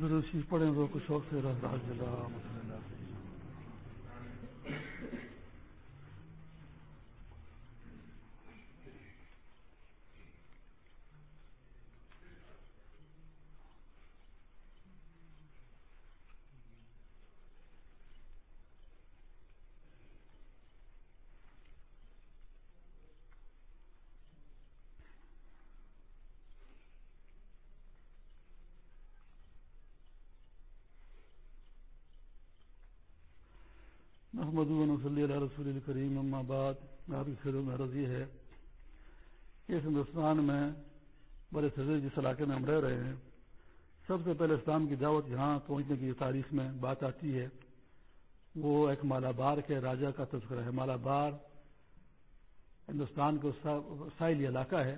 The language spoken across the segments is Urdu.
درست پڑھیں تو کچھ شوق سے رہ رہا محمد صلی اللہ رسول الکریم اما بعد، آپ کی خیر محرض یہ ہے کہ اس ہندوستان میں بڑے سزے جس علاقے میں ہم رہ رہے ہیں، سب سے پہلے اسلام کی دعوت یہاں پہنچنے کی تاریخ میں بات آتی ہے، وہ ایک مالابار کے راجا کا تذکرہ ہے۔ مالابار ہندوستان کا ساحلی علاقہ ہے،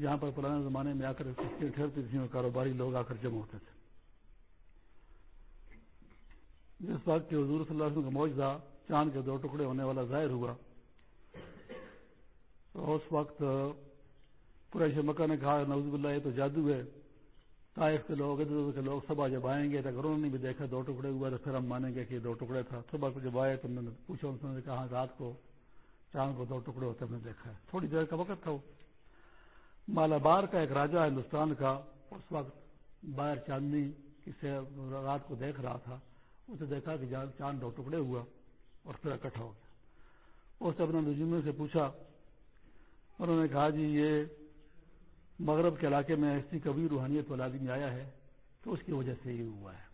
جہاں پر پرانے زمانے میں آ کر ٹھہرتی تھیں اور کاروباری لوگ آ کر جمع ہوتے تھے۔ جس وقت کے حضور صلی اللہ علیہ وسلم کا معجزہ چاند کے دو ٹکڑے ہونے والا ظاہر ہوا۔ تو اس وقت قریش مکہ نے کہا نوز اللہ یہ تو جادو ہے۔ طائف کے لوگ ادھر کے لوگ صبح جب آئیں گے تو اگر انہوں نے بھی دیکھا دو ٹکڑے ہوا تو پھر ہم مانیں گے کہ دو ٹکڑے تھا۔ صبح کو جب آئے تو نے پوچھا، انہوں نے کہا، رات کو چاند کو دو ٹکڑے ہوتے ہم نے دیکھا ہے۔ تھوڑی دیر کا وقت تھا۔ وہ مالابار کا ایک راجا ہندوستان کا اس وقت باہر چاندنی کسی رات کو دیکھ رہا تھا۔ اسے دیکھا کہ چاند دو ٹکڑے ہوا۔ اور پھر اکٹھا ہو گیا۔ اس نے اپنے رجومے سے پوچھا، انہوں نے کہا جی یہ مغرب کے علاقے میں ایسی کبھی روحانیت والا آدمی آیا ہے تو اس کی وجہ سے یہ ہوا ہے۔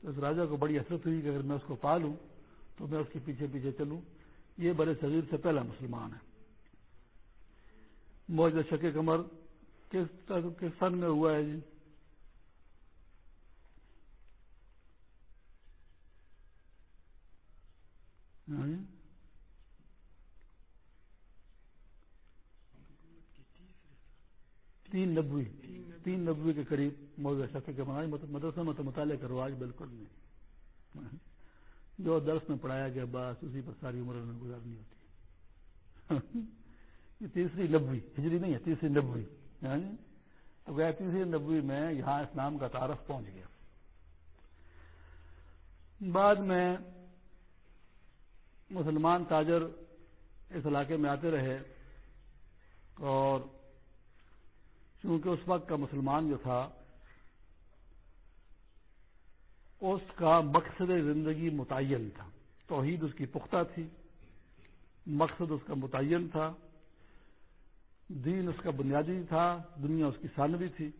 تو اس راجا کو بڑی حسرت ہوئی کہ اگر میں اس کو پالوں تو میں اس کے پیچھے پیچھے چلوں۔ یہ بڑے شریر سے پہلا مسلمان ہے۔ موج شک کمر کس سن میں ہوا ہے؟ جی ہاں۔ تین نبوی تین نبوی کے قریب موضوع شفیع کے بنائی مدرسہ میں تو مطالعہ کرو آج بالکل نہیں۔ ہاں۔ جو درس میں پڑھایا گیا بس اسی پر ساری عمر میں گزارنی ہوتی۔ یہ تیسری نبوی، ہجری نہیں ہے، تیسری نبوی۔ ہاں۔ تو گیا تیسری نبوی میں یہاں اسلام کا تعارف پہنچ گیا۔ بعد میں مسلمان تاجر اس علاقے میں آتے رہے اور چونکہ اس وقت کا مسلمان جو تھا، اس کا مقصد زندگی متعین تھا۔ توحید اس کی پختہ تھی، مقصد اس کا متعین تھا، دین اس کا بنیادی تھا، دنیا اس کی ثانوی تھی۔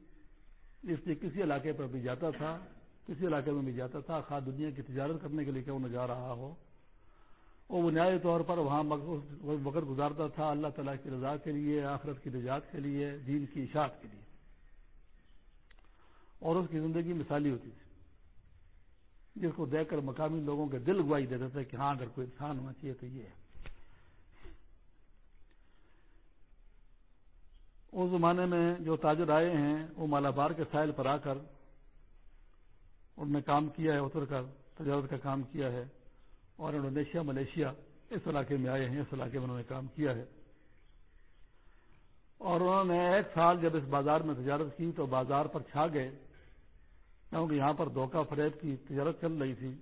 اس لیے کسی علاقے پر بھی جاتا تھا، کسی علاقے میں بھی جاتا تھا خاص دنیا کی تجارت کرنے کے لیے کیوں نہ جا رہا ہو؟ وہ بنیادی طور پر وہاں وقت گزارتا تھا اللہ تعالیٰ کی رضا کے لیے، آخرت کی نجات کے لیے، دین کی اشاعت کے لیے۔ اور اس کی زندگی مثالی ہوتی تھی۔ جس کو دیکھ کر مقامی لوگوں کے دل گواہی دیتے تھے کہ ہاں اگر کوئی انسان ہونا چاہیے تو یہ ہے۔ اس زمانے میں جو تاجر آئے ہیں، وہ مالابار کے سائل پر آ کر انہوں نے کام کیا ہے، اتر کر، تجارت کا کام کیا ہے۔ اور انڈونیشیا، ملیشیا، اس علاقے میں آئے ہیں، اس علاقے میں انہوں نے کام کیا ہے۔ اور انہوں نے ایک سال جب اس بازار میں تجارت کی تو بازار پر چھا گئے۔ کیونکہ یہاں پر دھوکہ فریب کی تجارت چل رہی تھی۔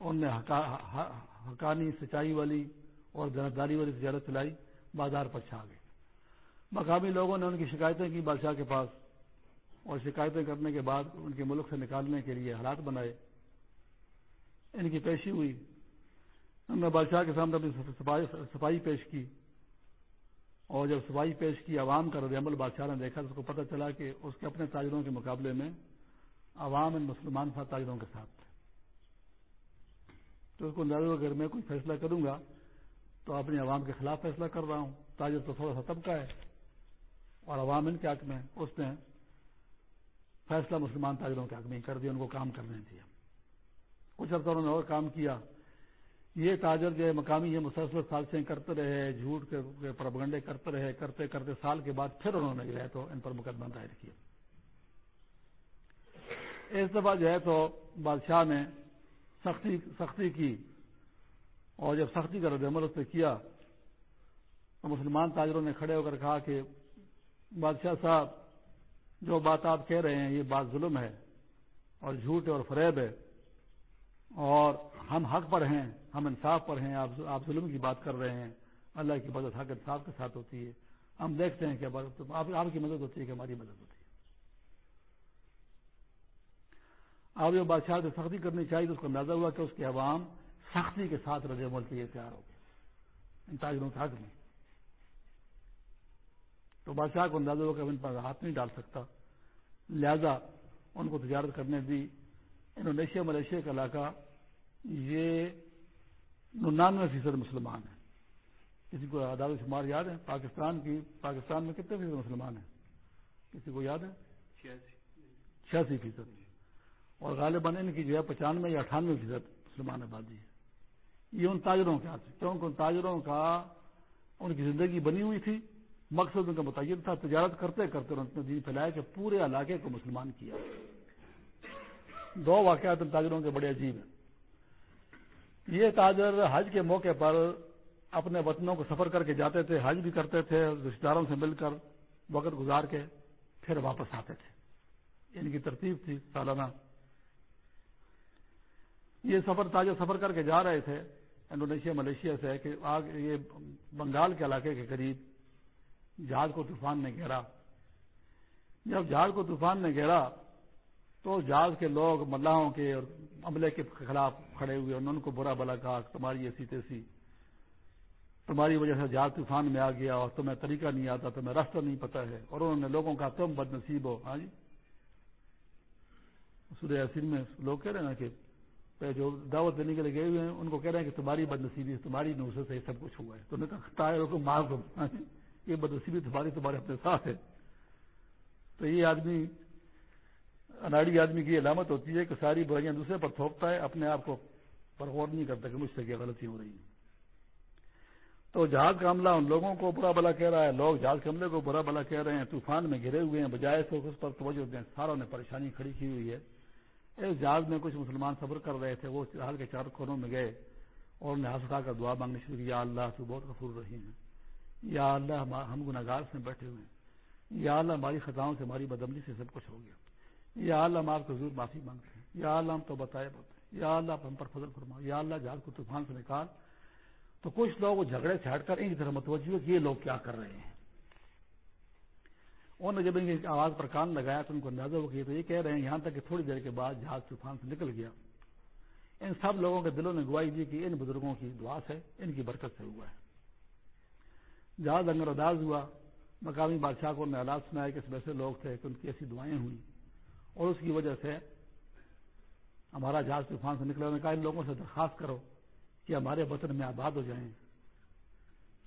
انہوں نے حکانی سچائی والی اور جانبداری والی تجارت چلائی، بازار پر چھا گئے۔ مقامی لوگوں نے ان کی شکایتیں کی بادشاہ کے پاس۔ اور شکایتیں کرنے کے بعد ان کے ملک سے نکالنے کے لیے حالات بنائے۔ ان کی پیشی ہوئی۔ ہم نے بادشاہ کے سامنے اپنی صفائی پیش کی اور جب صفائی پیش کی، عوام کا رد عمل بادشاہ نے دیکھا تو اس کو پتہ چلا کہ اس کے اپنے تاجروں کے مقابلے میں عوام ان مسلمان تاجروں کے ساتھ۔ تھے تو اس کو اندازہ اگر میں کوئی فیصلہ کروں گا تو اپنی عوام کے خلاف فیصلہ کر رہا ہوں۔ تاجر تو تھوڑا سا طبقہ ہے اور عوام ان کے حق میں، اس نے فیصلہ مسلمان تاجروں کے حق میں کر دیا، ان کو کام کرنے دیا۔ کچھ ہفتہ انہوں نے اور کام کیا۔ یہ تاجر جو ہے مقامی یہ مسلسل سازشیں کرتے رہے، جھوٹ کے پربگنڈے کرتے رہے، کرتے کرتے سال کے بعد پھر انہوں نے جو ہے تو ان پر مقدمہ دائر کیا۔ اس دفعہ جو ہے تو بادشاہ نے سختی سختی کی اور جب سختی کا رد عمل اس نے کیا تو مسلمان تاجروں نے کھڑے ہو کر کہا کہ بادشاہ صاحب، جو بات آپ کہہ رہے ہیں یہ بات ظلم ہے اور جھوٹ اور فریب ہے اور ہم حق پر ہیں۔ ہم انصاف پر ہیں، آپ ظلم کی بات کر رہے ہیں، اللہ کی مدد حق انصاف کے ساتھ ہوتی ہے۔ ہم دیکھتے ہیں کہ آپ کی مدد ہوتی ہے کہ ہماری مدد ہوتی ہے۔ آپ جو بادشاہ سے سختی کرنی چاہیے تو اس کو اندازہ ہوا کہ اس کے عوام سختی کے ساتھ رضے عمل کے لیے تیار ہو گئے۔ ان تاجروں کے حق میں تو بادشاہ کو اندازہ ہوا کہ ان پر ہاتھ نہیں ڈال سکتا۔ لہذا ان کو تجارت کرنے دی۔ انڈونیشیا ملیشیا کا علاقہ یہ ننانوے فیصد مسلمان ہیں۔ کسی کو آداب شمار یاد ہے؟ پاکستان کی پاکستان میں کتنے فیصد مسلمان ہیں؟ کسی کو یاد ہے؟ چھیاسی۔ فیصد۔ اور غالباً ان کی جو ہے پچانوے یا اٹھانوے فیصد مسلمان آبادی ہے یہ ان تاجروں کے ہاتھ کیونکہ ان تاجروں کا ان کی زندگی بنی ہوئی تھی۔ مقصد ان کا متعین تھا تجارت کرتے کرتے انہوں نے دین پھیلایا کہ پورے علاقے کو مسلمان کیا۔ دو واقعات ان تاجروں کے بڑے عجیب ہیں۔ یہ تاجر حج کے موقع پر اپنے وطنوں کو سفر کر کے جاتے تھے، حج بھی کرتے تھے رشتے داروں سے مل کر وقت گزار کے پھر واپس آتے تھے۔ ان کی ترتیب تھی سالانہ۔ یہ سفر، تاجر سفر کر کے جا رہے تھے انڈونیشیا، ملیشیا سے، کہ آگ، یہ بنگال کے علاقے کے قریب۔ جہاز کو طوفان نے گھیرا۔ جب جہاز کو طوفان نے گھیرا تو جہاز کے لوگ ملاحوں کے اور عملے کے خلاف کھڑے ہوئے انہوں ان کو برا بلا کہا تمہاری ایسی تیسی تمہاری وجہ سے جہاز طوفان میں آ گیا اور تمہیں طریقہ نہیں آتا، تمہیں راستہ نہیں پتا ہے۔ اور انہوں نے لوگوں کا تم بد نصیب ہو۔ ہاں جی۔ سورہ یاسین میں لوگ کہہ رہے ہیں کہ جو دعوت دینے کے لیے گئے ہوئے ہیں، ان کو کہہ رہے ہیں کہ تمہاری بد نصیبی، تمہاری نوسے سے سب کچھ ہوا ہے۔ تو نے کہا کو مار دو۔ ہاں جی۔ یہ بد نصیبی تمہاری، تمہارے اپنے ساتھ ہے۔ تو یہ آدمی اناڑی آدمی کی علامت ہوتی ہے کہ ساری برائیاں دوسرے پر تھوپتا ہے، اپنے آپ کو پر غور نہیں کرتا کہ مجھ سے کیا غلطی ہو رہی ہے۔ تو جہاز کا عملہ ان لوگوں کو برا بلا کہہ رہا ہے، لوگ جہاز کے عملے کو برا بلا کہہ رہے ہیں، طوفان میں گھرے ہوئے ہیں، بجائے سے اس پر توجہ دیں، ساروں نے پریشانی کھڑی کی ہوئی ہے۔ اس جہاز میں کچھ مسلمان سفر کر رہے تھے، وہ جہاز کے چار کونوں میں گئے اور انہیں ہاتھ اٹھا کر دعا مانگنے شروع کی، یا اللہ تو بہت غفور رہی ہیں یا اللہ، ہم گناگار سے بیٹھے ہوئے ہیں۔ یا اللہ، ہماری خطاؤں سے، ہماری بدمنی سے سب کچھ ہو گیا۔ یا اللہ ہم آپ کو ضرور معافی مانگتے ہیں یا اللہ ہم تو بتائے بولتے یا اللہ ہم پر فضل فرما یا اللہ جہاز کو طوفان سے نکال۔ تو کچھ لوگ وہ جھگڑے سے ہٹ کر ان کی طرح متوجہ کہ یہ لوگ کیا کر رہے ہیں۔ انہوں نے جب ان کی آواز پر کان لگایا تو ان کو اندازہ ہو گیا تو یہ کہہ رہے ہیں، یہاں تک کہ تھوڑی دیر کے بعد جہاز طوفان سے نکل گیا۔ ان سب لوگوں کے دلوں نے گواہی دی کہ ان بزرگوں کی دعا سے، ان کی برکت سے ہوا ہے۔ جہاز انگر اداز ہوا۔ مقامی بادشاہ کو انہیں حالات سنایا کہ اس ویسے لوگ تھے کہ ان کی ایسی دعائیں ہوئیں۔ اور اس کی وجہ سے ہمارا جہاز طوفان سے نکلا نے کہا ان لوگوں سے درخواست کرو کہ ہمارے وطن میں آباد ہو جائیں۔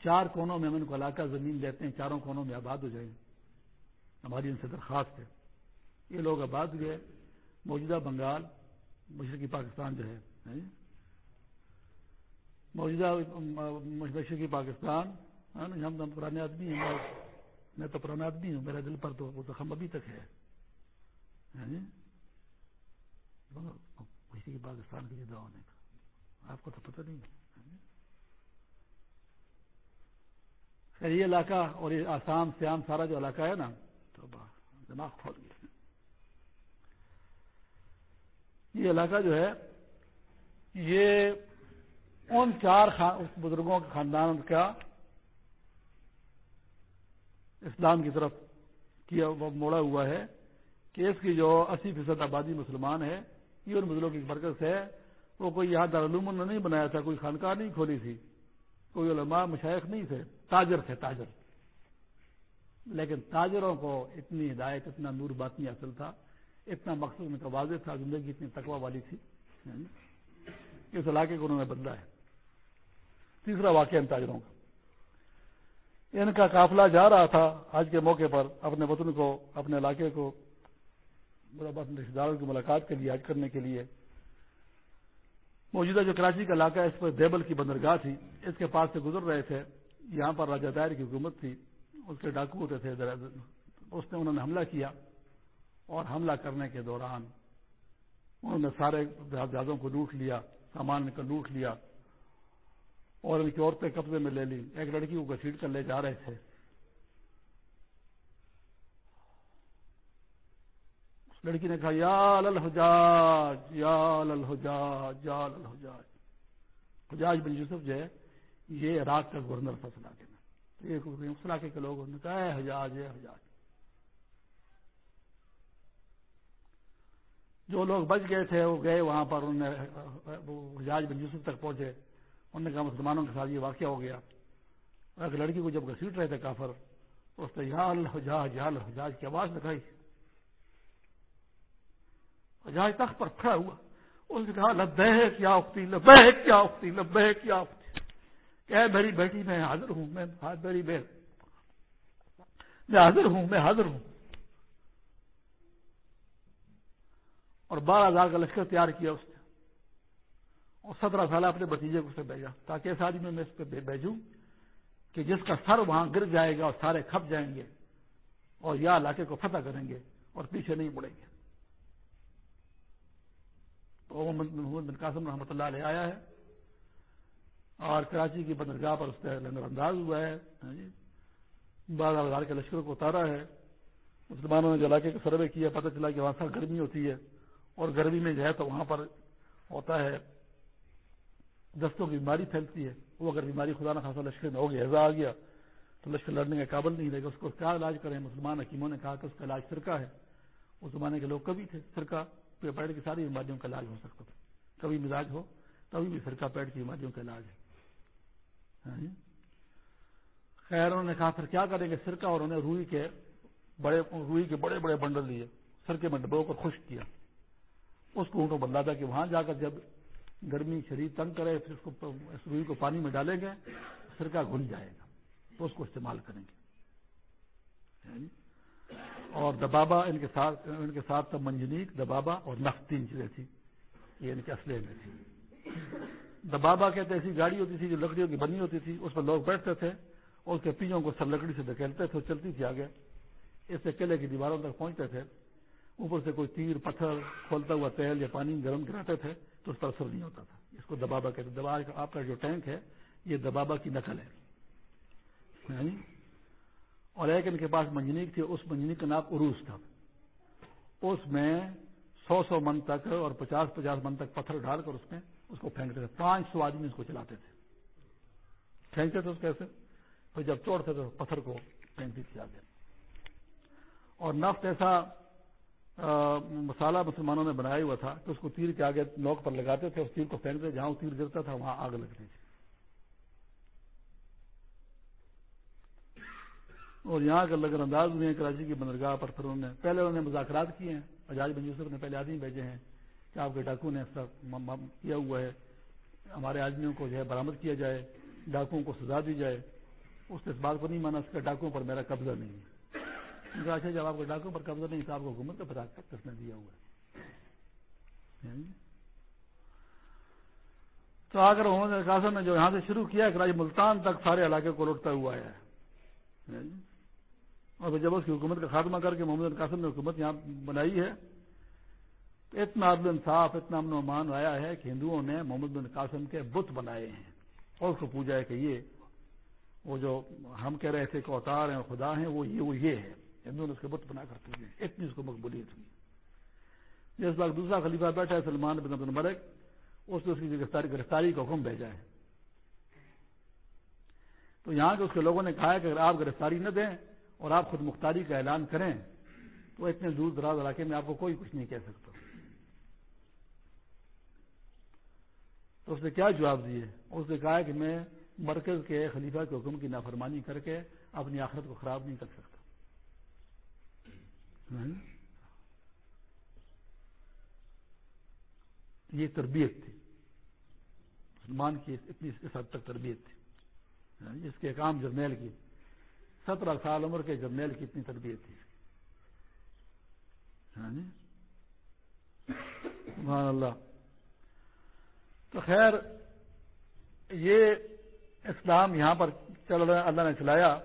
چار کونوں میں ہم ان کو علاقہ زمین دیتے ہیں، چاروں کونوں میں آباد ہو جائیں۔ ہماری ان سے درخواست ہے۔ یہ لوگ آباد ہوئے موجودہ بنگال، مشرقی پاکستان جو ہے موجودہ مشرقی پاکستان ہاں، ہم پرانے آدمی ہیں، میں تو پرانا آدمی ہوں، میرے دل پر تو وہ زخم ابھی تک ہے۔ مشرقی پاکستان کی جدا ہونے کا۔ آپ کو تو پتہ نہیں یعنی خیر، یہ علاقہ اور یہ آسام، سیام سارا جو علاقہ ہے نا، تو دماغ کھول گیا۔ یہ علاقہ جو ہے، یہ ان چار بزرگوں کے خاندان کا اسلام کی طرف کیا موڑا ہوا ہے۔ کہ اس کی جو اسی فیصد آبادی مسلمان ہے، یہ ان بزرگوں کی برکت ہے وہ کوئی یہاں دارالعلوم نے نہیں بنایا تھا، کوئی خانقاہ نہیں کھولی تھی، کوئی علماء مشائق نہیں تھے، تاجر تھے، تاجر۔ لیکن تاجروں کو اتنی ہدایت، اتنا نور باطنی حاصل تھا، اتنا مقصد ان کا واضح تھا، زندگی اتنی تقوا والی تھی۔ اس علاقے کو انہوں نے بدلا ہے۔ تیسرا واقعہ ان تاجروں کا۔ ان کا قافلہ جا رہا تھا آج کے موقع پر اپنے وطن کو، اپنے علاقے کو۔ رشتے داروں کی ملاقات کے لیے آج کرنے کے لیے۔ موجودہ جو کراچی کا علاقہ ہے، اس پر دیبل کی بندرگاہ تھی۔ اس کے پاس سے گزر رہے تھے۔ یہاں پر راجا دائر کی حکومت تھی۔ اس کے ڈاکو ہوتے تھے اس نے انہوں نے حملہ کیا اور حملہ کرنے کے دوران انہوں نے سارے جہازوں کو لوٹ لیا، سامان کو لوٹ لیا اور ان کی عورتیں قبضے میں لے لی ایک لڑکی کو گھسیٹ کر لے جا رہے تھے۔ لڑکی نے کہا، یا الحجاج یا الحجاج یا الحجاج حجاج بن یوسف جو ہے، یہ عراق کا گورنر تھا علاقے میں اس علاقے کے لوگوں نے کہا ہے حجاج ہے حجاج. جو لوگ بچ گئے تھے، وہ گئے وہاں پر، انہوں نے حجاج بن یوسف تک پہنچے. انہوں نے کہا، مسلمانوں کے ساتھ یہ واقعہ ہو گیا. ایک لڑکی کو جب گھسیٹ رہے تھے کافر اس نے، یا الحجاج یا الحجاج کی آواز لگائی حجاج تخت پر کھڑا ہوا۔ اس نے کہا لبے کیا اختی لبے کیا اختی لبے کیا اختی کہ میری بیٹی، میں حاضر ہوں، میں ہاں، میری بیل میں حاضر ہوں، میں حاضر ہوں۔ اور بارہ ہزار کا لشکر تیار کیا اس نے۔ اور سترہ سال اپنے بتیجے کو اسے بھیجا۔ تاکہ اس آدمی میں اس پہ بھیجوں کہ جس کا سر وہاں گر جائے گا اور سارے کھپ جائیں گے اور یا علاقے کو فتح کریں گے اور پیچھے نہیں مڑیں گے۔ تو محمد بن قاسم رحمۃ اللہ علیہ آیا ہے اور کراچی کی بندرگاہ پر اس لنگر انداز ہوا ہے ہاں جی؟ بارہ ہزار کے لشکر کو اتارا ہے، مسلمانوں نے جو علاقے کا سروے کیا، پتہ چلا کہ وہاں سر گرمی ہوتی ہے اور گرمی میں جو ہے تو وہاں پر ہوتا ہے، دستوں کی بیماری پھیلتی ہے۔ وہ اگر بیماری خدا نہ خاصا لشکر میں ہو گیا ایزا آ گیا، تو لشکر لڑنے کا قابل نہیں رہے گا۔ اس کو کیا علاج کریں؟ مسلمان حکیموں نے کہا کہ اس کا علاج فرقہ ہے۔ اس زمانے کے لوگ کبھی تھے فرقہ پیٹ کی ساری بیماریوں کا علاج ہو سکتا تھا۔ کبھی مزاج ہو، تبھی بھی فرقہ پیٹ کی بیماریوں کا علاج ہے۔ ہاں جی؟ خیر، انہوں نے کہا، پھر کیا کریں گے؟ سرکہ اور انہیں روئی کے بڑے، روئی کے بڑے بڑے بنڈل لیے سرکے میں ڈبوں کو خشک کیا۔ اس کو اونٹوں بدلا تھا کہ وہاں جا کر جب گرمی شریر تنگ کرے، پھر اس کو اس روئی کو پانی میں ڈالیں گے سرکہ گھل جائے گا۔ تو اس کو استعمال کریں گے۔ ہاں جی؟ اور دبابا ان کے ساتھ ان کے ساتھ منجنیک دبابا اور نفت تین چیزیں تھی یہ ان کے اسلحے میں تھی۔ دبابا کہتے ایسی گاڑی ہوتی تھی جو لکڑیوں کی بنی ہوتی تھی، اس پر لوگ بیٹھتے تھے، اور اس کے پیجوں کو سر لکڑی سے دھکیلتے تھے چلتی تھی آگے۔ اس سے قلعے کی دیواروں تک پہنچتے تھے۔ اوپر سے کوئی تیر، پتھر، کھولتا ہوا تیل یا پانی گرم کراتے تھے تو اس پر اثر نہیں ہوتا تھا۔ اس کو دبابا کہتے دبا آپ کا جو ٹینک ہے، یہ دبابا کی نقل ہے۔ یعنی اور ایک ان کے پاس منجنیک تھی، اس منجنیک کا نام عروس تھا۔ اس میں سو سو من تک اور پچاس پچاس من تک پتھر ڈال کر اس میں اس کو پھینکتے تھے۔ پانچ سو آدمی اس کو چلاتے تھے۔ پھینکتے تھے اس کیسے پھر جب چوڑتے تو پتھر کو پھینکتی تھی آگے۔ اور نفت ایسا مسالہ مسلمانوں نے بنایا ہوا تھا کہ اس کو تیر کے آگے نوک پر لگاتے تھے، اس تیر کو پھینکتے جہاں وہ تیر گرتا تھا، وہاں آگ لگتی تھی۔ اور یہاں کا لگر انداز ہوئے ہیں کراچی کی بندرگاہ پر پھر انہوں نے پہلے انہوں نے مذاکرات کیے ہیں اجاج بن یوسف نے پہلے آدمی بھیجے ہیں کہ آپ کے ڈاکو نے کیا ہوا ہے، ہمارے آدمیوں کو جو ہے برامد کیا جائے، ڈاکوؤں کو سزا دی جائے۔ اس نے اس بات کو نہیں مانا، اس کے ڈاکوؤں پر میرا قبضہ نہیں ہے۔ اچھا جب آپ کو ڈاکوں پر قبضہ نہیں تھا آپ کو حکومت کا پتا کس نے دیا ہوا ہے۔ یعنی؟ تو اگر محمد قاسم نے جو یہاں سے شروع کیا کہ ملتان تک سارے علاقے کو لوٹتا ہوا ہے۔ یعنی؟ اور جب اس کی حکومت کا خاتمہ کر کے محمد قاسم نے حکومت یہاں بنائی ہے، تو اتنا عدل انصاف، اتنا امن و امان آیا ہے کہ ہندوؤں نے محمد بن قاسم کے بت بنائے ہیں۔ اور اس کو پوجا ہے کہ یہ، وہ جو ہم کہہ رہے تھے کہ اوتار ہیں خدا ہیں، وہ یہ وہ یہ ہے ہندو نے اس کے بت بنا کر پوجے اتنی اس کو مقبولیت ہوئی۔ جس بار دوسرا خلیفہ بیٹھا ہے، سلمان بن عبد الملک، اس نے اس کی گرفتاری گرفتاری کا حکم بھیجا ہے۔ تو یہاں کے اس کے لوگوں نے کہا ہے کہ اگر آپ گرفتاری نہ دیں اور آپ خود مختاری کا اعلان کریں تو اتنے دور دراز علاقے میں آپ کو کوئی کچھ نہیں کہہ سکتا۔ تو اس نے کیا جواب دیے؟ اس نے کہا کہ میں مرکز کے خلیفہ کے حکم کی نافرمانی کر کے اپنی آخرت کو خراب نہیں کر سکتا۔ یہ تربیت تھی۔ مسلمان کی اتنی اس حد تک تربیت تھی۔ یعنی اس کے کام جرنیل کی سترہ سال عمر کے جرنیل کی اتنی تربیت تھی۔ ہاں جی؟ سبحان اللہ۔ تو خیر، یہ اسلام یہاں پر چل رہا اللہ نے چلایا۔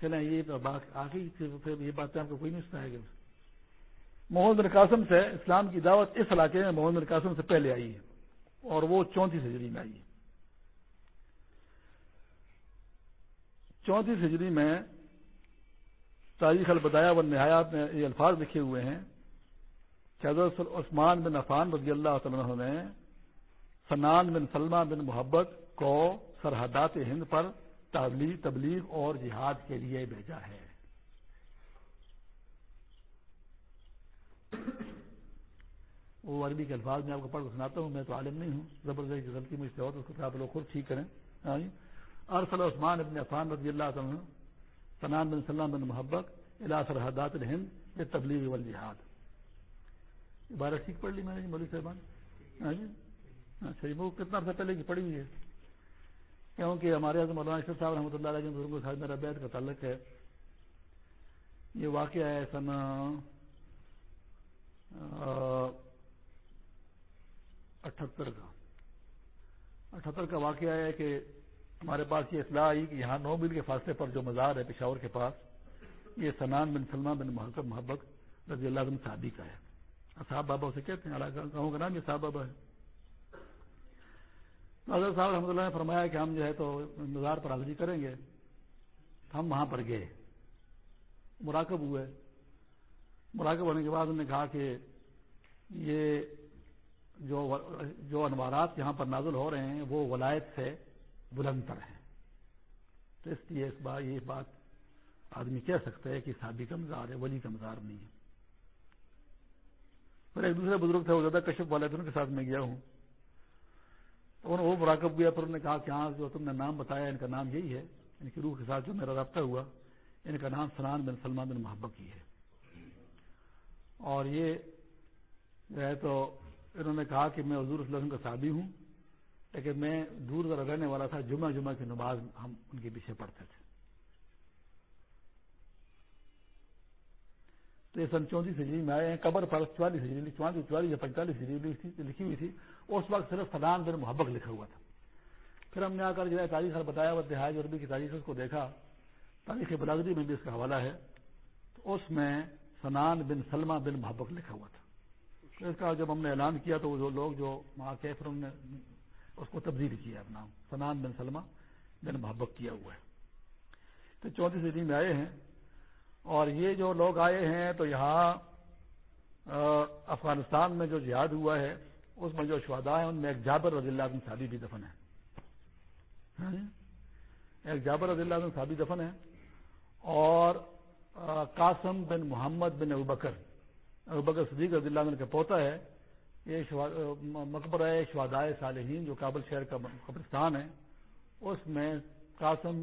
چلیں، یہ بات آ گئی پھر یہ باتیں آپ کو کوئی نہیں سنائے گا محمد بن قاسم سے اسلام کی دعوت اس علاقے میں محمد بن قاسم سے پہلے آئی ہے اور وہ چونتیس ہجری میں آئی ہے۔ چونتیس ہجری میں تاریخ البدایا و نہایات میں یہ الفاظ لکھے ہوئے ہیں کہ حضرت عثمان بن عفان رضی اللہ تعالیٰ نے سنان بن سلمہ بن محبت کو سرحدات ہند پر تبلیغ اور جہاد کے لیے بھیجا ہے۔ وہ عربی کے الفاظ میں آپ کو پڑھ کر سناتا ہوں، میں تو عالم نہیں ہوں۔ زبردست غلطی مجھ سے ہو تو اس کو آپ لوگ خود ٹھیک کریں۔ ہاں جی۔ ارسل عثمان ابن عفان رضی اللہ عنہ سنان بن سلام بن محبت الا سرحدات الہند یہ تبلیغ والجہاد. عبارت ٹھیک پڑھ لی میں نے جی مولوی صاحبان؟ ہاں جی؟ ہاں، وہ کتنا عرصہ پہلے کی پڑھی ہوئی ہے؟ کیونکہ ہمارے حضرت مولانا اشرف صاحب رحمۃ اللہ علیہ بزرگوں کے ساتھ میرا بیت کا تعلق ہے۔ یہ واقعہ ہے سن اٹھہتر کا۔ اٹھہتر کا واقعہ ہے کہ ہمارے پاس یہ اطلاع آئی کہ یہاں نو میل کے فاصلے پر جو مزار ہے پشاور کے پاس، یہ سنان بن سلمہ بن محکم محبت رضی اللہ بن صحابی کا ہے۔ صاحب بابا اسے کہتے ہیں گاؤں کا نام یہ صاحب بابا ہے۔ حضرت صاحب رحمۃ اللہ نے فرمایا کہ ہم جو ہے تو مزار پر حاضری کریں گے۔ ہم وہاں پر گئے۔ مراکب ہوئے۔ مراکب ہونے کے بعد انہوں نے کہا کہ یہ جو جو انوارات یہاں پر نازل ہو رہے ہیں، وہ ولایت سے بلند تر ہیں تو اس لیے اس بات یہ بات آدمی کہہ سکتا ہے کہ شادی کا ہے، ولی کا مزار نہیں ہے۔ پھر ایک دوسرے بزرگ تھے، وہ زیادہ کشپ والے تھے، ان کے ساتھ میں گیا ہوں۔ تو وہ مراکب گیا پھر انہوں نے کہا کہ ہاں جو تم نے نام بتایا، ان کا نام یہی ہے۔ ان کی روح کے ساتھ جو میرا رابطہ ہوا، ان کا نام سنان بن سلمان بن محبت کی ہے۔ اور یہ جو ہے تو انہوں نے کہا کہ میں حضور صلی اللہ علیہ وسلم کا شادی ہوں۔ لیکن میں دور ذرا رہنے والا تھا، جمعہ جمعہ کی نماز ہم ان کے پیچھے پڑھتے تھے۔ تو یہ سن چونتیس ہجری میں آئے ہیں، قبر پر چوالیس ہجری چوالیس چوالیس یا پینتالیس ہجری لکھی ہوئی تھی۔ اس وقت صرف فلان بن محبت لکھا ہوا تھا۔ پھر ہم نے آ کر جو ہے تاریخ بتایا، وہ دہائج عربی کی تاریخ کو دیکھا۔ تاریخ بلادری میں بھی اس کا حوالہ ہے۔ تو اس میں سنان بن سلمہ بن محبت لکھا ہوا تھا۔ اس کا جب ہم نے اعلان کیا تو وہ لوگ جو وہاں کے پھر نے اس کو تبدیل کیا اپنا سنان بن سلمہ، بن محبت کیا ہوا ہے۔ تو چونتیس ہجری میں آئے ہیں اور یہ جو لوگ آئے ہیں تو یہاں افغانستان میں جو جہاد ہوا ہے، اس میں جو شہدا ہیں، ان میں ایک جابر رضی اللہ عنہ صحابی بھی دفن ہے ہاں جی؟ ایک جابر رضی اللہ عنہ صحابی دفن ہے اور قاسم بن محمد بن ابکر ابکر صدیق رضی اللہ عنہ کا پوتا ہے۔ یہ مقبرہ شہدائے صالحین جو کابل شہر کا قبرستان ہے، اس میں قاسم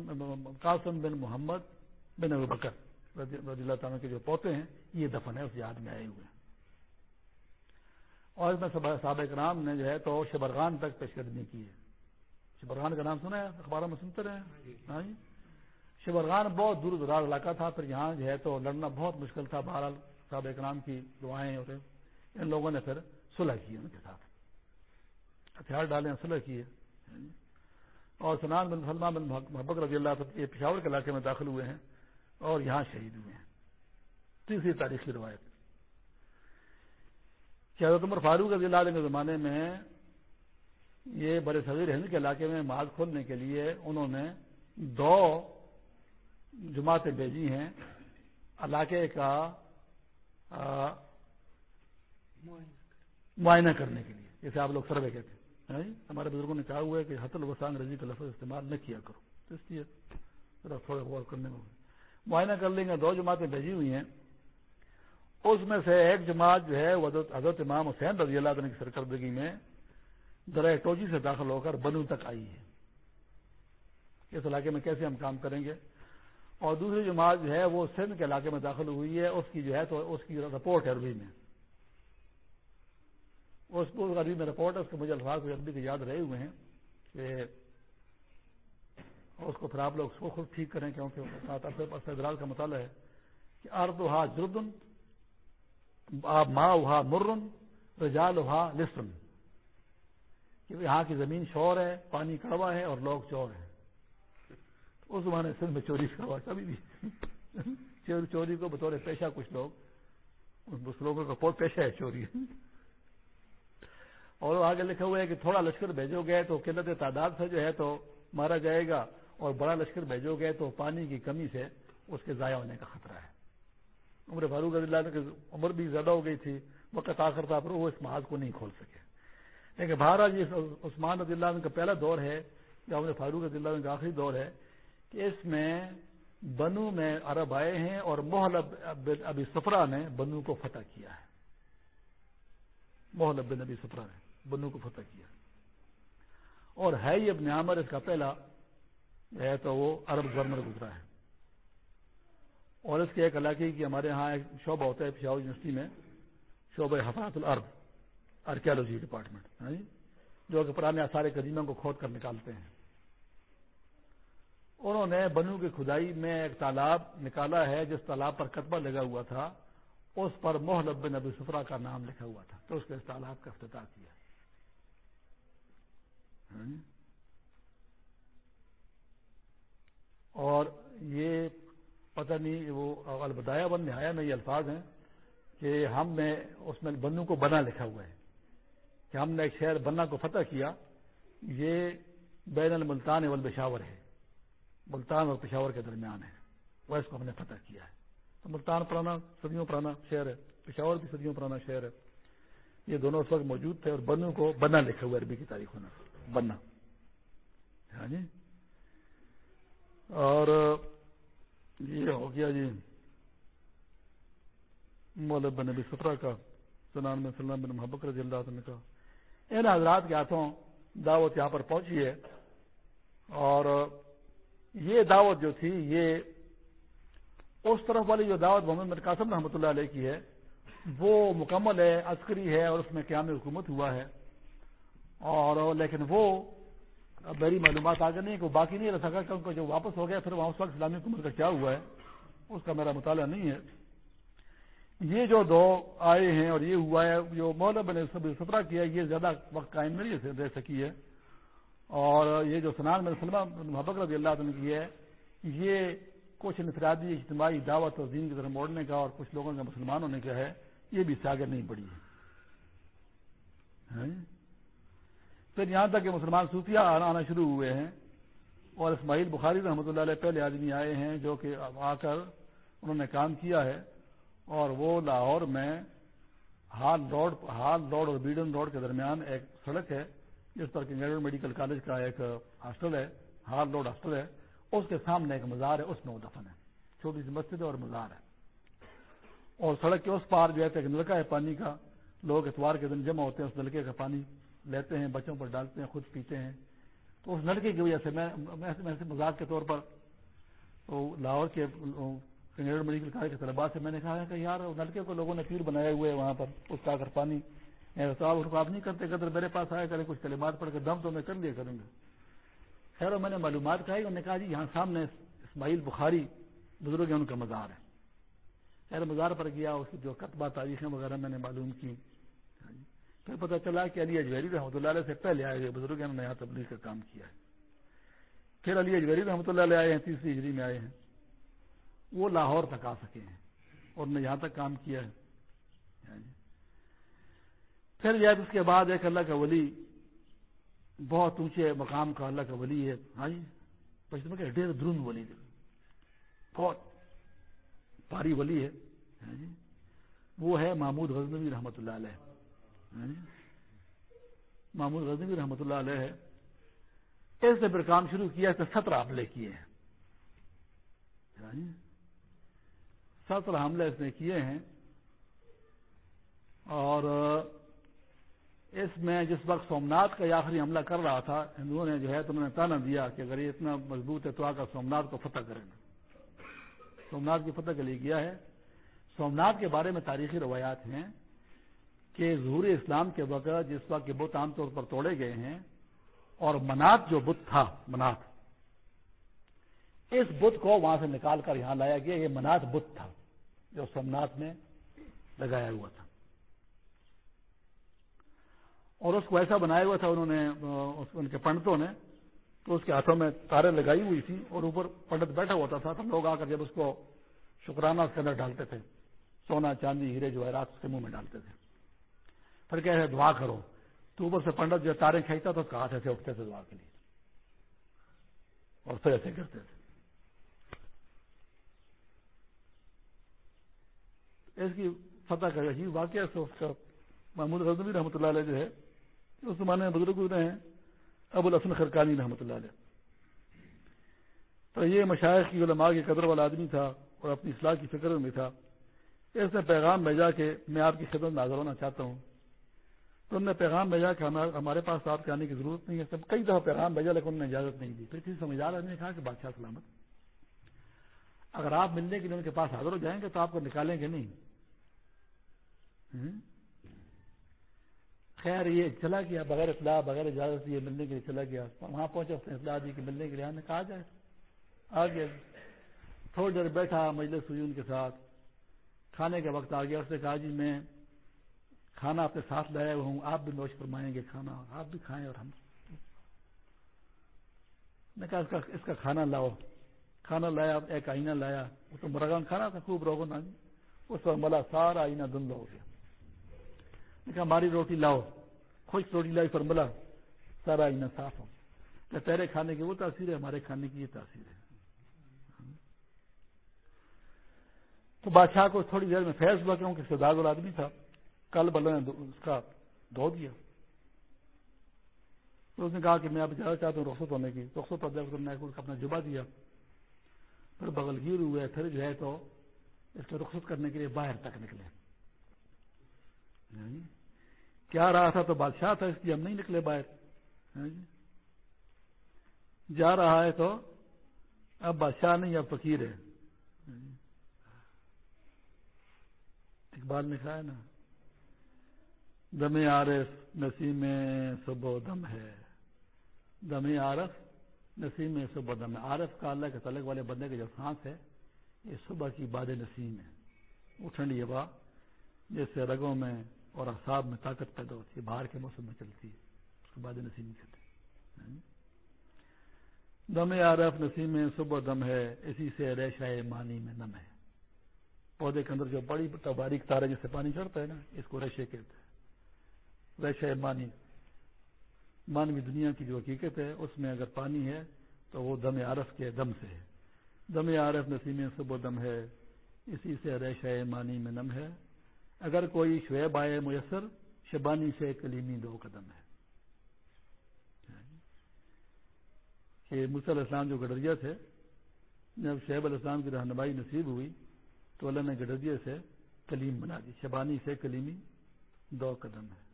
قاسم بن محمد بن ابکر رضی اللہ تعالیٰ کے جو پوتے ہیں، یہ دفن ہے، اس یاد میں آئے ہوئے اور اس میں صحابہ کرام نے جو ہے تو شبرغان تک پیش قدمی کی ہے۔ شبرغان کا نام سنا ہے؟ اخباروں میں سنتے رہے ہاں جی۔ شبرغان بہت دور دراز علاقہ تھا، پھر یہاں جو ہے تو لڑنا بہت مشکل تھا، بہرحال صحابہ کرام کی دعائیں اور ان لوگوں نے پھر صلح کی ان کے ساتھ ہتھیار ڈالے صلح کی اور سنان بن سلمان بن محبت رضی اللہ یہ پشاور کے علاقے میں داخل ہوئے ہیں اور یہاں شہید ہوئے ہیں۔ تیسری تاریخی روایت۔ حضرت عمر فاروق رضی اللہ علیہ کے زمانے میں یہ بڑے صغیر ہند کے علاقے میں ماض کھولنے کے لیے انہوں نے دو جماعتیں بھیجی ہیں۔ علاقے کا معائنہ کرنے کے لیے، جیسے آپ لوگ سروے کہتے ہیں جی؟ ہمارے بزرگوں نے کہا ہوا ہے کہ حتل وسان رضی کا لفظ استعمال نہ کیا کرو۔ تو اس لیے ذرا تھوڑا غور کرنے میں معائنہ کر لیں گے، دو جماعتیں بھیجی ہوئی ہیں۔ اس میں سے ایک جماعت جو ہے حضرت امام حسین رضی اللہ عنہ کی سرکردگی میں درہ ٹوجی سے داخل ہو کر بنو تک آئی ہے۔ اس علاقے میں کیسے ہم کام کریں گے؟ اور دوسری جماعت جو ہے، وہ سندھ کے علاقے میں داخل ہوئی ہے۔ اس کی جو ہے تو اس کی رپورٹ ہے عربی میں۔ اس عربی میں رپورٹ ہے، اس کے مجھے الفاظ عربی کے یاد رہے ہوئے ہیں کہ اس کو پھر آپ لوگ اس کو خود ٹھیک کریں، کیونکہ استدلال کا مطالعہ ہے کہ ارد ہا جردن ماں ہوا مرن رجال ہوا لسن۔ کہ یہاں کی زمین شور ہے، پانی کڑوا ہے اور لوگ چور ہیں۔ اس زمانے سندھ میں چوری کروا، کبھی بھی۔ چوری کو بطور پیشہ کچھ لوگ، اس لوگوں کا بہت پیشہ ہے چوری۔ اور آگے لکھا ہوا ہے کہ تھوڑا لشکر بھیجو گے تو قلت تعداد سے جو ہے تو مارا جائے گا اور بڑا لشکر بھیجو گے تو پانی کی کمی سے اس کے ضائع ہونے کا خطرہ ہے۔ عمر فاروق اللہ کی عمر بھی زیادہ ہو گئی تھی وہ قطع کرتا پر وہ اس محاذ کو نہیں کھول سکے۔ لیکن بھارا جی عثمان رضی اللہ عنہ کا پہلا دور ہے، یا عمر فاروق رضی اللہ عنہ کا آخری دور ہے کہ اس میں بنو میں عرب آئے ہیں اور محل ابی سفرا نے بنو کو فتح کیا ہے۔ محل بن ابی سفرا نے۔ بنو کو فتح کیا۔ اور ہے ہی ابن عامر، اس کا پہلا ہے تو وہ عرب گورنر گزرا ہے۔ اور اس کے ایک علاقے کی ہمارے ہاں ایک شعبہ ہوتا ہے پشاور یونیورسٹی میں، شعبہ حفاظت العرب آرکیالوجی ڈپارٹمنٹ جو کہ پرانے سارے قدیموں کو کھود کر نکالتے ہیں۔ انہوں نے بنو کی کھدائی میں ایک تالاب نکالا ہے، جس تالاب پر قطبہ لگا ہوا تھا، اس پر محلب بن نبی سفرا کا نام لکھا ہوا تھا۔ تو اس کے اس تالاب کا افتتاح کیا۔ ہاں جی؟ اور یہ پتہ نہیں وہ البدایا بن نہایا میں یہ الفاظ ہیں کہ ہم نے اس میں بنو کو بنا لکھا ہوا ہے۔ کہ ہم نے ایک شہر بنا کو فتح کیا، یہ بین الملتان والبشاور ہے۔ ملتان اور پشاور کے درمیان ہے۔ وہ اس کو ہم نے فتح کیا ہے۔ تو ملتان پرانا صدیوں پرانا شہر ہے، پشاور بھی صدیوں پرانا شہر ہے۔ یہ دونوں اس وقت موجود تھے اور بنو کو بنا لکھا ہوا عربی کی تاریخ ہونا بننا۔ ہاں جی اور یہ ہو گیا جی مولب بن نبی سترہ کا سنان میں سلام بن محبت رضی اللہ عنہ کا۔ ان حضرات کے ہاتھوں دعوت یہاں پر پہنچی ہے۔ اور یہ دعوت جو تھی، یہ اس طرف والی جو دعوت محمد بن قاسم رحمۃ اللہ علیہ کی ہے، وہ مکمل ہے، عسکری ہے اور اس میں قیام حکومت ہوا ہے۔ اور لیکن وہ میری معلومات آگے نہیں کہ وہ باقی نہیں رہ سکا، کیونکہ جو واپس ہو گیا، پھر وہاں اس وقت اسلامی حکومت کا کیا ہوا ہے، اس کا میرا مطالعہ نہیں ہے۔ یہ جو دو آئے ہیں اور یہ ہوا ہے، جو مولا نے سترہ کیا، یہ زیادہ وقت قائم نہیں رہ سکی ہے۔ اور یہ جو سنان میں سلمہ محبت رضی اللہ عنہ کی ہے، یہ کچھ انفرادی، اجتماعی دعوت اور دین کی طرف موڑنے کا اور کچھ لوگوں کا مسلمان ہونے کا ہے، یہ بھی آگے نہیں پڑی ہے۔ ہاں؟ پھر یہاں تک کہ مسلمان صوفیہ آنا شروع ہوئے ہیں اور اسماعیل بخاری رحمۃ اللہ علیہ پہلے آدمی آئے ہیں جو کہ آ کر انہوں نے کام کیا ہے اور وہ لاہور میں ہال روڈ ہال روڈ اور بیڈن روڈ کے درمیان ایک سڑک ہے، جس پر کنگریڈ میڈیکل کالج کا ایک ہاسٹل ہے، ہال روڈ ہاسٹل ہے، اس کے سامنے ایک مزار ہے، اس میں وہ دفن ہے۔ چھوٹی سی مسجد ہے اور مزار ہے۔ اور سڑک کے اس پار جو ہے ایک نلکا ہے پانی کا، لوگ اتوار کے دن جمع ہوتے ہیں، اس نلکے کا پانی لیتے ہیں، بچوں پر ڈالتے ہیں، خود پیتے ہیں۔ تو اس نلکے کی وجہ سے میں مزاق کے طور پر لاہور کے میڈیکل کالج کے طلبا سے میں نے کہا کہ یار نلکے کو لوگوں نے پیر بنائے ہوئے وہاں پر، اس کا اگر پانی صاحب آپ نہیں کرتے قدر میرے پاس آیا کرے کچھ کلمات پڑھ کے دم تو میں کر لیا کروں گا۔ خیر، میں نے معلومات کہی انہوں نے کہا جی یہاں سامنے اسماعیل بخاری بزرگ ہیں ان کا مزار ہے۔ خیر، مزار پر گیا، اس کی جو کتبہ، تاریخیں وغیرہ میں نے معلوم کی۔ ہاں جی۔ پھر پتہ چلا کہ علی اجویری رحمۃ اللہ علیہ سے پہلے آئے ہوئے بزرگ نے یہاں تبلیغ کا کام کیا ہے۔ پھر علی اجویری رحمۃ اللہ علیہ آئے ہیں، تیسری ہجری میں آئے ہیں۔ وہ لاہور تک آ سکے ہیں اور نے یہاں تک کام کیا ہے۔ یعنی پھر جب اس کے بعد ایک اللہ کا ولی، بہت اونچے مقام کا اللہ کا ولی ہے۔ ہاں جی پچھلے کہ ڈیر درون ولی۔ بہت بھاری ولی ہے۔ ہاں جی وہ ہے محمود غزنوی رحمۃ اللہ علیہ۔ محمود غزنوی رحمۃ اللہ علیہ ہے۔ اس نے پھر کام شروع کیا، اس سترہ حملے کیے ہیں۔ سترہ حملے اس نے کیے ہیں۔ اور اس میں جس وقت سومنات کا آخری حملہ کر رہا تھا، ہندوؤں نے جو ہے تو انہوں نے تانا دیا کہ اگر یہ اتنا مضبوط ہے تو آ کر سومنات کو فتح کریں۔ گے سومنات کی فتح کے لیے گیا ہے؟ سومنات کے بارے میں تاریخی روایات ہیں۔ کہ ظہور اسلام کے وقت جس وقت کے بت عام طور پر توڑے گئے ہیں اور منات جو بت تھا، منات، اس بت کو وہاں سے نکال کر یہاں لایا گیا، یہ منات بت تھا، جو سومنات میں لگایا ہوا تھا۔ اور اس کو ایسا بنایا ہوا تھا، انہوں نے ان کے پنڈتوں نے، تو اس کے ہاتھوں میں تارے لگائی ہوئی تھی اور اوپر پنڈت بیٹھا ہوتا تھا تو لوگ آ کر جب اس کو شکرانہ اس کے اندر ڈالتے تھے، سونا، چاندی، ہیرے جو ہے رات اس کے منہ میں ڈالتے تھے۔ پھر کہ دعا کرو۔ تو اوپر سے پنڈت جو تارے کھینچتا تو اس کا ہاتھ ایسے اٹھتے تھے دعا کے لیے۔ اور پھر ایسے کرتے تھے۔ اس کی فتح کا عجیب واقعہ سے اس کا محمود غزنوی رحمۃ اللہ علیہ جو ہے اس زمانے میں بزرگ گزرے ہیں، ابو الحسن خرکانی رحمۃ اللہ علیہ۔ تو یہ مشاعر کی علماء کے قدر والا آدمی تھا اور اپنی اصلاح کی فکر میں تھا۔ اس نے پیغام بھیجا کہ میں آپ کی خدمت میں حاضر ہونا چاہتا ہوں۔ تو انہوں نے پیغام بھیجا کہ ہمارے پاس آپ کے آنے کی ضرورت نہیں ہے، سب کئی دفعہ پیغام بھیجا لیکن انہوں نے اجازت نہیں دی۔ پھر کسی سمجھدار آدمی نے کہا کہ بادشاہ سلامت۔ اگر آپ ملنے کے لیے ان کے پاس حاضر ہو جائیں گے تو آپ کو نکالیں گے نہیں۔ خیر، یہ چلا گیا، بغیر اطلاع، بغیر اجازت یہ ملنے کے لیے چلا گیا۔ وہاں پہنچا اس نے اطلاع دی کہ ملنے کے لیے آنے کہا جائے۔ آ گیا۔ تھوڑی دیر بیٹھا مجلس ہوئی ان کے ساتھ۔ کھانے کا وقت آ گیا، اس نے کہا جی میں کھانا اپنے ساتھ لایا ہوں، آپ بھی نوش فرمائیں گے کھانا، آپ بھی کھائیں اور ہم۔ نے کہا، اس کا اس کا کھانا لاؤ۔ کھانا لایا، ایک آئینہ لایا۔ وہ تو مرغان کھانا تھا، خوب روگن آدمی اس پر ملا، سارا آئینہ دھند ہو گیا۔ نے کہا ہماری روٹی لاؤ۔ خوش روٹی لائی پر ملا، سارا آئینہ صاف ہو۔ کہ تیرے کھانے کی وہ تاثیر ہے، ہمارے کھانے کی یہ تاثیر ہے۔ تو بادشاہ کو تھوڑی دیر میں فیض ہوا کیوں کہ سردار آدمی تھا۔ کل بل نے اس کا دھو دیا۔ تو اس نے کہا کہ میں اب زیادہ چاہتا ہوں رخصت ہونے کی۔ رخصت نے اپنا جبا دیا۔ پھر بغل گیر ہوئے، پھر جو ہے تو اس کو رخصت کرنے کے لیے باہر تک نکلے۔ یعنی کیا رہا تھا تو بادشاہ تھا اس لیے ہم نہیں نکلے باہر۔ یعنی جا رہا ہے تو اب بادشاہ نہیں، اب فقیر ہے۔ یعنی اقبال نے کہا ہے نا دم عارف نسیم صبح و دم ہے۔ دم عارف نسیم صبح دم ہے۔ عارف کا اللہ کے تعلق والے بندے کا جو سانس ہے، یہ صبح کی باد نسیم ہے۔ وہ ٹھنڈی ہوا جیسے رگوں میں اور احساب میں طاقت پیدا ہوتی ہے، باہر کے موسم میں چلتی ہے۔ اس کو باد نسیم کہتے دم عارف نسیم صبح دم ہے، اسی سے ریشا مانی میں نم ہے۔ پودے کے اندر جو بڑی باریک تارے جس سے پانی چڑھتا ہے نا، اس کو ریشے کہتے ہیں۔ ریشے مانی۔ مانوی دنیا کی جو حقیقت ہے، اس میں اگر پانی ہے تو وہ دم عارف کے دم سے ہے۔ دم عارف نسیم صبح دم ہے۔ اسی سے ریشہ مانی میں نم ہے۔ اگر کوئی شعیب آئے میسر، شبانی سے کلیمی دو قدم ہے۔ کہ علیہ السلام جو گڈریا تھے، جب شعیب علیہ السلام کی رہنمائی نصیب ہوئی، تو اللہ نے گڈریے سے کلیم بنا دی۔ شبانی سے کلیمی دو قدم ہے۔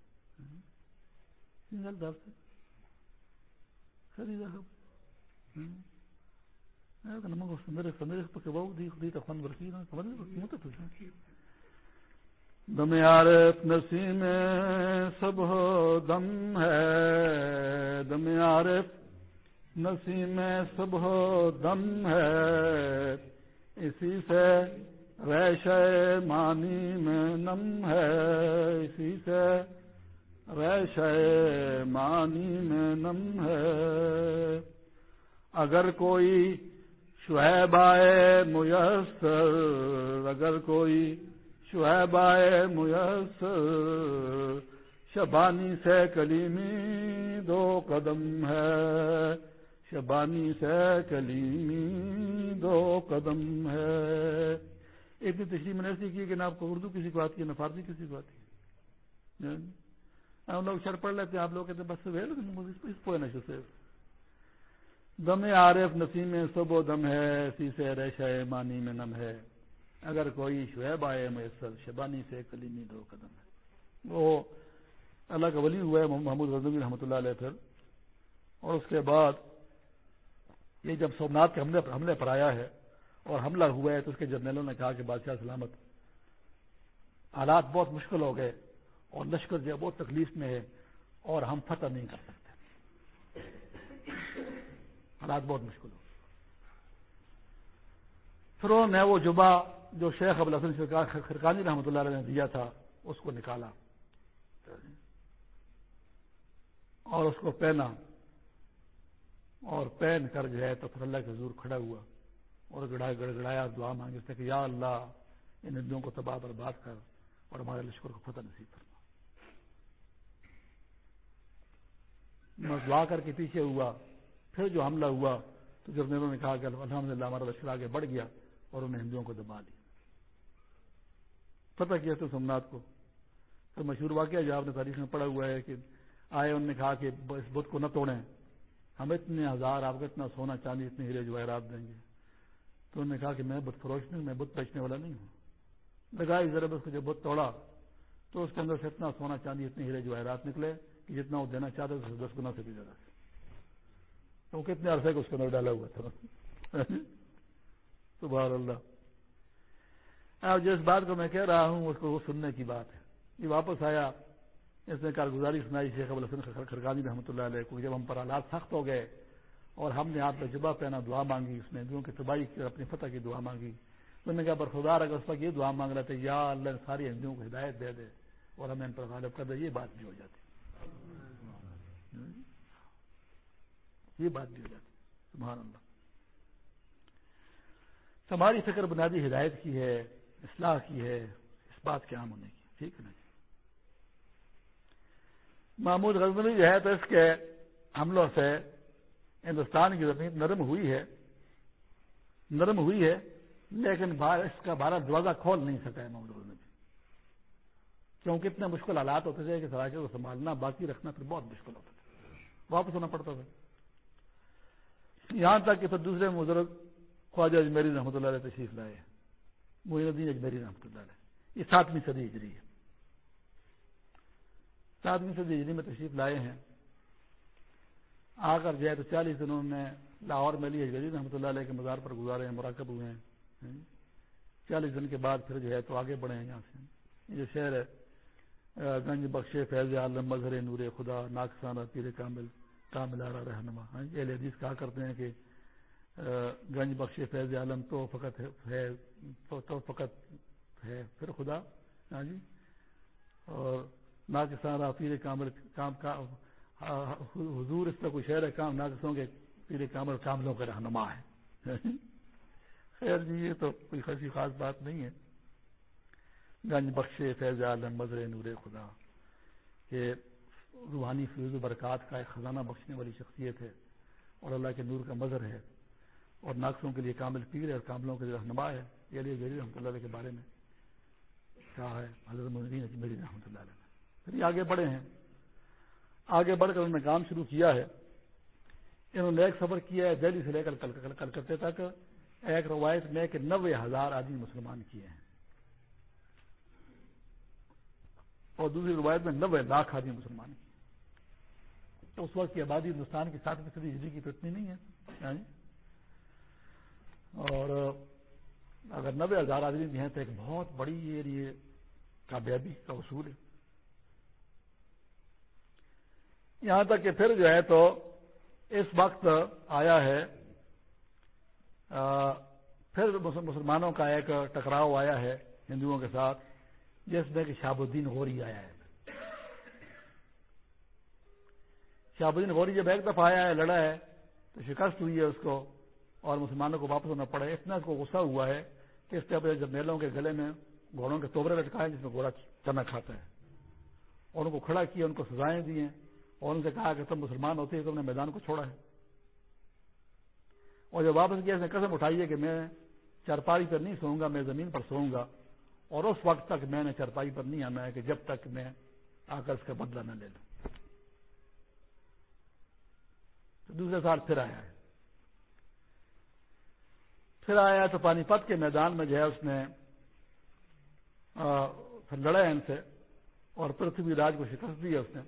ہاں، دم عارف نسیم سب ہو دم ہے۔ دم عارف نسیم سب ہو دم ہے۔ اسی سے ریش مانی میں نم ہے۔ اسی سے ریش مانی میں نم ہے۔ اگر کوئی شعیب آئے میسر، اگر کوئی شعیب آئے میسر، شبانی سے کلیمی دو قدم ہے۔ شبانی سے کلیمی دو قدم ہے۔ ایک تشریح میں نے ایسی کی کہ نہ آپ کو اردو کسی کو آتی ہے، نہ فارسی کسی کو آتی ہے۔ ہم لوگ شر پڑھ لیتے ہیں، آپ لوگ کہتے ہیں، بس اس پوائن سے دم عارف نسیم صب و دم ہے سیسے ریش ہے مانی میں نم ہے۔ اگر کوئی شعیب آئے، میسر شبانی سے کلیمی دو قدم ہے۔ وہ اللہ کا ولی ہوا ہے محمود غزنوی رحمۃ اللہ علیہ پھر۔ اور اس کے بعد یہ جب سومناتھ کے حملے پر حملے پر آیا ہے اور حملہ ہوا ہے، تو اس کے جرنیلوں نے کہا کہ بادشاہ سلامت، حالات بہت مشکل ہو گئے۔ اور لشکر جو ہے بہت تکلیف میں ہے اور ہم فتح نہیں کر سکتے۔ حالات بہت مشکل ہو پھر انہوں نے وہ جبا جو شیخ ابو الحسن خرکانی رحمۃ اللہ علیہ نے دیا تھا، اس کو نکالا۔ اور اس کو پہنا۔ اور پہن کر جو ہے تو پھر اللہ کے حضور کھڑا ہوا۔ اور گڑا گڑ گڑایا دعا مانگے تھے کہ یا اللہ، ان ندیوں کو تباہ برباد کر اور ہمارے لشکر کو فتح نصیب کرنا میں کر کے پیچھے ہوا، پھر جو حملہ ہوا، تو جرنیلوں نے کہا کہ الحمد للہ ہمارا لشکر آگے بڑھ گیا اور انہیں ہندوؤں کو دبا دیا۔ فتح کیا تھا سومنات کو؟ تو مشہور واقعہ جو آپ نے تاریخ میں پڑا ہوا ہے کہ آئے انہوں نے کہا کہ اس بدھ کو نہ توڑیں، ہم اتنے ہزار، آپ کو اتنا سونا چاندی اتنے ہیرے جواہرات دیں گے۔ تو انہوں نے کہا کہ میں بت فروش نہیں میں بت بیچنے والا نہیں ہوں۔ لگائی ذرا اس کو جب بت توڑا، تو اس کے اندر سے اتنا سونا چاندی اتنے ہیرے جواہرات نکلے۔ جتنا وہ دینا چاہتے تھے دس گنا سے بھی زیادہ۔ تو کتنے عرصے کو اس کے اندر ڈالا ہوا تھا۔ تو بہر اللہ۔ اب جس بات کو میں کہہ رہا ہوں، اس کو وہ سننے کی بات ہے۔ یہ واپس آیا۔ اس نے کارگزاری سنائی، شیخ ابو الحسن خرکانی رحمۃ اللہ علیہ کو، جب ہم پر حالات سخت ہو گئے اور ہم نے آپ کا جبا پہنا، دعا مانگی، اس نے جو کہ تباہی کی، اپنی فتح کی دعا مانگی۔ تو نے کہا پر اگر اس وقت یہ دعا مانگ رہا تھا یا اللہ، ساری ہندوؤں کو ہدایت دے دے اور ہمیں ان پر غالب کر دے، یہ بات بھی ہو جاتی۔ یہ بات بھی ہو جاتی سبحان اللہ۔ ہماری فکر بنیادی ہدایت کی ہے، اصلاح کی ہے، اس بات کے عام ہونے کی۔ ٹھیک ہے نا جی؟ محمود غزنوی جو ہے تو اس کے حملوں سے ہندوستان کی زمین نرم ہوئی ہے۔ نرم ہوئی ہے، لیکن اس کا بھارت دروازہ کھول نہیں سکا ہے محمود غزنوی۔ کیونکہ اتنے مشکل حالات ہوتے تھے کہ سراچے کو سنبھالنا، باقی رکھنا پھر بہت مشکل ہوتا تھا۔ واپس ہونا پڑتا تھا۔ یہاں تک کہ پھر دوسرے بزرگ خواجہ اجمیری رحمۃ اللہ علیہ تشریف لائے۔ معین الدین اجمیری رحمۃ اللہ علیہ۔ یہ ساتویں صدی ہجری ہے۔ ساتویں صدی ہجری میں تشریف لائے ہیں۔ آ کر جائے تو چالیس دنوں میں لاہور میں لی اجمیری رحمۃ اللہ علیہ کے مزار پر گزارے ہیں مراکب ہوئے ہیں۔ چالیس دن کے بعد پھر جو ہے تو آگے بڑھے ہیں یہاں سے۔ یہ شہر ہے گنج جی بخش فیض عالم، مظہر نور خدا ناکسانہ پیر کامل کامل رہنما۔ ہاں جی، اہل حدیث کہا کرتے ہیں کہ گنج بخش فیض عالم تو فقط ہے تو فقط ہے، پھر خدا۔ ہاں جی اور ناکسان پیر کامل، کام کا حضور اس کا کوئی شہر ہے، کام ناقصوں کے پیر کامل کاملوں کا رہنما ہے۔ ہاں جی، خیر جی یہ تو کوئی خاصی خاص بات نہیں ہے۔ گنج بخش فیض عالم مظر نور خدا کہ روحانی فیض و برکات کا ایک خزانہ بخشنے والی شخصیت ہے اور اللہ کے نور کا مظہر ہے اور ناقصوں کے لیے کامل پیر ہے اور کاملوں کے لیے رہنما ہے۔ یہ لیے گری رحمۃ اللہ کے بارے میں کہا ہے۔ حضرت مدین میری رحمۃ اللہ علیہ پھر یہ آگے بڑھے ہیں۔ آگے بڑھ کر انہوں نے کام شروع کیا ہے۔ انہوں نے ایک سفر کیا ہے دہلی سے لے کر کلکتے تک۔ ایک روایت میں کہ نوے ہزار آدمی مسلمان کیے ہیں۔ اور دوسری روایت میں نوے لاکھ آدمی مسلمان کیے تو اس وقت کی آبادی ہندوستان کی ساتھ فیصدی ہجری کی تو اتنی نہیں ہے۔ یعنی اور اگر نبے ہزار آدمی بھی ہیں تو ایک بہت بڑی یہ کامیابی کا اصول ہے۔ یہاں تک کہ پھر جو ہے تو اس وقت آیا ہے پھر مسلمانوں کا ایک ٹکراؤ آیا ہے ہندوؤں کے ساتھ۔ جس میں کہ شاب الدین غوری آیا ہے۔ شاب الدین غوری جب ایک دفعہ آیا ہے، لڑا ہے، تو شکست ہوئی ہے اس کو اور مسلمانوں کو واپس ہونا پڑا اتنا اس کو غصہ ہوا ہے کہ اس کے جب میلوں کے گلے میں گھوڑوں کے توبرے لٹکائے جس میں گھوڑا چنا کھاتا ہے، اور ان کو کھڑا کیا، ان کو سزائیں دی ہیں اور ان سے کہا کہ تم مسلمان ہوتے ہیں تم نے میدان کو چھوڑا ہے۔ اور جب واپس کیا، اس نے قسم اٹھائی ہے کہ میں چرپائی پر نہیں سوؤں گا، میں زمین پر سوؤں گا۔ اور اس وقت تک میں نے چرپائی پر نہیں آنا ہے کہ جب تک میں آ کر اس کا بدلہ نہ لے لوں۔ دوسرے سال پھر آیا ہے۔ پھر آیا تو پانی پت کے میدان میں جو ہے اس نے پھر لڑا ہے ان سے اور پرتھوی راج کو شکست دی ہے اس نے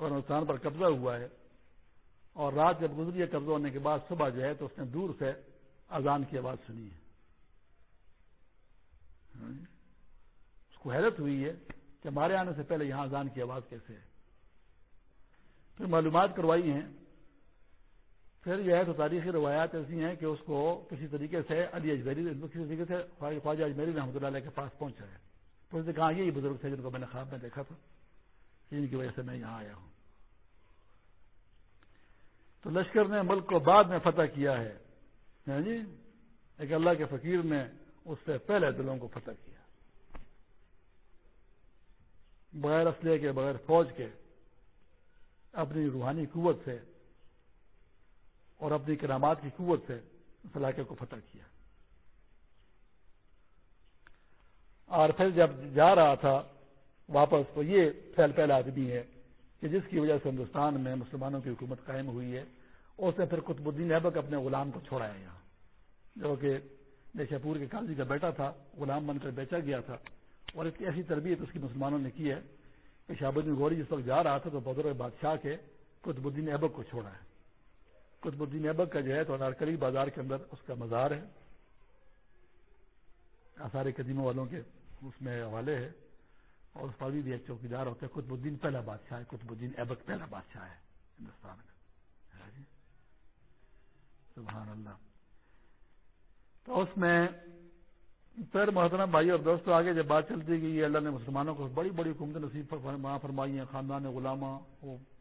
اور ہندوستان پر قبضہ ہوا ہے۔ اور رات جب گزری ہے قبضہ ہونے کے بعد صبح جو ہے تو اس نے دور سے اذان کی آواز سنی ہے۔ اس کو حیرت ہوئی ہے کہ ہمارے آنے سے پہلے یہاں اذان کی آواز کیسے ہے۔ پھر معلومات کروائی ہیں۔ پھر جو ہے تو تاریخی روایات ایسی ہیں کہ اس کو کسی طریقے سے علی اجمیری کسی طریقے سے خواجہ اجمیری رحمۃ اللہ علیہ کے پاس پہنچا ہے۔ تو اس نے کہا یہی بزرگ تھے جن کو میں نے خواب میں دیکھا تھا، جن کی وجہ سے میں یہاں آیا ہوں۔ تو لشکر نے ملک کو بعد میں فتح کیا ہے۔ جی ایک اللہ کے فقیر نے اس سے پہلے دلوں کو فتح کیا۔ بغیر اسلحے کے، بغیر فوج کے، اپنی روحانی قوت سے اور اپنی کرامات کی قوت سے اس علاقے کو فتح کیا۔ اور پھر جب جا رہا تھا، واپس تو یہ پھیل پہلا آدمی ہے کہ جس کی وجہ سے ہندوستان میں مسلمانوں کی حکومت قائم ہوئی ہے، اس نے پھر قطب الدین ایبک اپنے غلام کو چھوڑا ہے یہاں۔ جو کہ نیشا پور کے قاضی کا بیٹا تھا، غلام بن کر بیچا گیا تھا۔ اور ایک ایسی تربیت اس کی مسلمانوں نے کی ہے کہ شہاب الدین غوری جس وقت جا رہا تھا تو بدر بادشاہ کے قطب الدین ایبک کو چھوڑا ہے۔ قطب الدین ایبک کا جو ہے تو انارکلی بازار کے اندر اس کا مزار ہے۔ آثار قدیموں والوں کے اس میں حوالے ہے۔ اور اس پر بھی ایک چوکیدار ہوتے ہیں۔ قطب الدین پہلا بادشاہ ہے، قطب الدین ایبک پہلا بادشاہ ہے۔ ہندوستان کا۔ جی؟ سبحان اللہ۔ تو اس میں پھر محترم بھائی اور دوستوں آگے جب بات چلتی گئی اللہ نے مسلمانوں کو بڑی بڑی حکومت نصیب وہاں فرمائی ہیں۔ خاندان غلامہ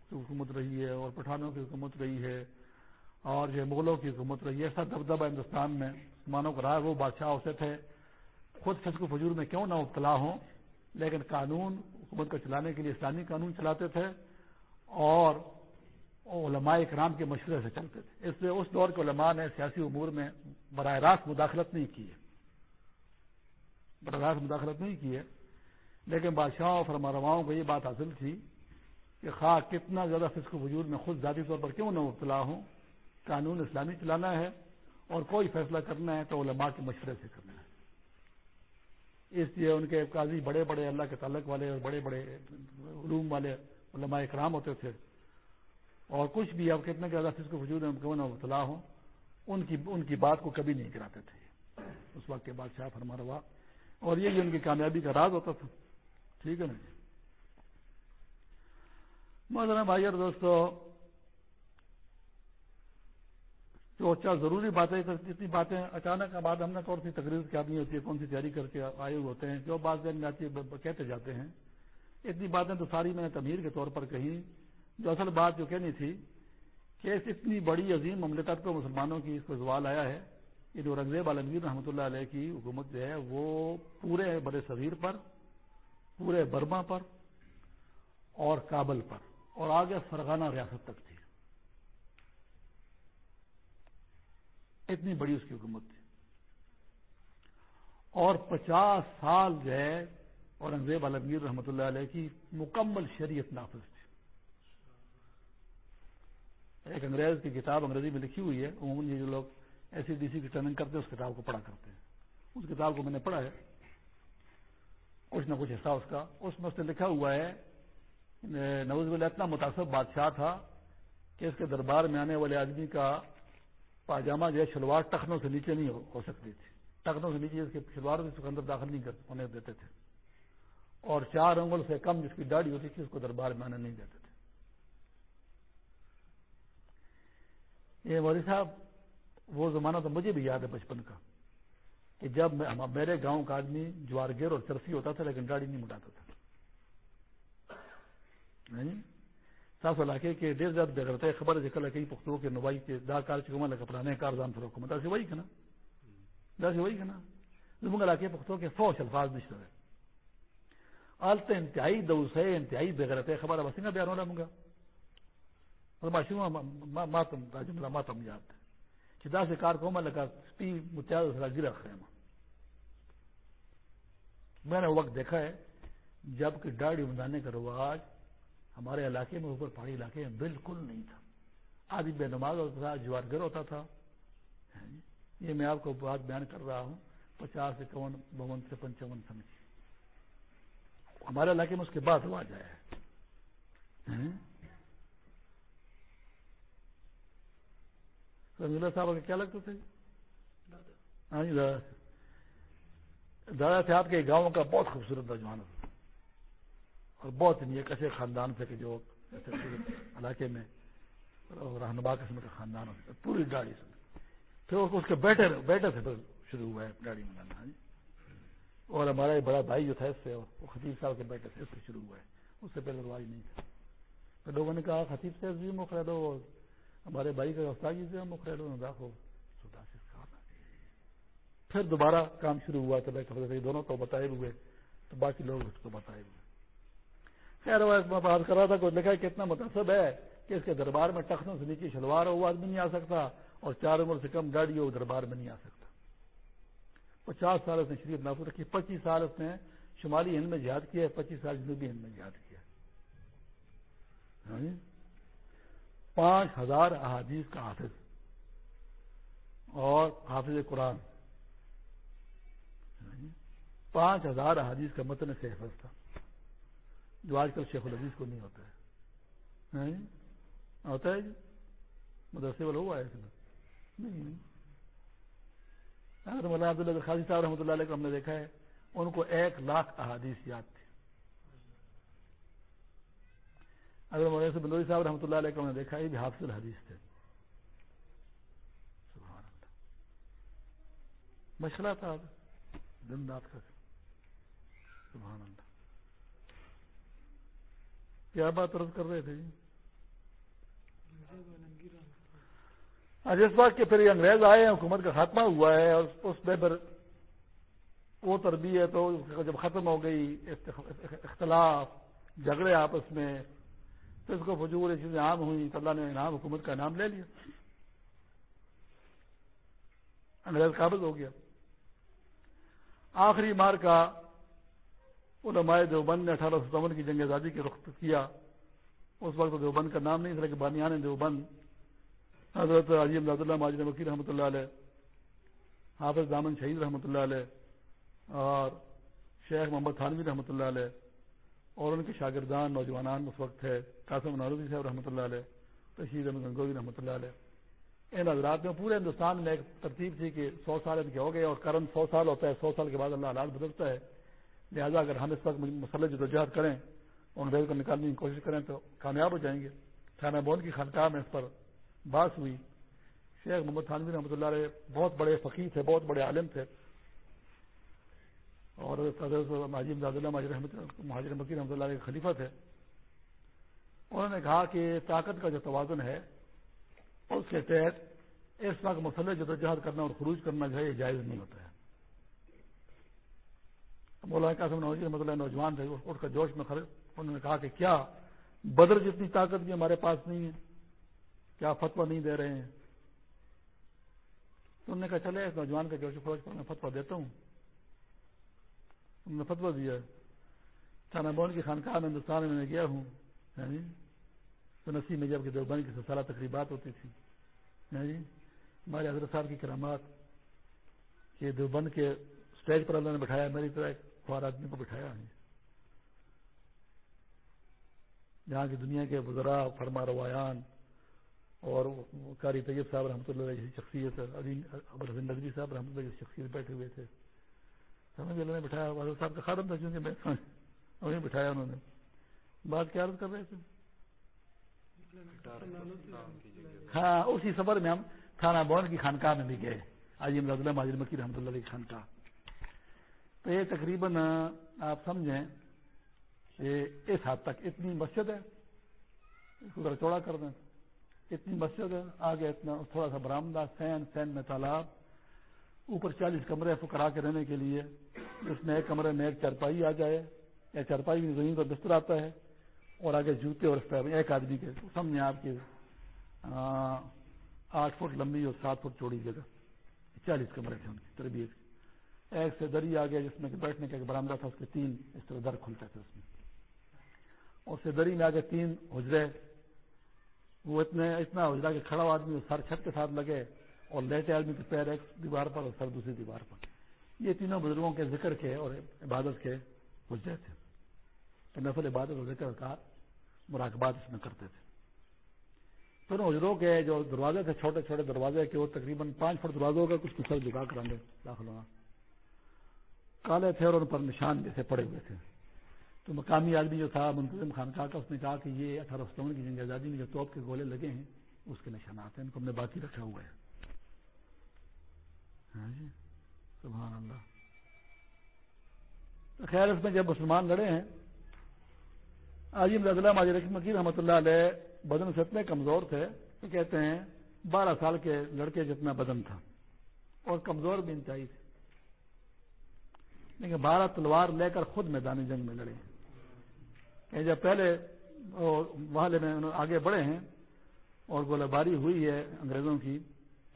کی حکومت رہی ہے اور پٹھانوں کی حکومت رہی ہے اور جو مغلوں کی حکومت رہی ہے۔ ایسا دبدبہ ہندوستان میں مسلمانوں کو رہا وہ بادشاہ ہوتے تھے۔ خود فسق و فجور میں کیوں نہ مبتلا ہوں؟ لیکن قانون حکومت کو چلانے کے لیے اسلامی قانون چلاتے تھے اور علماء اکرام کے مشورے سے چلتے تھے۔ اس لیے اس دور کے علماء نے سیاسی امور میں براہ راست مداخلت نہیں کی ہے۔ براہ راست مداخلت نہیں کی ہے۔ لیکن بادشاہوں فرما رواؤں کو یہ بات حاصل تھی کہ خواہ کتنا زیادہ فسق و وجود میں خود ذاتی طور پر کیوں نہ مبتلا ہوں، قانون اسلامی چلانا ہے اور کوئی فیصلہ کرنا ہے تو علماء کے مشورے سے کرنا ہے۔ اس لیے ان کے قاضی بڑے بڑے اللہ کے تعلق والے اور بڑے بڑے علوم والے علماء اکرام ہوتے تھے۔ اور کچھ بھی اب کتنے زیادہ فسق و وجود میں مبتلا ہوں، ان کی ان کی بات کو کبھی نہیں کراتے تھے۔ اس وقت کے بادشاہ فرما روا اور یہ ان کی کامیابی کا راز ہوتا تھا۔ ٹھیک ہے نا جی؟ مولانا بھائی اور دوستو، جو اچھا ضروری باتیں، جتنی باتیں اچانک بعد ہم نے کون سی تقریر کرنی ہوتی ہے، کون سی تیاری کر کے آئے ہوتے ہیں، جو بات دین جاتی ہے، کہتے جاتے ہیں۔ اتنی باتیں تو ساری میں نے تمیر کے طور پر کہی۔ جو اصل بات جو کہنی تھی کہ اس اتنی بڑی عظیم مملکت کو مسلمانوں کی اس کو زوال آیا ہے، یہ جو رنگزیب عالمگیر رحمۃ اللہ علیہ کی حکومت جو ہے، وہ پورے بڑے صغیر پر، پورے برما پر اور کابل پر، اور آگے فرغانہ ریاست تک تھی۔ اتنی بڑی اس کی حکومت تھی۔ اور پچاس سال جو ہے اورنگزیب عالمگیر رحمۃ اللہ علیہ کی مکمل شریعت نافذ تھی۔ ایک انگریز کی کتاب انگریزی میں لکھی ہوئی ہے، عموماً یہ جو لوگ ایسی ڈی سی کی ٹریننگ کرتے ہیں، اس کتاب کو پڑھا کرتے ہیں۔ اس کتاب کو میں نے پڑھا ہے، کچھ نہ کچھ حصہ اس کا۔ اس میں اس نے لکھا ہوا ہے نوز بل اتنا متاثر بادشاہ تھا کہ اس کے دربار میں آنے والے آدمی کا پاجامہ جو ہے، شلوار ٹخنوں سے نیچے نہیں ہو سکتی تھی۔ ٹخنوں سے نیچے اس کے شلوار اس کے اندر داخل نہیں ہونے دیتے تھے۔ اور چار انگل سے کم جس کی داڑھی ہوتی تھی، اس کو دربار میں آنے نہیں دیتے تھے۔ یہ مودی صاحب، وہ زمانہ تو مجھے بھی یاد ہے بچپن کا، کہ جب میرے گاؤں کا آدمی جوار گر اور چرفی ہوتا تھا، لیکن گاڑی نہیں مٹاتا تھا۔ یعنی صاف علاقے کے ڈیر زیادہ بے ہے، خبر ہے کل کئی کے نوائی کے دا کار چکما لگا پرانے کارزان پر حکومت ایسے وہی کنا ایسے وہی کنا زمگ علاقے پختوں کے فوش الفاظ نشتر ہے۔ آلتے انتہائی دو سے انتہائی بے غیرت خبر ہے بسنگا بیان ہونا منگا اور معشوما ماتم دا جملہ ماتم یاد کہ دا سے کار کو لگا سپی متیاد سرا گرا خیمہ میں نے وقت دیکھا ہے جبکہ ڈاڑی بندانے کا رواج ہمارے علاقے میں اوپر پہاڑی علاقے میں بالکل نہیں تھا۔ آدھی بے نماز ہوتا تھا، جوار گر ہوتا تھا۔ ہاں جی؟ یہ میں آپ کو بات بیان کر رہا ہوں، پچاس اکون بون سے پنچاون سمجھ۔ ہمارے علاقے میں اس کے بعد رواج آیا ہے۔ ہاں جی؟ رنگیلا صاحب کیا لگتا تھا ہاں جی دادا دادا آپ کے گاؤں کا بہت خوبصورت نوجوان۔ اور بہت ہی ایک ایسے خاندان تھے کہ جو علاقے میں رہنما قسم کا خاندان ہوتا پوری گاڑی سے۔ پھر اس کے بیٹے بیٹے سے شروع ہوا ہے گاڑی منگانا جی۔ اور ہمارا ایک بڑا بھائی جو تھا اس سے وہ خطیب صاحب کے بیٹے سے اس سے شروع ہوا ہے۔ اس سے پہلے رواج نہیں تھا لوگوں نے کہا خطیب سے بھی مخردو اور ہمارے بھائی کا استاجی سے مخردو داخو پھر دوبارہ کام شروع ہوا تو دونوں تو بتائے ہوئے، تو باقی لوگ اس کو بتائے ہوئے۔ خیر میں بات کر رہا تھا، کوئی لکھا کتنا متاثب ہے کہ اس کے دربار میں ٹخنوں سے نیچے شلوار ہو، وہ آدمی نہیں آ سکتا اور چار عمر سے کم گاڑی ہو دربار میں نہیں آ سکتا۔ پچاس سال اس نے شریف نافذ رکھی، پچیس سال اس نے شمالی ہند میں جہاد کیا ہے، پچیس سال جنوبی ہند میں جہاد کیا ہاں جی؟ پانچ ہزار احادیث کا حافظ اور حافظ قرآن۔ پانچ ہزار احادیث کا متن سے حفظ تھا، جو آج کل شیخ العزیز کو نہیں ہوتا ہے۔ جی؟ ہوتا ہے جی؟ مدرسے والا ہوا ہے مولانا عبداللہ خاصی صاحب رحمۃ اللہ علیہ کو ہم نے دیکھا ہے، ان کو ایک لاکھ احادیث یاد تھی اگر مولانا سے بندوری صاحب رحمۃ اللہ علیہ کو نے دیکھا، یہ بھی حافظ الحدیث تھے۔ مشغلہ تھا۔ دن رات کا۔ سبحان اللہ۔ کیا بات عرض کر رہے تھے جی؟ جس بات کے پھر یہ انگریز آئے ہیں، حکومت کا خاتمہ ہوا ہے اور اس میں پھر وہ تربیت تو جب ختم ہو گئی، اختلاف، جھگڑے آپس میں تو اس کو فجور چیزیں عام ہوئی تو اللہ نے انعام حکومت کا نام لے لیا۔ انگریز قابض ہو گیا۔ آخری مار کا علماء دیوبند نے اٹھارہ سو ستاون کی جنگ آزادی کے رخ کیا۔ اس وقت دیوبند کا نام نہیں تھا کہ بانیان دیوبند۔ حضرت عظیم اللہ ماجد وکیل رحمۃ اللہ علیہ، حافظ دامن شہید رحمۃ اللہ علیہ، اور شیخ محمد تھانوی رحمۃ اللہ علیہ۔ اور ان کے شاگردان نوجوانان اس وقت تھے قاسم ناروی صاحب رحمۃ اللہ علیہ تشہید احمد گنگوی رحمۃ اللہ علیہ۔ ان حضرات میں پورے ہندوستان میں ایک ترتیب تھی کہ سو سال ان کے ہو گئے اور کرم سو سال ہوتا ہے، سو سال کے بعد اللہ حالات بدلتا ہے۔ لہٰذا اگر ہم اس وقت مسئلے جدوجہد کریں اور کو نکالنے کی کوشش کریں تو کامیاب ہو جائیں گے۔ تھانہ بون کی خانقاہ میں اس پر بات ہوئی۔ شیخ محمد تھانوی رحمۃ اللہ علیہ بہت بڑے فقیر تھے، بہت بڑے عالم تھے۔ اور ماجد مہاجر مکی رحمۃ اللہ علیہ خلیفہ تھے۔ انہوں نے کہا کہ طاقت کا جو توازن ہے، اس کے تحت اس وقت مسئلے جدوجہد کرنا اور خروج کرنا جو ہے، یہ جائز نہیں ہوتا ہے۔ مولانا قاسم نوجی رحمۃ اللہ نوجوان تھے اٹھ کر جوش میں انہوں نے کہا کہ کیا بدر جتنی طاقت بھی ہمارے پاس نہیں ہے، کیا فتوا نہیں دے رہے ہیں؟ تو انہوں نے کہا چلے نوجوان کا جوش فروش پر میں فتوا دیتا ہوں۔ انہوں نے فتوا دیا تھانہ بون کی خانقاہ میں ہندوستان میں میں گیا ہوں یعنی تو نصیب میں جبکہ دیوبند کی سالہ تقریبات ہوتی تھی یعنی ہمارے حضرت صاحب کی کرامات کہ دیوبند کے اسٹیج پر اللہ نے بٹھایا، میری طرح ایک خوار آدمی کو بٹھایا ہے۔ جہاں کی دنیا کے بزرا فرما روایان اور قاری طیب صاحب رحمۃ اللہ علیہ شخصیت ابر حسین نقوی صاحب رحمۃ اللہ شخصیت بیٹھے ہوئے تھے۔ سمجھ اللہ نے بٹھایا والد صاحب کا خادم تھا چونکہ میں انہیں بٹھایا انہوں نے۔ بات کیا عرض کر رہے تھے؟ ہاں اسی سفر میں ہم تھانہ بون کی خانقاہ میں بھی گئے۔ آج امراض اللہ ماجر مکی رحمۃ اللہ کی خانقاہ۔ تو یہ تقریباً آپ سمجھیں اس حد تک اتنی مسجد ہے۔ اس کو ذرا چوڑا کر دیں۔ اتنی مسجد ہے آگے اتنا تھوڑا سا برامدہ سین سین میں تالاب۔ اوپر چالیس کمرے فکرا کے رہنے کے لیے، اس میں ایک کمرے میں ایک چرپائی آ جائے، یا چرپائی کی زمین پر بستر آتا ہے، اور آگے جوتے اور ایک آدمی کے سامنے آپ کی آٹھ فٹ لمبی اور سات فٹ چوڑی جگہ، چالیس کمرے تھے ان کی تربیت۔ ایک سے دری آ گیا جس میں بیٹھنے کا ایک برامدہ تھا، اس کے تین اس طرح در کھلتے تھے اس میں۔ اور سے دری میں آگے تین حجرے، وہ اتنے، اتنا ہو جائے کہ کھڑا آدمی سر چھت کے ساتھ لگے اور لیٹے آدمی کے پیر ایک دیوار پر اور سر دوسری دیوار پر۔ یہ تینوں بزرگوں کے ذکر کے اور عبادت کے حجرے تھے۔ تو نفل عبادت اور ذکر کا مراقبات اس میں کرتے تھے۔ پھر حجروں کے جو دروازے تھے، چھوٹے چھوٹے دروازے کے، وہ تقریباً پانچ فٹ دروازوں کا کچھ کچھ جھکا کر آگے داخل ہوا۔ کالے تھے اور ان پر نشان جیسے پڑے ہوئے تھے۔ تو مقامی آدمی جو تھا، منتظم خان کا اس نے کہا کہ یہ اٹھارہ ستاون کی جنگ آزادی میں جو توپ کے گولے لگے ہیں، اس کے نشانات ہیں، ان کو ہم نے باقی رکھا ہوا ہے۔ ہاں جی؟ سبحان اللہ۔ خیر، اس میں جب مسلمان لڑے ہیں عظیم اللہ ماجر مکیر رحمۃ اللہ علیہ بدن سے اتنے کمزور تھے۔ تو کہتے ہیں، بارہ سال کے لڑکے جتنا بدن تھا، اور کمزور بھی انتہائی تھے۔ لیکن بارہ تلوار لے کر خود میدانی جنگ میں لڑے۔ ہیں کہ جب پہلے والے میں آگے بڑھے ہیں اور گولہ باری ہوئی ہے انگریزوں کی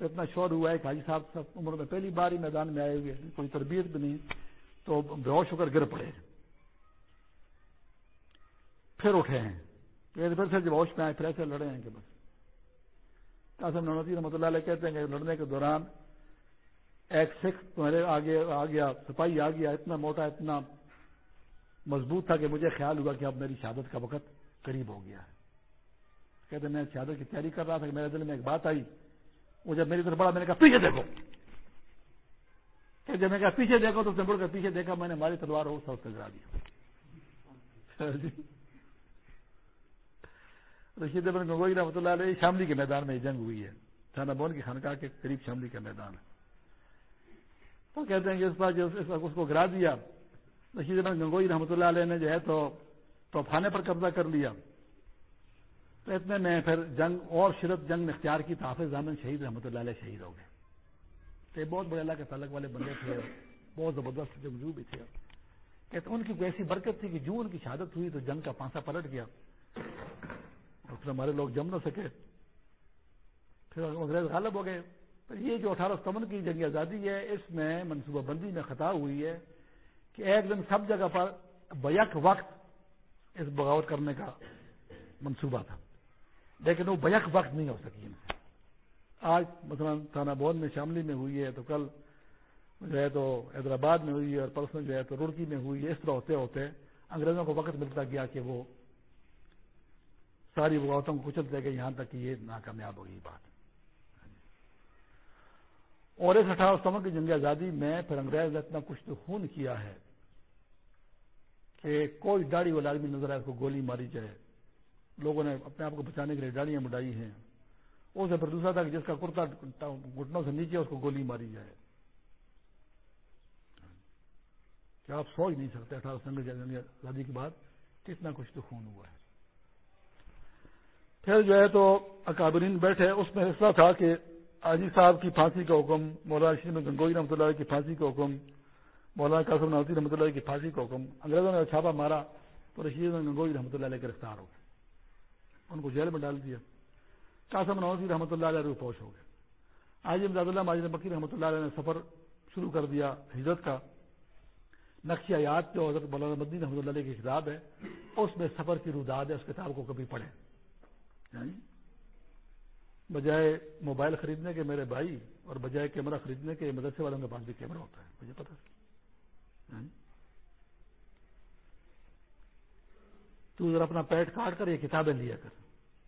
تو اتنا شور ہوا ہے کہ حاجی صاحب سب عمر میں پہلی بار ہی میدان میں آئے ہوئے کوئی تربیت بھی نہیں، تو بےوش ہو کر گر پڑے پھر اٹھے ہیں۔ پھر سے جب ہوش میں آئے، پھر ایسے لڑے ہیں کہ بس۔ قاسم نوتی رحمۃ اللہ علیہ کہتے ہیں کہ لڑنے کے دوران ایک سکھ تمہارے آگے آ گیا، سپاہی آ گیا، اتنا موٹا، اتنا مضبوط تھا کہ مجھے خیال ہوا کہ اب میری شہادت کا وقت قریب ہو گیا ہے۔ کہتے میں شہادت کی تیاری کر رہا تھا کہ میرے دل میں ایک بات آئی وہ جب میری طرف بڑا، میں نے کہا، پیچھے دیکھو۔ کہ جب میں کہا، پیچھے دیکھو، تو اس نے مڑ کر پیچھے دیکھا، میں نے ہماری تلوار ہو سب گرا دیا رشید بن گنگوئی رحمۃ اللہ علیہ، شاملی کے میدان میں جنگ ہوئی ہے۔ تھانہ بون کی خانقاہ کے قریب شاملی کا میدان ہے۔ تو کہتے ہیں کہ اس بار جو اس کو گرا دیا، رشید بن گنگوئی رحمۃ اللہ علیہ نے جو ہے تو توفانے پر قبضہ کر لیا۔ تو اتنے میں پھر جنگ اور شرط جنگ میں اختیار کی حافظ زامن شہید رحمۃ اللہ علیہ شہید ہو گئے۔ تو بہت بڑے اللہ کے تعلق والے بندے تھے، بہت زبردست جنگجو بھی تھے۔ کہتے ان کی کوئی ایسی برکت تھی کہ جو ان کی شہادت ہوئی تو جنگ کا پانسا پلٹ گیا۔ اس میں ہمارے لوگ جم نہ سکے۔ پھر انگریز غالب ہو گئے۔ تو یہ جو اٹھارہ ستمن کی جنگ آزادی ہے، اس میں منصوبہ بندی میں خطا ہوئی ہے کہ ایک دن سب جگہ پر بیک وقت اس بغاوت کرنے کا منصوبہ تھا۔ لیکن وہ بیک وقت نہیں ہو سکی۔ آج مثلا تھانہ بون میں شاملی میں ہوئی ہے، تو کل جو ہے تو حیدرآباد میں ہوئی ہے اور پرسوں جو ہے تو رڑکی میں ہوئی ہے۔ اس طرح ہوتے ہوتے انگریزوں کو وقت ملتا گیا کہ وہ ساری بغاوتوں کو کچل دے گئے، یہاں تک کہ یہ ناکامیاب ہوگی بات۔ اور اس اٹھارہ ستمبر کی جنگ آزادی میں پھر انگریز نے اتنا کچھ تو خون کیا ہے کہ کوئی داڑھی والا آدمی نظر آئے اس کو گولی ماری جائے۔ لوگوں نے اپنے آپ کو بچانے کے لیے ڈاڑیاں مڈائی ہیں۔ اسے پھر دوسرا تھا کہ جس کا کرتا گھٹنوں سے نیچے اس کو گولی ماری جائے۔ کیا آپ سوچ نہیں سکتے اٹھارہ سنگ آزادی کے بعد کتنا کچھ تو خون ہوا ہے۔ پھر جو ہے تو اکابرین بیٹھے۔ اس میں حصہ تھا کہ آجی صاحب کی پھانسی کا حکم، مولانا شریف گنگوئی رحمۃ اللہ کی پھانسی کا حکم، مولانا قاسم نوزی رحمۃ اللہ کی پھانسی کا حکم، انگریزوں نے چھاپا مارا، تو رشید گنگوئی رحمۃ اللہ علیہ گرفتار ہو گئے۔ ان کو جیل میں ڈال دیا۔ قاسم نوزی رحمۃ اللہ علیہ پوش ہو گئے۔ آج امداد اللہ ماجد بکی رحمۃ اللہ علیہ نے سفر شروع کر دیا ہجرت کا۔ نقشہ یاد جو حضرت مولانا مدنی رحمۃ اللہ علیہ کی کتاب ہے۔ اس میں سفر کی روداد ہے، اس کتاب کو کبھی پڑھیں۔ یعنی بجائے موبائل خریدنے کے میرے بھائی اور بجائے کیمرہ خریدنے کے مدرسے والوں کے پاس بھی کیمرہ ہوتا ہے، مجھے پتا یعنی تو ذرا اپنا پیٹ کاٹ کر یہ کتابیں لیا کر۔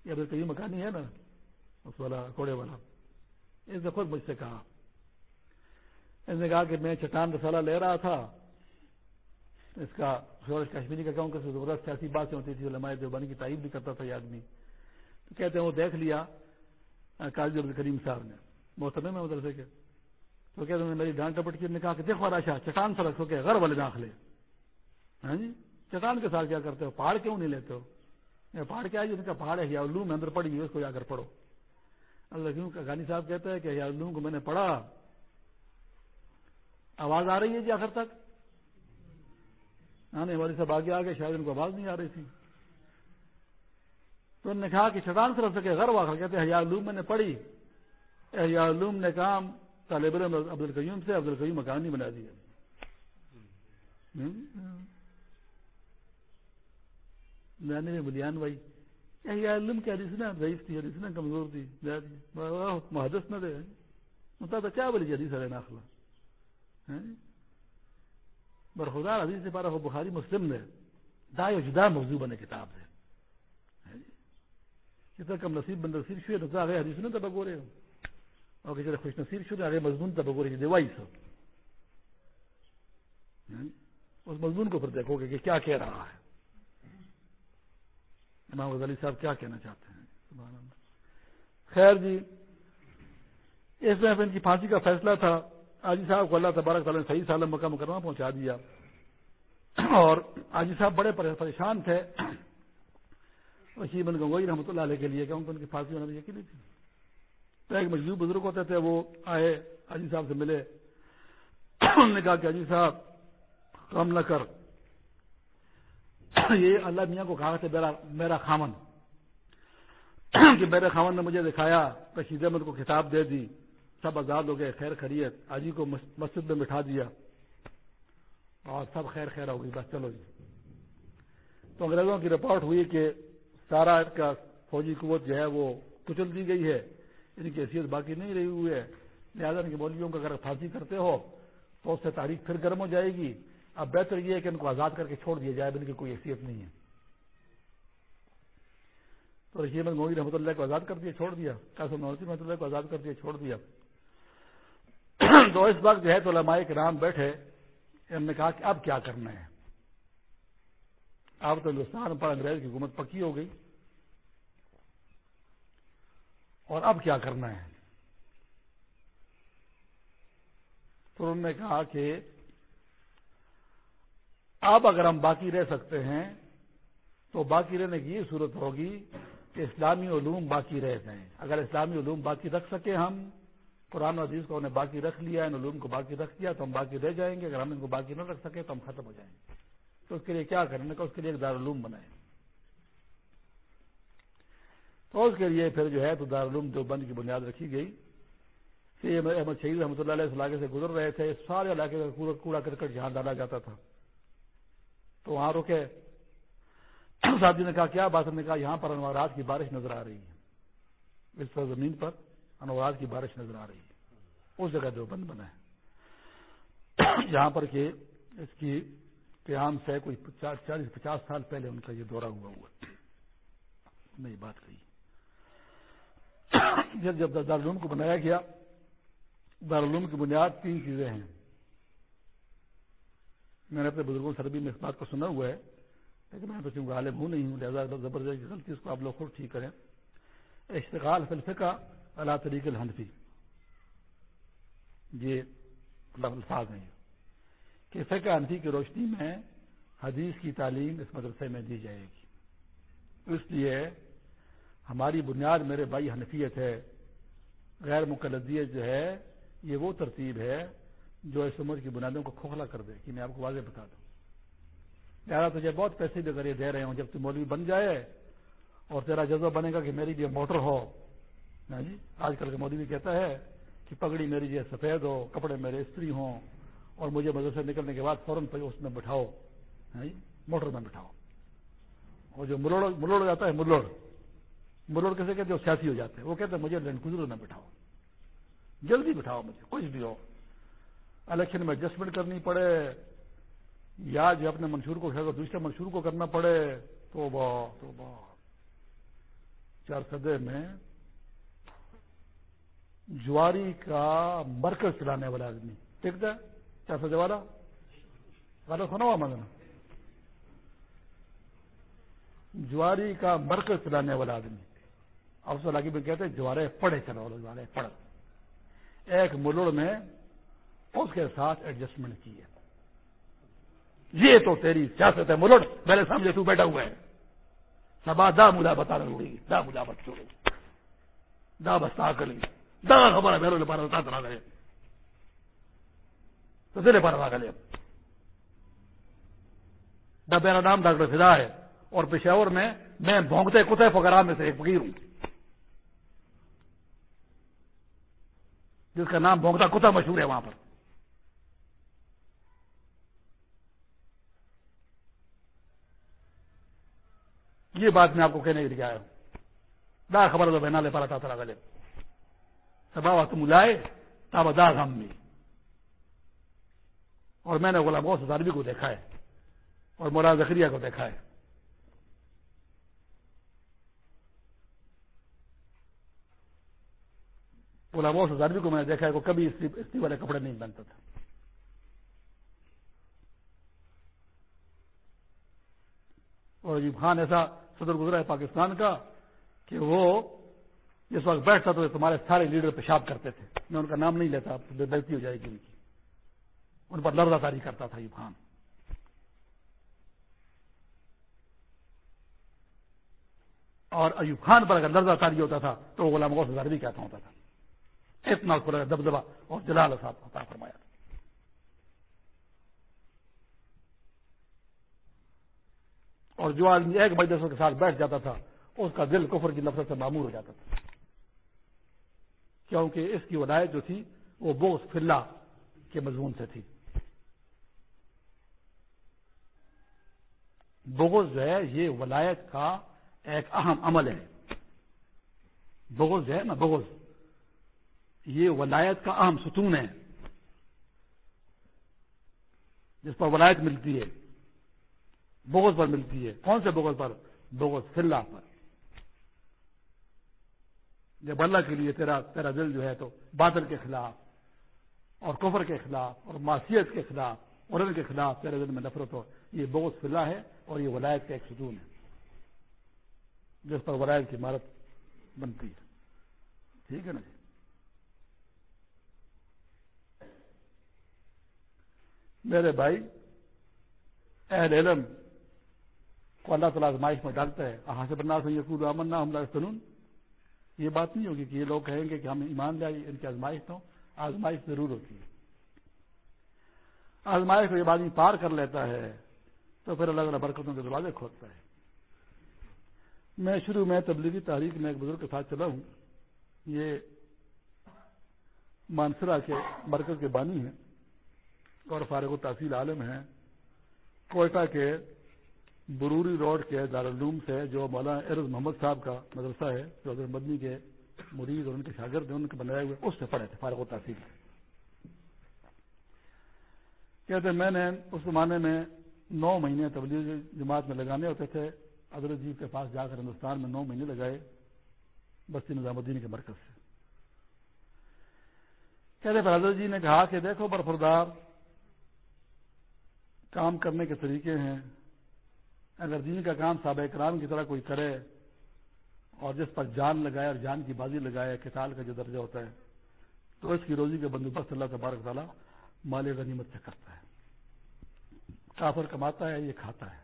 یہ ابھی کئی مکانی ہے نا اس والا کوڑے والا اس نے خود مجھ سے کہا اس نے کہا کہ میں چٹان رسالہ لے رہا تھا اس کا سورج کشمیری کا کہوں کہ ضرورت ایسی باتیں ہوتی تھی علماء دیوبانی کی تعریف بھی کرتا تھا یہ آدمی تو کہتے ہیں وہ دیکھ لیا قاضی عبد کریم صاحب نے محتمے میں مدرسے کے تو کہتے ہیں میری ڈانٹ ٹپٹ کی نے کہا کہ دیکھو راشا چٹان سے رکھو کہ غر والے داخلے ہاں جی چٹان کے ساتھ کیا کرتے ہو پہاڑ کیوں نہیں لیتے ہو پہاڑ کیا ہے ان کا پہاڑ ہے یا اندر پڑی اس کو جا کر پڑھو۔ اللہ گانی صاحب کہتے ہیں کہ یا کو میں نے پڑھا۔ آواز آ رہی ہے جی آخر تک؟ ہاں ہماری سب آگے آگے شاید ان کو آواز نہیں آ رہی تھی۔ تو انہوں نے کہا کہ شیطان سے رہ سکے غرب آخر کہتے ہیں علوم میں نے پڑھی۔ علوم نے کام طالب علم عبد القیوم سے عبد القیوم مکانی بنا دیا میں نے بلیان بھائی علم کی حدیث نا ضعیف تھی، حدیث نا کمزور تھی محدث نہ دے۔ مطلب کیا بولی جی حدیث ہے ناخلا برخدار حدیث پارا ہو، بخاری، مسلم نے دا جدا موضوع بنے کتاب ہے کتنا کم نصیب، بند نصیب شو نو هغه حدیثونه ته بګورې او چې خوش نصیب شو هغه مضمون ته بګورې دی وایي سو۔ اس مضمون کو پھر دیکھو گے کہ کیا کہہ رہا ہے۔ امام غزالی صاحب کیا کہنا چاہتے ہیں؟ خیر جی اس میں ان کی پھانسی کا فیصلہ تھا۔ آجی صاحب کو اللہ تبارک تعالیٰ نے صحیح سالم مکہ مکرمہ پہنچا دیا۔ اور آجی صاحب بڑے پریشان تھے۔ بن گنگوئی رحمۃ اللہ علیہ کے لیے کہ ان کو ان کی پھانسی ہونا یقینی تھی۔ تو ایک مجلو بزرگ ہوتے تھے، وہ آئے، حاجی صاحب سے ملے۔ انہوں نے کہا کہ حاجی صاحب کام نہ کر۔ یہ اللہ میاں کو کہا کہ میرا خامن. کہ میرے خامن نے مجھے دکھایا رشید احمد کو کتاب دے دی۔ سب آزاد ہو گئے، خیر خریت آجی کو مسجد میں بٹھا دیا۔ اور سب خیر خیر ہو گئی، بس چلو جی۔ تو انگریزوں کی رپورٹ ہوئی کہ سارا کا فوجی قوت جو ہے وہ کچل دی گئی ہے۔ ان کی حیثیت باقی نہیں رہی ہوئی ہے۔ لہٰذا ان کے مولویوں کا اگر پھانسی کرتے ہو تو اس سے تاریخ پھر گرم ہو جائے گی۔ اب بہتر یہ ہے کہ ان کو آزاد کر کے چھوڑ دیا جائے ان کی کوئی حیثیت نہیں ہے۔ تو رشید احمد مودی رحمۃ اللہ کو آزاد کر دیا، چھوڑ دیا۔ قاسم رحمۃ اللہ کو آزاد کر دیا، چھوڑ دیا۔ تو اس وقت جو ہے تو علماء کے نام بیٹھے انہوں نے کہا کہ اب کیا کرنا ہے؟ اب تو ہندوستان پر انگریز کی حکومت پکی ہو گئی۔ اور اب کیا کرنا ہے؟ تو انہوں نے کہا کہ اب اگر ہم باقی رہ سکتے ہیں، تو باقی رہنے کی یہ صورت ہوگی کہ اسلامی علوم باقی رہ جائیں اگر اسلامی علوم باقی رکھ سکیں ہم، قرآن و حدیث کو انہیں باقی رکھ لیا، ان علوم کو باقی رکھ دیا تو ہم باقی رہ جائیں گے۔ اگر ہم ان کو باقی نہ رکھ سکے، تو ہم ختم ہو جائیں گے۔ تو اس کے لیے کیا کریں کہ اس کے لیے ایک دارالعلوم بنائے تو اس کے لیے پھر جو ہے، تو دارالعلوم جو بند کی بنیاد رکھی گئی احمد شہید رحمۃ اللہ علیہ اس علاقے سے گزر رہے تھے۔ سارے علاقے کا کوڑا کرکٹ جہاں ڈالا جاتا تھا۔ تو وہاں رکے۔ صاحب جی نے کہا، کیا بات نے کہا، یہاں پر انوارات کی بارش نظر آ رہی ہے۔ اس پر زمین پر انوارات کی بارش نظر آ رہی ہے۔ اس جگہ جو بند بنا ہے۔ یہاں پر کہ اس کی قیام سے کوئی چالیس، پچاس سال پہلے ان کا یہ دورہ ہوا ہوا۔ نئی بات کہی۔ جب جب دارالعلوم کو بنایا گیا، دارالعلوم کی بنیاد تین چیزیں ہیں۔ میں نے اپنے بزرگوں سربی میں اس بات کو سنا ہوا ہے، لیکن میں تو چونکہ عالم ہوں، نہیں ہوں، لہٰذا زبردست غلطی اس کو آپ لوگ خود ٹھیک کریں۔ اشتغال فلفقہ اللہ طریق الحنفی۔ یہ الفاظ ہیں کہ فقہ حنفی کی روشنی میں حدیث کی تعلیم اس مدرسے میں دی جائے گی۔ اس لیے ہماری بنیاد میرے بھائی حنفیت ہے، غیر مقلدیت جو ہے، یہ وہ ترتیب ہے جو اس عمر کی بنیادوں کو کھوکھلا کر دے کہ میں آپ کو واضح بتا دوں۔ لہٰذا تجھے بہت پیسے بھی اگر یہ دے رہے ہوں، جب تم مولوی بن جائے اور تیرا جذبہ بنے گا کہ میری بھی موٹر ہو۔ ہاں جی؟ آج کل کا مودی بھی کہتا ہے کہ پگڑی میری جو سفید ہو، کپڑے میرے استری ہوں اور مجھے مدرسے نکلنے کے بعد فوراً اس میں بٹھاؤ۔ ہاں جی؟ موٹر میں بٹھاؤ۔ اور جو ملوڑ ملوڑ جاتا ہے، ملوڑ۔ ملوڑ کیسے کہتے ہیں؟ سیاسی ہو جاتے ہیں۔ وہ کہتے ہیں مجھے لینڈ کزر میں بٹھاؤ۔ جلدی بٹھاؤ مجھے، کچھ بھی ہو۔ الیکشن میں ایڈجسٹمنٹ کرنی پڑے، یا جو اپنے منشور کو دوسرے منشور کو کرنا پڑے تو با تو با چار سدے میں جواری کا مرکز چلانے والا آدمی۔ ٹھیک ہے چار سدے والا؟ غلط سنا ہوا مانگنا جواری کا مرکز چلانے والا آدمی۔ افسر علاقے میں کہتے ہیں، جوارے پڑے چلا جوارے پڑ ایک ملوڑ میں اس کے ساتھ ایڈجسٹمنٹ کی ہے۔ یہ تو تیری سیاست ہے ملوڑ میرے سامنے تو بیٹھا ہوا ہے۔ سبا دا ملا بتا رہی دا ملا بت چھوڑے دا بستا کری دا خبر میرے پارا بتا کرا تو تیرے پارا گلے دا میرا نام ڈاکٹر فضا ہے اور پشاور میں میں بھونکتے کتے فکرا میں سے ایک فقیر ہوں۔ جس کا نام بھونکتا کتا مشہور ہے وہاں پر۔ یہ بات میں آپ کو کہنے کے لیے آیا ہوں۔ دا خبر تو بہنا لے پا رہا تھا گلے سبا تم لائے تب دا غم میں۔ اور میں نے غلام غوث ہزاروی کو دیکھا ہے، اور مولانا زکریہ کو دیکھا ہے۔ غلام غوث ہزاروی کو میں نے دیکھا ہے وہ کبھی استری والے کپڑے نہیں پہنتا تھا۔ اور عجیب خان ایسا صدر گزرا ہے پاکستان کا کہ وہ جس وقت بیٹھتا تو تمہارے سارے لیڈر پیشاب کرتے تھے۔ میں ان کا نام نہیں لیتا بے بےتی ہو جائے گی ان کی۔ ان پر لفظہ تاری کرتا تھا ایوب خان اور ایوب خان پر اگر لفظہ تاری ہوتا تھا تو وہ غلام غوث ہزار بھی کہتا ہوتا تھا۔ اتنا کھلا دبدبا اور جلال صاحب عطا فرمایا۔ تھا اور جو آدمی ایک مجلس کے ساتھ بیٹھ جاتا تھا، اس کا دل کفر کی نفرت سے معمور ہو جاتا تھا۔ کیونکہ اس کی ولایت جو تھی، وہ بوس فلّہ کے مضمون سے تھی۔ بغض جو ہے، یہ ولایت کا ایک اہم عمل ہے۔ بغض جو ہے نا، بغض۔ یہ ولایت کا اہم ستون ہے۔ جس پر ولایت ملتی ہے۔ بغض پر ملتی ہے۔ کون سے بغض پر؟ بغض فلّہ پر۔ جب اللہ کے لیے تیرا تیرا دل جو ہے تو بادل کے خلاف اور کفر کے خلاف اور معاشیت کے خلاف اور ان کے خلاف تیرے دل میں نفرت ہو، یہ بغض فلّہ ہے اور یہ ولایت کا ایک ستون ہے۔ جس پر ولایت کی عمارت بنتی ہے۔ ٹھیک ہے نا جی؟ میرے بھائی، اہل علم کو اللہ تعالیٰ آزمائش میں ڈالتا ہے۔ آہاں سے بننا سے یقول امن حملہ سنون یہ بات نہیں ہوگی کہ یہ لوگ کہیں گے کہ ہم ایمان لائے، ان کی آزمائش تو آزمائش ضرور ہوتی ہے۔ آزمائش کو جب آدمی پار کر لیتا ہے، تو پھر اللہ تعالیٰ برکتوں کے دروازے کھولتا ہے۔ میں شروع میں تبلیغی تاریخ میں ایک بزرگ کے ساتھ چلا ہوں۔ یہ مانسرا کے مرکز کے بانی ہیں اور فارغ و تحصیل عالم ہیں۔ کوئٹہ کے بروری روڈ کے دارالعلوم سے جو مولانا ارز محمد صاحب کا مدرسہ ہے، جو اگر مدنی کے مریض اور ان کے شاگرد ہیں، ان کے بنائے ہوئے، اس سے پڑھے تھے فارغ و تحصیل کہتے میں نے اس زمانے میں نو مہینے تبلیغ جماعت میں لگانے ہوتے تھے۔ ادر جی کے پاس جا کر ہندوستان میں نو مہینے لگائے بستی نظام الدین کے مرکز سے۔ کہتے حضرت جی نے کہا کہ دیکھو برفردار کام کرنے کے طریقے ہیں۔ اگر دین کا کام صحابہ کرام کی طرح کوئی کرے اور جس پر جان لگائے اور جان کی بازی لگائے کتال کا جو درجہ ہوتا ہے، تو اس کی روزی کا بندوبست اللہ تبارک تعالیٰ مال غنیمت سے کرتا ہے۔ کافر کماتا ہے، یہ کھاتا ہے۔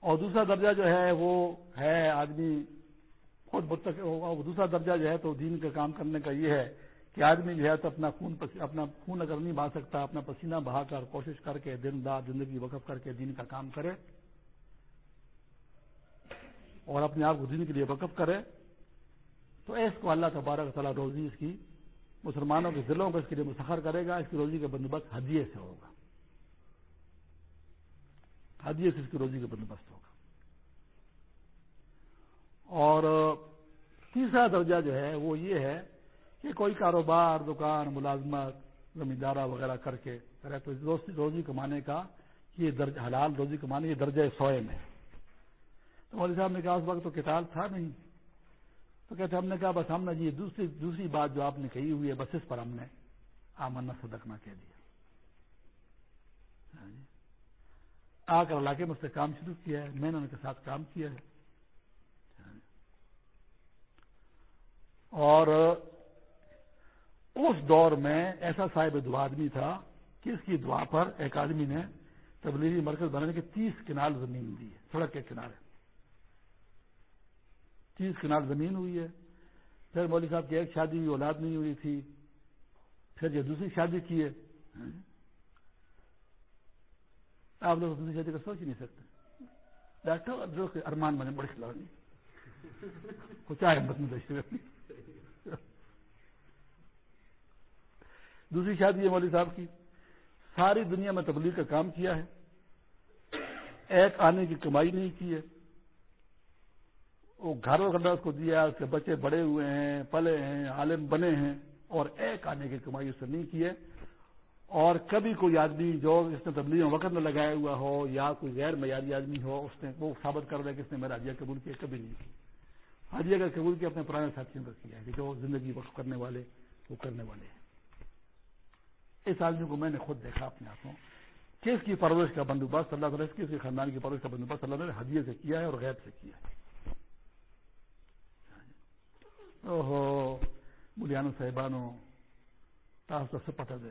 اور دوسرا درجہ جو ہے، وہ ہے آدمی خود دوسرا درجہ جو ہے، تو دین کا کام کرنے کا یہ ہے کہ آدمی جو ہے تو اپنا خون اپنا خون اگر نہیں بہا سکتا، اپنا پسینہ بہا کر کوشش کر کے دن رات زندگی وقف کر کے دین کا کام کرے اور اپنے آپ کو دین کے لیے وقف کرے، تو اس کو اللہ تبارک تعالیٰ روزی اس کی مسلمانوں کے دلوں کو اس کے لیے مسخر کرے گا، اس کی روزی کا بندوبست ہدیے سے ہوگا۔ ہدیے سے اس کی روزی کا بندوبست ہوگا۔ اور تیسرا درجہ جو ہے وہ یہ ہے کہ کوئی کاروبار، دکان، ملازمت، زمیندارہ وغیرہ کر کے کرے تو روزی کمانے کا یہ درج حلال روزی کمانے یہ درجہ سوئے میں تو مولوی صاحب نے کہا اس وقت تو کتاب تھا نہیں۔ تو کہتے ہم نے کہا بس ہم نے جی دوسری دوسری بات جو آپ نے کہی ہوئی ہے بس اس پر ہم نے آمنا صدقنا کہہ دیا۔ ہاں جی۔ آ کر علاقے میں اس سے کام شروع کیا ہے میں نے ان کے ساتھ کام کیا ہے۔ ہاں جی۔ اور اس دور میں ایسا صاحب دعا آدمی تھا کہ اس کی دعا پر ایک آدمی نے تبلیغی مرکز بنانے کے تیس کنال زمین دی ہے، سڑک کے کنارے۔ تیس کنال زمین ہوئی ہے۔ پھر مولوی صاحب کی ایک شادی ہوئی، اولاد نہیں ہوئی تھی۔ پھر یہ دوسری شادی کی ہے ہاں۔ آپ لوگ دوسری شادی کا سوچ ہی نہیں سکتے۔ ڈاکٹر جو کہ ارمان بنے، بڑے کھلاڑی۔ کچھ آئے ہمت میں اپنی دوسری شادی ہے مولوی صاحب کی، ساری دنیا میں تبلیغ کا کام کیا ہے۔ ایک آنے کی کمائی نہیں کی ہے۔ وہ گھر گھر اس کو دیا، اس کے بچے بڑے ہوئے ہیں، پلے ہیں، عالم بنے ہیں، اور ایک آنے کی کمائی اس نے نہیں کی ہے۔ اور کبھی کوئی آدمی جو اس نے تبلیغ وقت میں لگایا ہوا ہو، یا کوئی غیر معیاری آدمی ہو، اس نے وہ ثابت کر دیا کہ اس نے میرا حجیہ قبول کیا، کبھی نہیں۔ کی حجیہ کا قبول کیا، اپنے پرانے ساتھیوں کا کیا ہے کہ جو زندگی وقف کرنے والے، وہ کرنے والے ہیں۔ اس آدمی کو میں نے خود دیکھا اپنے ہاتھوں کہ اس کی پرورش کا بندوبست اللہ تعالیٰ کی اس کے خاندان کی پرورش کا بندوبست اللہ تعالیٰ نے حدیے سے کیا ہے اور غیب سے کیا ہے۔ اوہو بلیانو صاحبانو تاثر سے پتہ دے۔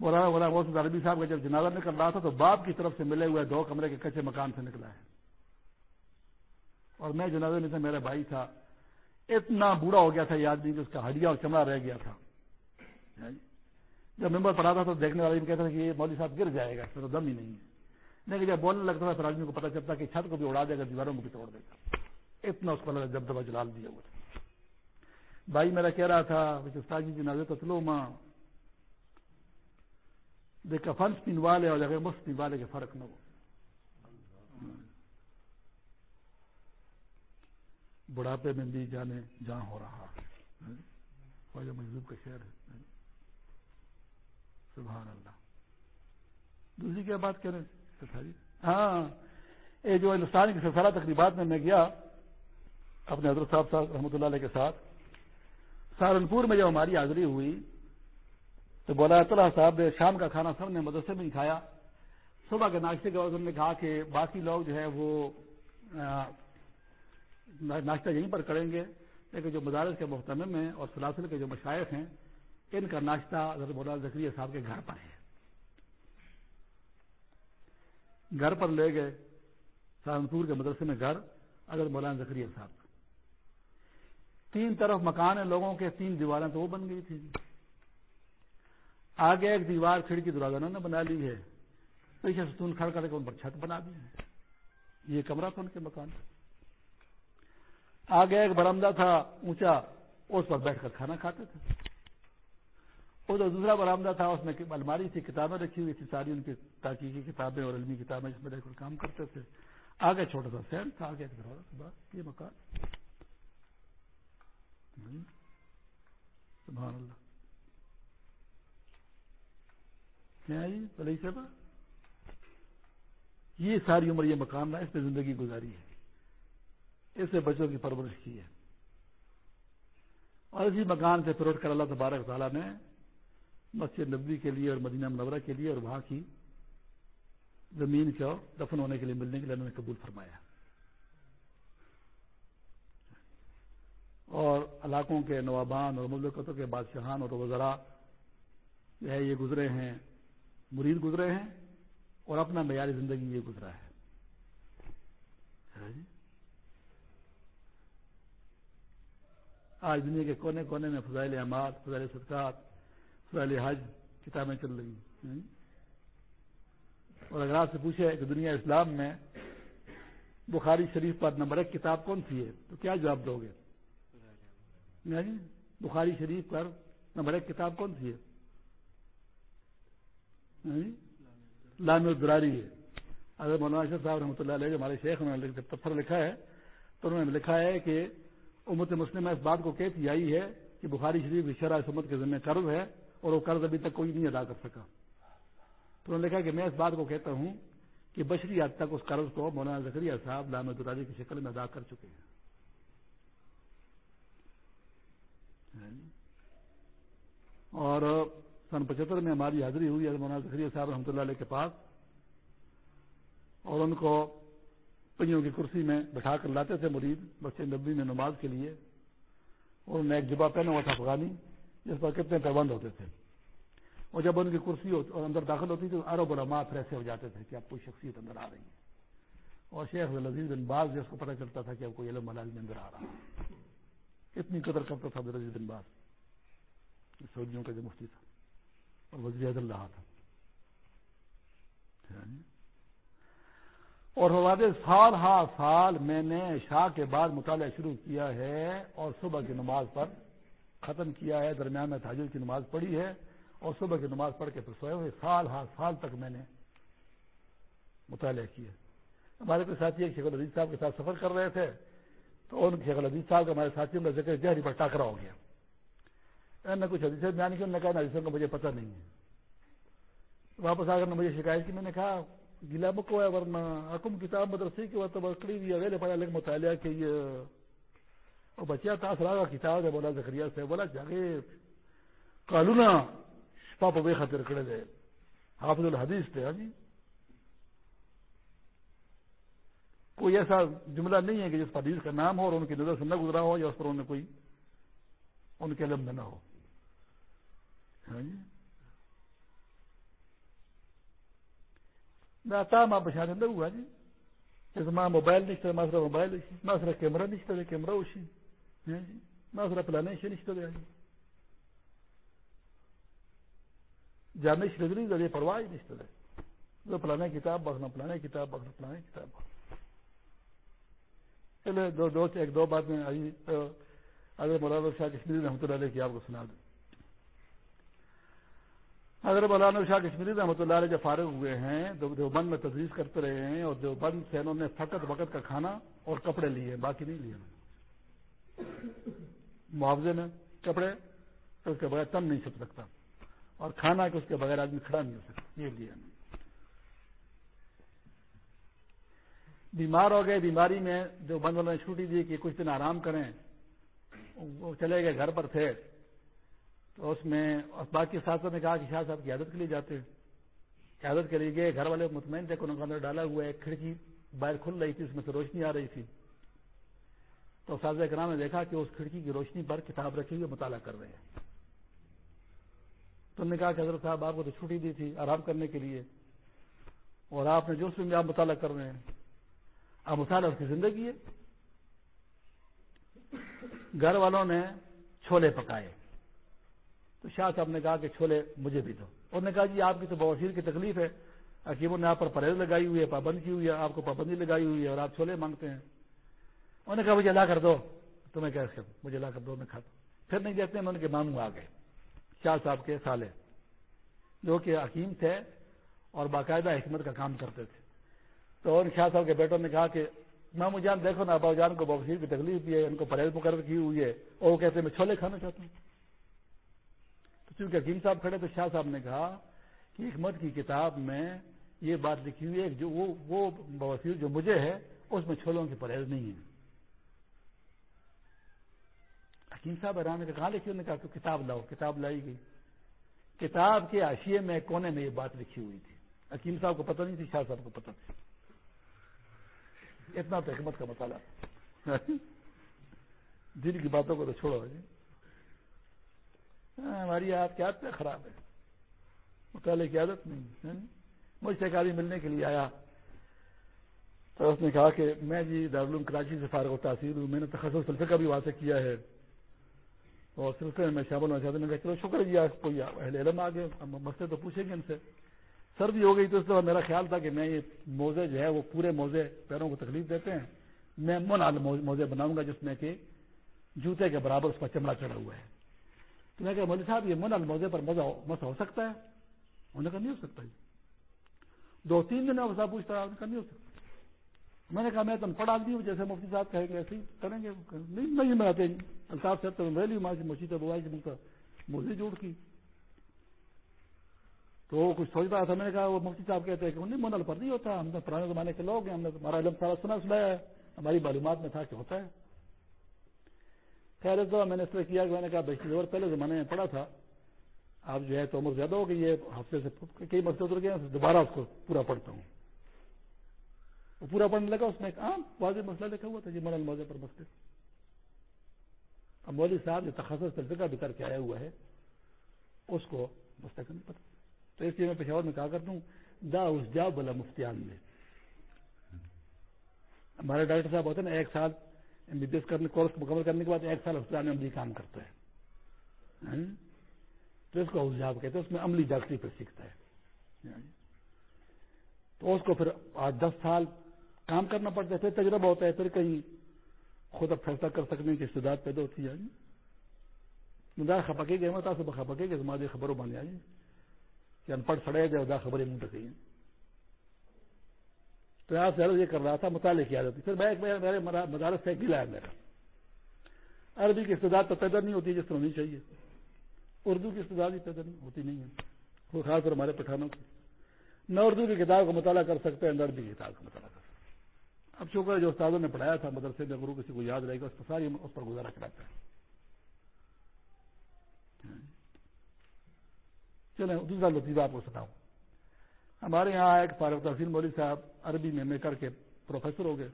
مولانا مولانا محسوس عربی صاحب کا جب جنازہ نکل رہا تھا تو باپ کی طرف سے ملے ہوئے دو کمرے کے کچے مکان سے نکلا ہے۔ اور میں جنازے میں سے میرا بھائی تھا۔ اتنا بوڑھا ہو گیا تھا یہ آدمی کہ اس کا ہڈیا اور چمڑا رہ گیا تھا۔ ہاں جی۔ جب ممبر پڑھا تھا تو دیکھنے والے کہتے تھے کہ یہ مولوی صاحب گر جائے گا پھر دم ہی نہیں ہے۔ لیکن جب بولنے لگتا تھا پھر آدمی کو پتا چلتا کہ چھت کو بھی اڑا دے گا، دیواروں کو بھی توڑ دے گا۔ اتنا اس پر جب دبا جلال دیا ہوا تھا۔ بھائی میرا کہہ رہا تھا استاد جی, جی نازے تسلو ماں دیکھا فنس پینوالے اور جگہ مفت پینوالے کے فرق نہ ہو۔ بڑھاپے میں بھی جانے جہاں ہو رہا خواجہ محبوب کا شہر ہے۔ سبحان اللہ۔ دوسری کیا بات کریں ہاں۔ یہ جو ہندوستان کی سفارہ تقریبات میں میں گیا، اپنے حضرت صاحب صاحب رحمۃ اللہ علیہ کے ساتھ، سہارنپور میں جب ہماری حاضری ہوئی، تو بولا اللہ صاحب نے شام کا کھانا سب نے مدرسے میں ہی کھایا۔ صبح کے ناشتے کے بعد انہوں نے کہا کہ باقی لوگ جو ہے وہ ناشتہ یہیں پر کریں گے، لیکن جو مدارس کے محتمم ہیں اور سلاسل کے جو مشائق ہیں، ان کا ناشتہ حضرت مولانا زکری صاحب کے گھر پر ہے۔ گھر پر لے گئے سہارنپور کے مدرسے میں گھر، حضرت مولانا زکری صاحب۔ تین طرف مکان ہیں لوگوں کے، تین دیواریں تو وہ بن گئی تھی آگے ایک دیوار کھڑکی دروازہ نے بنا لی ہے۔ پیچھے ستون کھڑ کر کے ان پر چھت بنا دی ہے۔ یہ کمرہ تھا ان کے مکان۔ آگے ایک برامدہ تھا اونچا، اس پر بیٹھ کر کھانا کھاتے تھے۔ اور جو دوسرا برامدہ تھا، اس میں الماری تھی کتابیں رکھی ہوئی تھی ساری ان کی تحقیقی کتابیں اور علمی کتابیں جس میں دیکھ کر کام کرتے تھے۔ آگے چھوٹا سا سین تھا، آگے یہ مکان۔ سبحان اللہ۔ کیا جی پلئی صاحب یہ ساری عمر یہ مکان رہا اس پہ زندگی گزاری ہے۔ اس سے بچوں کی پرورش کی ہے۔ اور اسی مکان سے پھر کر اللہ تبارک تعالیٰ نے مسجد نبی کے لیے اور مدینہ منورہ کے لیے اور وہاں کی زمین کو دفن ہونے کے لیے ملنے کے لیے انہوں نے قبول فرمایا۔ اور علاقوں کے نوابان اور ملکتوں کے بادشاہان اور وزراء جو ہے یہ گزرے ہیں، مرید گزرے ہیں اور اپنا معیاری زندگی یہ گزرا ہے۔ آج دنیا کے کونے کونے میں فضائل احمد فضائل صدقات، فضائل حج کتابیں چل رہی ہیں۔ اور اگر آپ سے پوچھے کہ دنیا اسلام میں بخاری شریف پر نمبر ایک کتاب کون سی ہے، تو کیا جواب دو گے؟ بخاری شریف پر نمبر ایک کتاب کون سی ہے؟ لام الدراری ہے۔ اگر مولانا صاحب رحمۃ اللہ علیہ ہمارے شیخ، انہوں نے پتھر لکھا ہے، تو انہوں نے لکھا ہے کہ امت مسلم اس بات کو کہتی آئی ہے کہ بخاری شریف شرح سمت کے ذمہ قرض ہے اور وہ قرض ابھی تک کوئی نہیں ادا کر سکا۔ تو انہوں نے لکھا کہ میں اس بات کو کہتا ہوں کہ بشری حد تک اس قرض کو مولانا زکریہ صاحب لام الدراری کی شکل میں ادا کر چکے ہیں۔ ہاں جی۔ اور سن پچہتر میں ہماری حاضری ہوئی ہے مولانا زخری صاحب رحمۃ اللہ علیہ کے پاس اور ان کو پہیوں کی کرسی میں بٹھا کر لاتے تھے مرید، بچے نبی میں نماز کے لیے۔ اور انہوں نے ایک جبا پہنا ہوا تھا افغانی، جس پر کتنے پیبند ہوتے تھے۔ اور جب ان کی کرسی اور اندر داخل ہوتی تھی تو ارب اور امات ایسے ہو جاتے تھے کہ اب کوئی شخصیت اندر آ رہی ہے۔ اور شیخ لذیذ بن باز، جس کو پتہ چلتا تھا کہ اب کوئی علم ملال میں اندر آ رہا ہے۔ اتنی قدر کرتا تھا عبدالعزیز بن باز۔ سعودیوں کا جو مفتی تھا اور وزیر اعظم رہا تھا۔ ہاں جی۔ اور حوالے سال ہا سال میں نے شاہ کے بعد مطالعہ شروع کیا ہے اور صبح کی نماز پر ختم کیا ہے، درمیان میں تاجر کی نماز پڑھی ہے اور صبح کی نماز پڑھ کے پھر سوئے ہوئے، سال ہا سال تک میں نے مطالعہ کیا۔ ہمارے کوئی ساتھی ایک شیخ عزیز صاحب کے ساتھ سفر کر رہے تھے، تو ان شیخ عزیز صاحب کا ہمارے ساتھیوں کا ذکر جہری پر ٹاکرا ہو گیا۔ نے کچھ حدیث بیان کی، انہوں نے کہا حدیثوں کا مجھے پتہ نہیں ہے۔ واپس آ کر مجھے شکایت کی، میں نے کہا گلا بکو ہے ورنہ حکم کتاب مدرسے کی وقت بکڑی بھی اگلے پڑھا لگ مطالعہ کہ یہ اور بچیا تھا تاثرا کا کتاب ہے بولا زکریہ سے بولا جاگے کالونا پاپ بے خطر کڑے دے حافظ الحدیث تھے ہاں جی؟ کوئی ایسا جملہ نہیں ہے کہ جس پر حدیث کا نام ہو اور ان کی نظر سے نہ گزرا ہو یا اس پر انہوں نے کوئی ان کے علم میں نہ ہو. ہاں جی؟ آتا ماں بچا دیں ہوا جی جیسے ماں موبائل نشتے ماں سر موبائل ماں سر کیمرہ نشتے دے کیمرہ اسی ہاں جی؟ یعنی ماں سر پلانے سے نشتے دے جی یعنی. جانے شردری ذریعے پرواہ نشتے دے پلانے کتاب بخنا پلانے کتاب بخنا پلانے کتاب چلے دو دو ایک، دو بات میں آئی اگر مولانا شاہ کشمیری رحمۃ اللہ علیہ کی آپ کو سنا دیں اگر مولانا شاہ کشمیری رحمۃ اللہ علیہ جب فارغ ہوئے ہیں دیوبند میں تجویز کرتے رہے ہیں اور دیوبند سے انہوں نے فقط وقت کا کھانا اور کپڑے لیے، باقی نہیں لیے۔ معاوضے میں کپڑے تو اس کے بغیر تم نہیں چھپ سکتا۔ اور کھانا کہ اس کے بغیر آدمی کھڑا نہیں ہو سکتا، یہ لیا بیمار ہو گئے، بیماری میں جو بند والوں نے چھوٹی دی کہ کچھ دن آرام کریں۔ وہ چلے گئے گھر پر تھے۔ تو اس میں باقی ساتھوں نے کہا کہ شاہ صاحب کی عادت کے لیے جاتے ہیں۔ عادت کے لیے گئے گھر والے مطمئن تھے کہ اندر ڈالا ہوا ایک کھڑکی باہر کھل رہی تھی، اس میں سے روشنی آ رہی تھی۔ تو سازہ کرام نے دیکھا کہ اس کھڑکی کی روشنی پر کتاب رکھی ہوئی مطالعہ کر رہے ہیں۔ تو نے کہا کہ حضرت صاحب، آپ کو تو چھٹی دی تھی آرام کرنے کے لیے۔ اور آپ نے جو اس میں آپ مطالعہ کر رہے ہیں اب مطالعہ اس کی زندگی ہے۔ گھر والوں نے چھولے پکائے۔ تو شاہ صاحب نے کہا کہ چھولے مجھے بھی دو۔ انہوں نے کہا جی آپ کی تو بوشیر کی تکلیف ہے حکیموں نے آپ پر پرہیز لگائی ہوئی ہے پابند کی ہوئی ہے، آپ کو پابندی لگائی ہوئی ہے اور آپ چھولے مانگتے ہیں۔ انہوں نے کہا مجھے لا کر دو تمہیں کیسے مجھے لا کر دو، میں کھاتا پھر نہیں دیتے انہوں نے کہ ماموں آ گئے۔ شاہ صاحب کے سالے، جو کہ حکیم تھے اور باقاعدہ حکمت کا کام کرتے تھے۔ تو اور شاہ صاحب کے بیٹوں نے کہا کہ مامو جان دیکھو نا، ابا جان کو بوشیر کی تکلیف بھی ہے، ان کو پرہیز مقرر کی ہوئی ہے، اور وہ کہتے ہیں میں چھولے کھانا چاہتا ہوں۔ چونکہ حکیم صاحب کھڑے تو شاہ صاحب نے کہا کہ حکمت کی کتاب میں یہ بات لکھی ہوئی ہے جو وہ بواسیر جو مجھے ہے، اس میں چھولوں کی پرہیز نہیں ہے۔ حکیم صاحب حیران نے کہاں لکھی انہوں نے کہا کہ کتاب لاؤ، کتاب لائی گئی۔ کتاب کے آشیے میں کونے میں یہ بات لکھی ہوئی تھی۔ حکیم صاحب کو پتہ نہیں تھی، شاہ صاحب کو پتہ تھی اتنا تو حکمت کا مسئلہ دل کی باتوں کو تو چھوڑو جی ہاں، ہماری آپ کی عادت خراب ہے مطالعے کی عادت نہیں مجھ سے ایک آدمی ملنے کے لیے آیا۔ تو اس نے کہا کہ میں جی دارالعلوم کراچی سے فارغ و تاثیر ہوں، میں نے تخصص سلفے کا بھی واضح کیا ہے۔ اور سلسلے میں شامل ہونا چاہتا ہوں چلو شکر جی آج کوئی اہل علم آ گئے مسئلے تو پوچھیں گے ان سے۔ سردی ہو گئی تو اس طرح میرا خیال تھا کہ میں یہ موزے جو ہے وہ پورے موزے پیروں کو تکلیف دیتے ہیں۔ میں من موزے بناؤں گا جس میں کہ جوتے کے برابر اس پر چمڑا چڑھا ہوا ہے۔ تو میں کہا، مولوی صاحب، یہ من الموزے پر مسا ہو سکتا ہے؟ انہوں نے کہا، نہیں ہو سکتا جی۔ دو تین دن صاحب پوچھتا ہے نہیں ہو سکتا۔ میں نے کہا، میں تم پڑھا آدمی ہوں، جیسے مفتی صاحب کہیں گے، ایسے ہی کریں گے۔ نہیں نہیں، میں الطاف صاحب تو ریلی ماں سے مچھی بوائی سے ملتا موزی جوڑ کی۔ تو وہ کچھ سوچ رہا تھا، میں نے کہا، وہ مفتی صاحب کہتے ہیں کہ نہیں منل پر نہیں ہوتا۔ ہم نے پرانے زمانے کے لوگ ہیں، ہم نے ہمارا علم سارا سنا، سنایا ہے۔ ہماری معلومات میں تھا کہ ہوتا ہے۔ خیر اس میں نے اس طرح کیا کہ میں نے کہا بیشتر پہلے زمانے میں پڑھا تھا، اب جو ہے تو عمر زیادہ ہو گئی ہے، ہفتے سے کئی مسئلے اتر گئے دوبارہ اس کو پورا پڑھتا ہوں۔ وہ پورا پڑھنے لگا، اس میں ایک عام واضح مسئلہ لکھا ہوا تھا جی مرل موضوع پر مسئلے اب مولوی صاحب نے تخصص تلفقہ بھی کر کے آیا ہوا ہے، اس کو مستقل نہیں پتا۔ تو اس لیے میں پشاور میں کہا کرتا ہوں، دا اس جا بلا مفتیان میں۔ ہمارے ڈاکٹر صاحب ہوتے ہیں نا، ایک سال ایم بی بی ایس کرنے کورس مکمل کرنے کے بعد ایک سال اسپتال میں عملی کام کرتا ہے۔ ہاں؟ تو اس کو حجاب کہتے ہیں، اس میں عملی ڈاکٹری پر سیکھتا ہے۔ ہاں؟ تو اس کو پھر آج دس سال کام کرنا پڑتا ہے، پھر تجربہ ہوتا ہے، پھر کہیں خود اب فیصلہ کر سکنے کی استداد پیدا ہوتی ہے دا خپکے گئے مت سے خپکے گئے تمہاری خبروں بن جائیں کہ ان پڑھ سڑے گئے دا خبریں منہ تک تو آپ سے یہ کر رہا تھا مطالعے کی عادت پھر میں میرے مدارس سے گلا ہے میرا۔ عربی کی استداد تو پیدا نہیں ہوتی جس طرح ہونی چاہیے۔ اردو کی استداد ہی پیدا نہیں ہوتی نہیں ہے۔ وہ خاص طور ہمارے پٹھانوں کی۔ نہ اردو کی کتاب کا مطالعہ کر سکتے ہیں، نہ عربی کی کتاب کا مطالعہ کر سکتے ہیں۔ اب شکر ہے جو استادوں نے پڑھایا تھا، مدرسے میں گرو کسی کو یاد رہے گا، اس پر ساری اس پر گزارا کراتا ہے چلیں، دوسرا لطیفہ آپ کو سناؤں۔ ہمارے یہاں ایک فاروق تحصیل مولوی صاحب عربی میں میں کر کے پروفیسر ہو گئے۔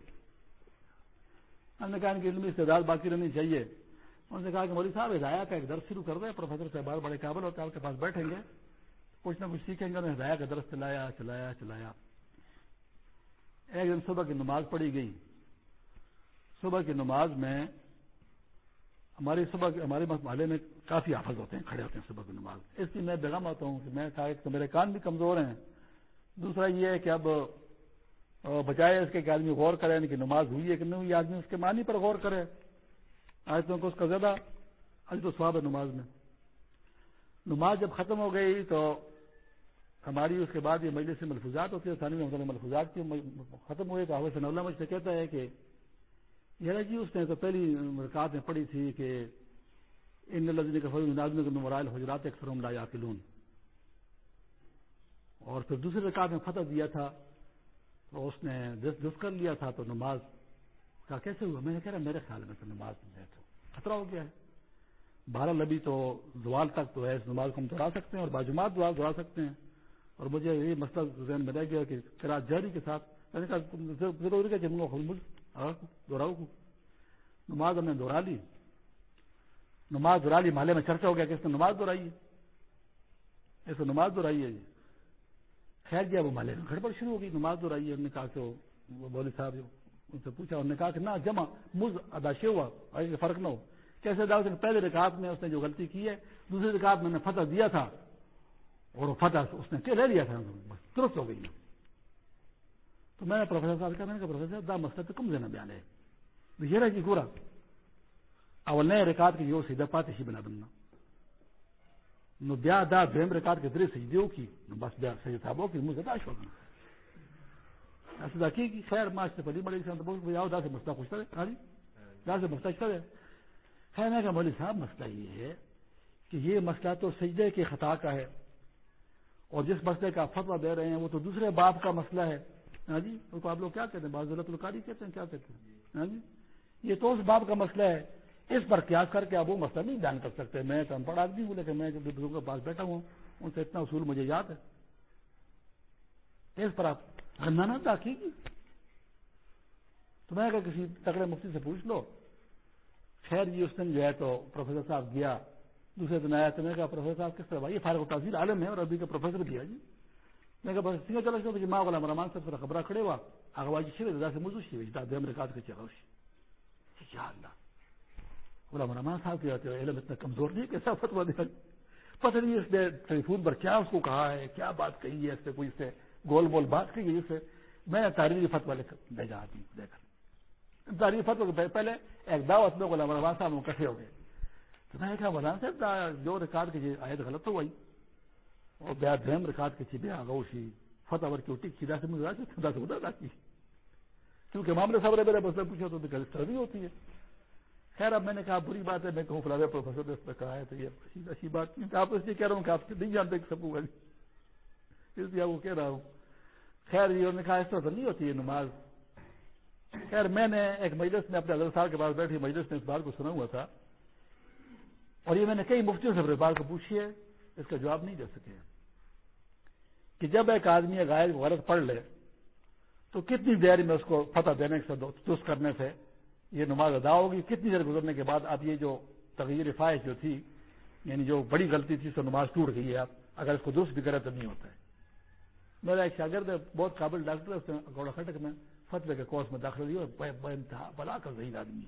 ہم نے کہا ان کی علمی استعداد باقی رہنی چاہیے۔ انہوں نے کہا کہ مولوی صاحب ہدایہ کا ایک درس شروع کر دیں۔ پروفیسر صاحب بڑے قابل ہوتے ہیں، آپ کے پاس بیٹھیں گے۔ کچھ نہ کچھ سیکھیں گے، انہوں نے ہدایہ کا درس چلایا چلایا چلایا۔ ایک دن صبح کی نماز پڑھی گئی صبح کی نماز میں ہماری صبح ہمارے محلے میں کافی حافظ ہوتے ہیں، کھڑے ہوتے ہیں صبح کی نماز۔ اس لیے میں بیگم آتا ہوں کہ میں کہا کہ میرے کان بھی کمزور ہیں۔ دوسرا یہ ہے کہ اب بجائے اس کے کہ آدمی غور کرے کہ نماز ہوئی ہے کہ نہیں ہوئی، آدمی اس کے معنی پر غور کرے۔ آج تو اس کا زیادہ آج تو سواب ہے نماز میں۔ نماز جب ختم ہو گئی تو ہماری اس کے بعد یہ مجلس سے ملفوظات ہوتی ہے ثانی میں ملفوظات کی ختم ہوئے تو حوث اللہ مجھ سے کہتا ہے کہ یہ جی اس نے تو پہلی رکعت میں پڑھی تھی کہ ان لذیذ کا فوج آدمی کو مرائل حجرات اکثر لا یاقلون اور پھر دوسری رکعت میں فتح دیا تھا، تو اس نے دس کر لیا تھا تو نماز کا کیسے ہوا؟ میں نے کہہ رہا میرے خیال میں تو نماز میں تو خطرہ ہو گیا ہے۔ بارہ لبی تو زوال تک تو ہے، اس نماز کو ہم دوڑا سکتے ہیں اور باجماعت دوڑا سکتے ہیں۔ اور مجھے یہ مسئلہ ذہن میں رہ گیا کہ کراچ جاری کے ساتھ میں نے کہا ضروری ہے کہ دوہراؤ نماز ہم نے دوہرا لی۔ نماز دوہرا لی، محلے میں چرچا ہو گیا کہ اس نے نماز دوہرائی ہے۔ اس نے نماز دوہرائی ہے جی خیر جی، گیا وہ محلے میں گڑبڑ شروع ہو گئی، نماز دوہرائی ہے نے کہا کہ وہ بولی صاحب ان سے پوچھا انہوں نے کہا کہ نہ جمع، مز اداشے ہوا فرق نہ ہو۔ کیسے داؤ پہلے رکعت میں اس نے جو غلطی کی ہے، دوسری رکعت میں نے فتح دیا تھا، اور وہ فتح اس نے لے لیا تھا، بس درست ہو گئی تو میں نے پروفیسر صاحب کہا، میں نے کہا، پروفیسر دا مسئلہ تو کم دینا بیان ہے۔ یہ رہا جی گورا، اول نئے رکعت کی جو سیدھا پاتے ہی بنا بننا۔ نو بیا دا دویم رکعت کے درے سجدے کی نو بس بیا سجدہ صاحب کی مجھے داش ہوگا ایسا دا کی خیر ماش سے پڑی بڑی سان تو بہت یاو دا سے مسئلہ خوشتا ہے ہاں جی دا سے مسئلہ ہے خیر میں کہا مولوی صاحب مسئلہ یہ ہے کہ یہ مسئلہ تو سجدے کی خطا کا ہے، اور جس مسئلے کا فتوا دے رہے ہیں، وہ تو دوسرے باپ کا مسئلہ ہے. ہاں جی؟ اس کو آپ لوگ کیا کہتے ہیں؟ بعض ضرورت القاری کہتے ہیں، کیا کہتے ہیں؟ ہاں جی؟ یہ تو اس باپ کا مسئلہ ہے اس پر قیاس کر کے آپ وہ مسئلہ نہیں بیان کر سکتے؟ میں تو ان پڑھ آدمی ہوں، لیکن میں بزرگوں کے پاس بیٹھا ہوں، ان سے اتنا اصول مجھے یاد ہے۔ اس پر آپ گندانا تاکی تو میں اگر کسی تکڑے مفتی سے پوچھ لو، خیر جی اس دن جو ہے تو پروفیسر صاحب گیا۔ دوسرے دن آیا تو میں کہا، پروفیسر صاحب کس طرح بھائی فارغ تحصیل عالم ہے اور ابھی کا پروفیسر کیا جی۔ میں کہا بس سنگا چلا کہ جی، ماں والا رحمان صاحب سے خبر کھڑے ہوا۔ آگواجی شیر دا سے موضوع شی جی، دا دیم ریکارڈ کے چلا جی، یا اللہ۔ غلام رحمان صاحب کے آتے علم اتنا کمزور نہیں کیسا فتوا دیا پتہ نہیں اس نے ٹیلیفون پر کیا اس کو کہا ہے، کیا بات کہی ہے اس سے کوئی اس سے گول بول بات کہی ہے اس سے؟ میں تاریخی فتوا لے کر بھیجا آدمی دیکھ تاریخی فتوا پہلے ایک دعوت میں غلام رحمان صاحب کٹھے ہو گئے۔ تو میں نے کہا مولانا صاحب جو ریکارڈ کی آیت غلط ہو گئی اور بیا دہم ریکارڈ کی تھی، بیا گوشی فتح ور کی اٹھی سیدھا سے مجھے خدا سے خدا کی کیونکہ معاملے صاحب میرے بس میں پوچھا تو اس طرح بھی ہوتی ہے۔ خیر، اب میں نے کہا بری بات ہے، میں کہوں فلاں پروفیسر نے اس پہ کہا ہے تو یہ اچھی بات نہیں آپ اس لیے کہہ رہا ہوں کہ آپ نہیں جانتے کہ سب کو اس لیے وہ کہہ رہا ہوں۔ خیر، یہ نے کہا اس طرح تو نہیں ہوتی ہے نماز۔ خیر، میں نے ایک مجلس میں اپنے حضرت صاحب کے پاس بیٹھی۔ مجلس نے اس بات کو سنا ہوا تھا۔ اور یہ میں نے کئی مفتیوں سے بات کو پوچھی ہے اس کا جواب نہیں دے سکے۔ کہ جب ایک آدمی غائب غلط پڑھ لے، تو کتنی دیر میں اس کو فتح دینے سے درست کرنے سے یہ نماز ادا ہوگی، کتنی دیر گزرنے کے بعد اب یہ جو تغیر فائش جو تھی یعنی جو بڑی غلطی تھی تو نماز ٹوٹ گئی ہے اب، اگر اس کو درست بھی کرے تو نہیں ہوتا ہے۔ میرا ایک شاگرد بہت قابل ڈاکٹر ہے اس نے گوڑا خٹک میں فتوے کے کورس میں داخلہ دیا اور بلا کر ذہین آدمی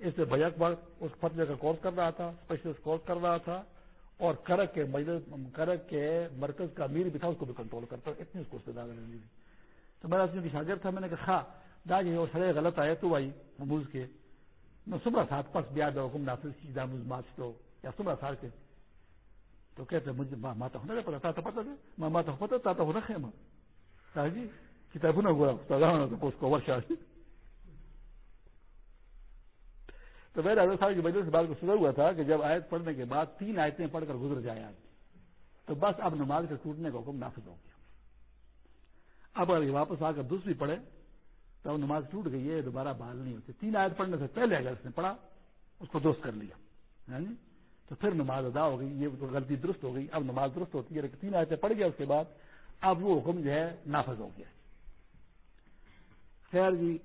اس سے بجٹ پر اس فتوے کا کورس کر رہا تھا، اسپیشلسٹ کورس کر رہا تھا اور کرک کے مجلس، کرک کے مرکز کا امیر بھی تھا، اس کو بھی کنٹرول کرتا اتنی اس کو استدا نہیں تو میرا کی شاگرد تھا، میں نے کہا خا دا جی وہ سڑے غلط آئے تو بھائی مموز کے۔ میں صبح ساتھ پس بیا دا حکم نافذ کی داموز ماچ تو۔ یا صبح ساتھ کے۔ تو کہتے مجھے ماتا ہونا پتا تھا تو پتا تھا میں ماتا پتا تھا تو ہونا خیمہ۔ جی کتاب نہ ہوا تو اس کو ورشا۔ تو میرے حضرت صاحب کی وجہ سے بات کو سنا ہوا تھا کہ جب آیت پڑھنے کے بعد تین آیتیں پڑھ کر گزر جائے آج تو بس اب نماز کے ٹوٹنے کا حکم نافذ ہو گیا۔ اب اگر واپس آ کر دوسری پڑھے تو اب نماز ٹوٹ گئی ہے، دوبارہ بحال نہیں ہوتی۔ تین آیت پڑھنے سے پہلے اگر اس نے پڑھا، اس کو دوست کر لیا۔ یعنی تو پھر نماز ادا ہو گئی، یہ غلطی درست ہو گئی۔ اب نماز درست ہوتی ہے تین آیتیں پڑھ گیا، اس کے بعد اب وہ حکم جو ہے نافذ ہو گیا۔ خیر جی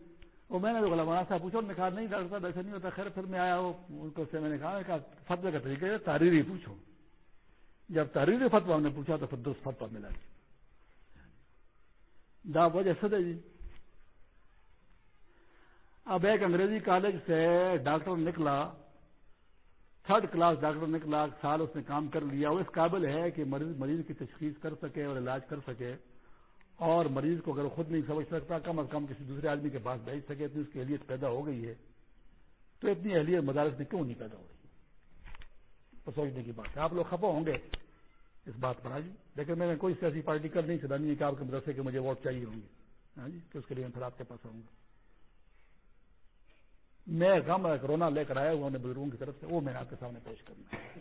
وہ میں نے جو غلام صاحب پوچھا، انہوں نے کہا، نہیں ڈاکٹر صاحب، ایسا نہیں ہوتا، خیر، پھر میں آیا وہ ان کو سے میں نے کہا کہ فتوے کا طریقہ ہے تاریری پوچھو۔ جب تاریری فتوا ہم نے پوچھا تو پھر دوست فتوا ملا جی۔ دا وجہ سد ہے جی۔ اب ایک انگریزی کالج سے ڈاکٹر نکلا، تھرڈ کلاس ڈاکٹر نکلا سال اس نے کام کر لیا وہ اس قابل ہے کہ مریض مریض کی تشخیص کر سکے اور علاج کر سکے اور مریض کو اگر خود نہیں سمجھ سکتا، کم از کم کسی دوسرے آدمی کے پاس بھیج سکے تو اس کی اہلیت پیدا ہو گئی ہے۔ تو اتنی اہلیت مدارس میں کیوں نہیں پیدا ہو رہی؟ تو سوچنے کی بات ہے۔ آپ لوگ خفا ہوں گے اس بات پر آج لیکن میں نے کوئی سیاسی پارٹی کر نہیں چلانی ہے کہ آپ کے مدرسے کے مجھے ووٹ چاہیے ہوں گے۔ ہاں جی؟ تو اس کے لیے میں پھر آپ کے پاس آؤں گا۔ میں کام کرونا لے کر آیا ہوا نے بزرگوں کی طرف سے، وہ میں آپ کے سامنے پیش کرنا ہے۔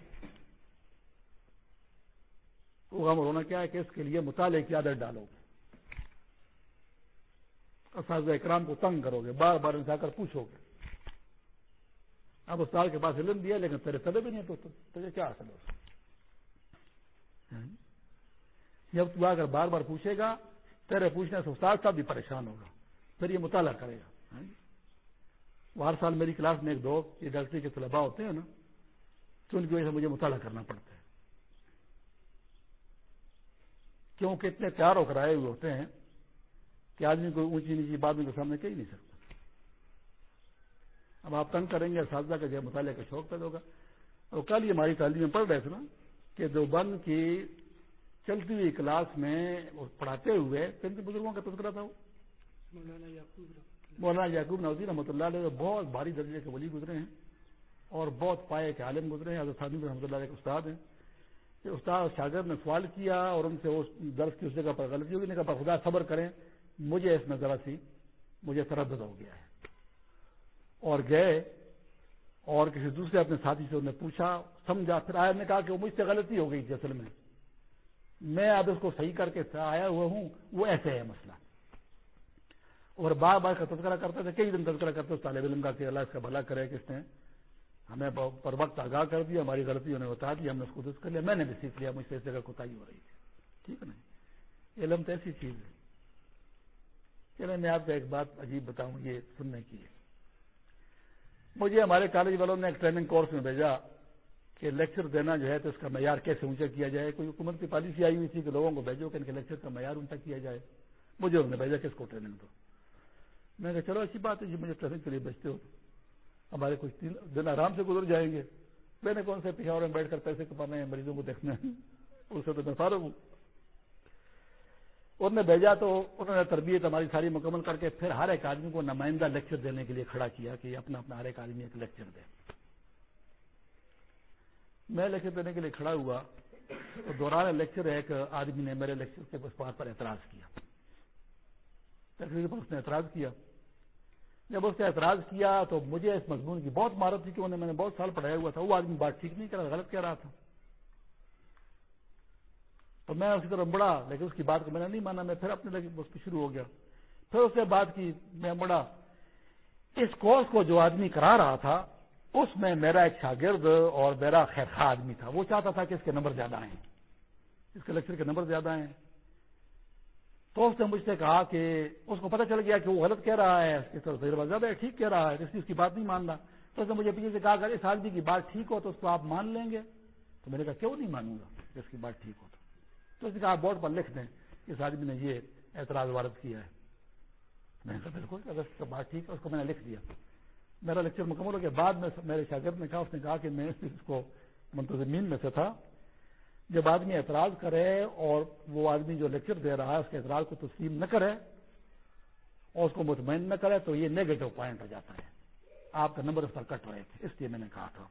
وہ غم رونا کیا ہے کہ اس کے لیے مطالعے کی عادت ڈالو گے۔ اساتذہ اکرام کو تنگ کرو گے، بار بار ان سے آ کر پوچھو گے۔ اب استاد کے پاس علم دیا لیکن تیرے سدے بھی نہیں تو تجھے کیا حاصل ہو جب تو آ کر بار بار پوچھے گا، تیرے پوچھنے سے استاد صاحب بھی پریشان ہوگا، پھر یہ مطالعہ کرے گا۔ وہ ہر سال میری کلاس میں ایک دو یہ ڈاکٹری کے طلباء ہوتے ہیں نا، تو ان کی وجہ سے مجھے مطالعہ کرنا پڑتا ہے۔ کیونکہ اتنے تیار ہو کر آئے ہوئے ہوتے ہیں کہ آدمی کوئی اونچی نیچی بات کے سامنے کہہ نہیں سکتا۔ اب آپ تنگ کریں گے، اساتذہ کا جو مطالعے کا شوق پیدا ہوگا۔ اور کل یہ ہماری تعلیم میں پڑھ رہے تھے نا کہ دیوبند کی چلتی ہوئی کلاس میں پڑھاتے ہوئے کن بزرگوں کا تذکرہ تھا وہ؟ مولانا یعقوب نوزی رحمۃ اللہ علیہ بہت بھاری درجے کے ولی گزرے ہیں اور بہت پائے کے عالم گزرے ہیں، حضرت رحمۃ اللہ علیہ کے استاد ہیں۔ کہ استاد شاگرد نے سوال کیا اور ان سے اس درس کی اس جگہ پر غلطی ہوگی نہیں کہا خدا صبر کریں، مجھے اس میں ذرا سی مجھے تردد ہو گیا ہے۔ اور گئے اور کسی دوسرے اپنے ساتھی سے انہوں نے پوچھا، سمجھا، پھر آیا نے کہا کہ وہ مجھ سے غلطی ہو گئی تھی اصل میں۔ میں اب اس کو صحیح کر کے آیا ہوا ہوں، وہ ایسے ہے مسئلہ۔ اور بار بار کا تذکرہ کرتے تھے، کئی دن تذکرہ کرتے طالب علم کا کہ اللہ اس کا بھلا کرے، کس نے ہمیں پر وقت آگاہ کر دیا، ہماری غلطی انہیں بتا دی ہم نے اس کو درست کر لیا، میں نے بھی سیکھ لیا، مجھ سے اس جگہ کوتا ہو رہی تھی۔ ٹھیک ہے نا؟ علم تو ایسی چیز ہے۔ چلے میں آپ کو ایک بات عجیب بتاؤں، یہ سننے کی ہے مجھے ہمارے کالج والوں نے ایک ٹریننگ کورس میں بھیجا کہ لیکچر دینا جو ہے تو اس کا معیار کیسے اونچا کیا جائے۔ کوئی حکومت کی پالیسی آئی ہوئی تھی کہ لوگوں کو بھیجو کہ ان کے لیکچر کا معیار اونچا کیا جائے۔ مجھے انہوں نے بھیجا کہ اس کو ٹریننگ دو۔ میں نے کہا، چلو اچھی بات ہے جی مجھے ٹریننگ کے لیے بچتے ہو ہمارے کچھ دن آرام سے گزر جائیں گے۔ میں نے کون سے پشاور میں بیٹھ کر پیسے کمانے ہیں، مریضوں کو دیکھنا ہے اس سے تو میں فارغ ہوں۔ انہوں نے بھیجا تو انہوں نے تربیت ہماری ساری مکمل کر کے پھر ہر ایک آدمی کو نمائندہ لیکچر دینے کے لیے کھڑا کیا کہ اپنا اپنا ہر ایک آدمی ایک لیکچر دے۔ میں لیکچر دینے کے لیے کھڑا ہوا تو دوران لیکچر ایک آدمی نے میرے لیکچر کے بات پر اعتراض کیا۔ اس نے اعتراض کیا۔ جب اس نے اعتراض کیا تو مجھے اس مضمون کی بہت مہارت تھی کہ انہیں میں نے بہت سال پڑھایا ہوا تھا، وہ آدمی بات ٹھیک نہیں کر رہا، غلط کہہ رہا تھا۔ تو میں اسی طرح بڑا لیکن اس کی بات کو میں نے نہیں مانا، میں پھر اپنے لگے اس کی شروع ہو گیا۔ پھر اس نے بات کی، میں بڑا اس کورس کو جو آدمی کرا رہا تھا، اس میں میرا ایک شاگرد اور میرا خیر خواہ آدمی تھا۔ وہ چاہتا تھا کہ اس کے نمبر زیادہ آئیں۔ اس کے لیکچر کے نمبر زیادہ آئیں۔ تو اس نے مجھ سے کہا کہ اس کو پتہ چل گیا کہ وہ غلط کہہ رہا ہے، اس کی تجربہ زیادہ ہے، ٹھیک کہہ رہا ہے، اس کی اس کی بات نہیں ماننا تو اس نے مجھے پیچھے سے کہا، اگر اس آدمی کی بات ٹھیک ہو تو اس کو آپ مان لیں گے۔ تو میں نے کہا، کیوں نہیں مانوں گا اس کی بات ٹھیک ہو تو؟ اس نے کہا بورڈ پر لکھ دیں اس آدمی نے یہ اعتراض وارد کیا ہے۔ میں نے کہا، بالکل، اگر اس کا بات ٹھیک ہے، اس کو میں نے لکھ دیا۔ میرا لیکچر مکمل ہو گیا، بعد میں میرے شاگرد نے کہا، اس نے کہا کہ میں اس کو منتظمین میں سے تھا۔ جب آدمی اعتراض کرے اور وہ آدمی جو لیکچر دے رہا ہے، اس کے اعتراض کو تسلیم نہ کرے اور اس کو مطمئن نہ کرے، تو یہ نیگیٹو پوائنٹ ہو جاتا ہے۔ آپ کا نمبر اس پر کٹ رہے تھے، اس لیے میں نے کہا تھا۔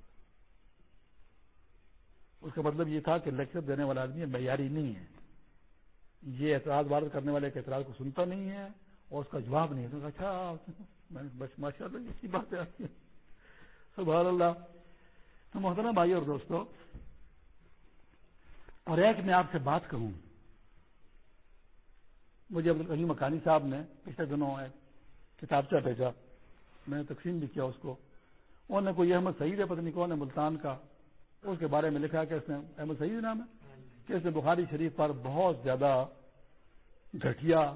اس کا مطلب یہ تھا کہ لیکچر دینے والا آدمی معیاری نہیں ہے۔ یہ اعتراض وارد کرنے والے کے اعتراض کو سنتا نہیں ہے اور اس کا جواب نہیں ہے۔ اچھا بس ماشاء اللہ اسی بات ہے۔ سبحان اللہ۔ تو محترم بھائی اور دوستو اور ایک میں آپ سے بات کروں۔ مجھے عبدالعلی مکانی صاحب نے پچھلے دنوں ایک کتابچہ بھیجا۔ میں نے تقسیم بھی کیا اس کو۔ انہوں نے کوئی احمد سعید ہے پتنی کون ہے، ملتان کا۔ اس کے بارے میں لکھا کہ اس نے، احمد سعید نام ہے، کہ اس نے بخاری شریف پر بہت زیادہ گھٹیا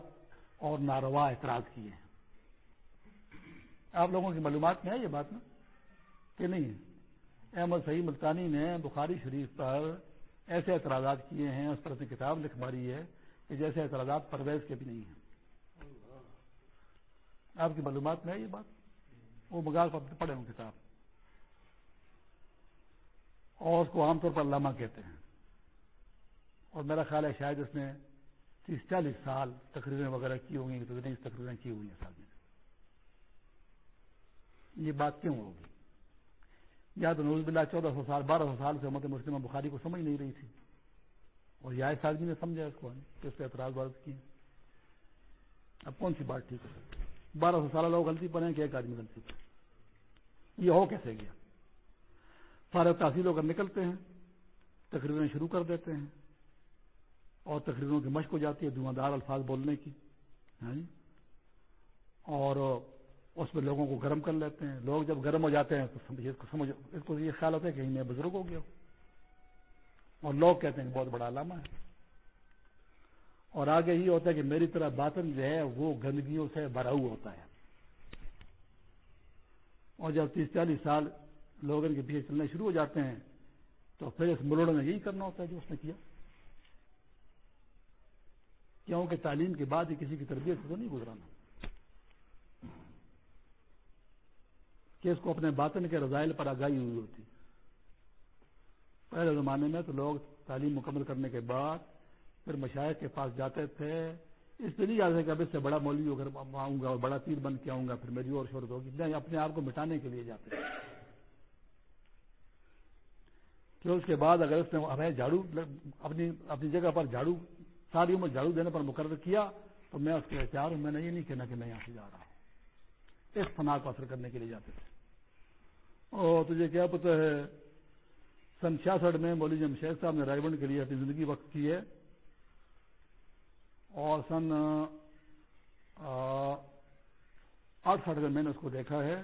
اور ناروا اعتراض کیے ہیں۔ آپ لوگوں کی معلومات میں ہے یہ بات نا؟ کہ نہیں احمد سعید ملتانی نے بخاری شریف پر ایسے اعتراضات کیے ہیں، اس پر اپنی کتاب لکھ ماری ہے کہ جیسے اعتراضات پرویز کے بھی نہیں ہیں۔ آپ کی معلومات میں ہے یہ بات؟ وہ مغال پر پڑھے ہوں کتاب اور اس کو عام طور پر علامہ کہتے ہیں۔ اور میرا خیال ہے شاید اس نے تیس چالیس سال تقریریں وغیرہ کی ہوں گی تقریریں کی ہوئی ہیں سال یہ بات کیوں ہوگی؟ یا تو نوز بلّہ چودہ سو سال، بارہ سو سال سے امت مسلمہ بخاری کو سمجھ نہیں رہی تھی۔ اور یہ آئے آدمی جی نے سمجھا اس کو اس پہ اعتراض بارت کی اب کون سی بات ٹھیک ہے؟ بارہ سو سال لوگ غلطی پر ہیں کہ ایک آدمی غلطی پر؟ یہ ہو کیسے گیا؟ سارے تحصیل ہو کر نکلتے ہیں، تقریریں شروع کر دیتے ہیں۔ اور تقریروں کی مشق ہو جاتی ہے، دھواں دار الفاظ بولنے کی ہاں جی؟ اور اس میں لوگوں کو گرم کر لیتے ہیں۔ لوگ جب گرم ہو جاتے ہیں تو سمجھ اس کو یہ خیال ہوتا ہے کہ میں بزرگ ہو گیا اور لوگ کہتے ہیں کہ بہت بڑا علامہ ہے۔ اور آگے یہ ہوتا ہے کہ میری طرح باطن جو ہے، وہ گندگیوں سے بھرا ہوا ہوتا ہے۔ اور جب تیس چالیس سال لوگ ان کے پیچھے چلنے شروع ہو جاتے ہیں، تو پھر اس ملوڑ میں یہی کرنا ہوتا ہے جو اس نے کیا۔ کیونکہ تعلیم کے بعد ہی کسی کی تربیت سے تو نہیں گزرانا کہ اس کو اپنے باطن کے رضائل پر آگاہی ہوئی ہوتی۔ پہلے زمانے میں تو لوگ تعلیم مکمل کرنے کے بعد پھر مشاہد کے پاس جاتے تھے۔ اس پہ نہیں جاتے کہ اب اس سے بڑا مولوی ہو کر آؤں گا اور بڑا تیر بن کے آؤں گا، پھر میری اور شہرت ہوگی۔ نہیں، اپنے آپ کو مٹانے کے لیے جاتے پھر اس کے بعد اگر اس نے ہمیں جھاڑو اپنی اپنی جگہ پر جھاڑو ساری عمر جھاڑو دینے پر مقرر کیا، تو میں اس کے احتیاط ہوں، میں نے یہ نہیں کہنا کہ میں یہاں سے جا رہا ہوں۔ اس فنا کو اثر کرنے کے لیے جاتے تھے۔ اور تجھے کیا پتہ ہے، سن چھیاسٹھ میں مولوی جمشید صاحب نے رائے بنڈ کے لیے اپنی زندگی وقت کی ہے۔ اور سن اڑسٹھ میں میں نے اس کو دیکھا ہے۔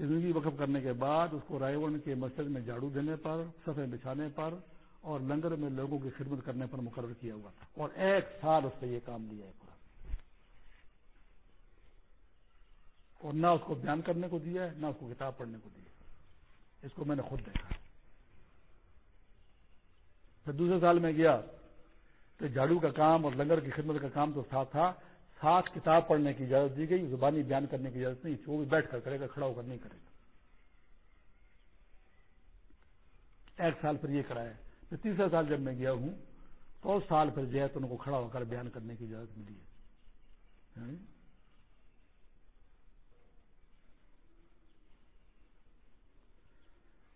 زندگی وقف کرنے کے بعد اس کو رائے بنڈ کے مسجد میں جھاڑو دینے پر سفے بچھانے پر اور لنگر میں لوگوں کی خدمت کرنے پر مقرر کیا ہوا تھا۔ اور ایک سال اس سے یہ کام لیا ہے۔ اور نہ اس کو بیان کرنے کو دیا ہے، نہ اس کو کتاب پڑھنے کو دیا اس کو میں نے خود دیکھا۔ پھر دوسرے سال میں گیا تو جھاڑو کا کام اور لنگر کی خدمت کا کام تو ساتھ تھا۔ ساتھ کتاب پڑھنے کی اجازت دی گئی، زبانی بیان کرنے کی اجازت نہیں وہ بھی بیٹھ کر کرے گا، کھڑا ہو کر نہیں کرے گا۔ ایک سال پھر یہ کرایا۔ پھر تیسرے سال جب میں گیا ہوں تو سال پھر جو ہے تو ان کو کھڑا ہو کر بیان کرنے کی اجازت ملی ہے۔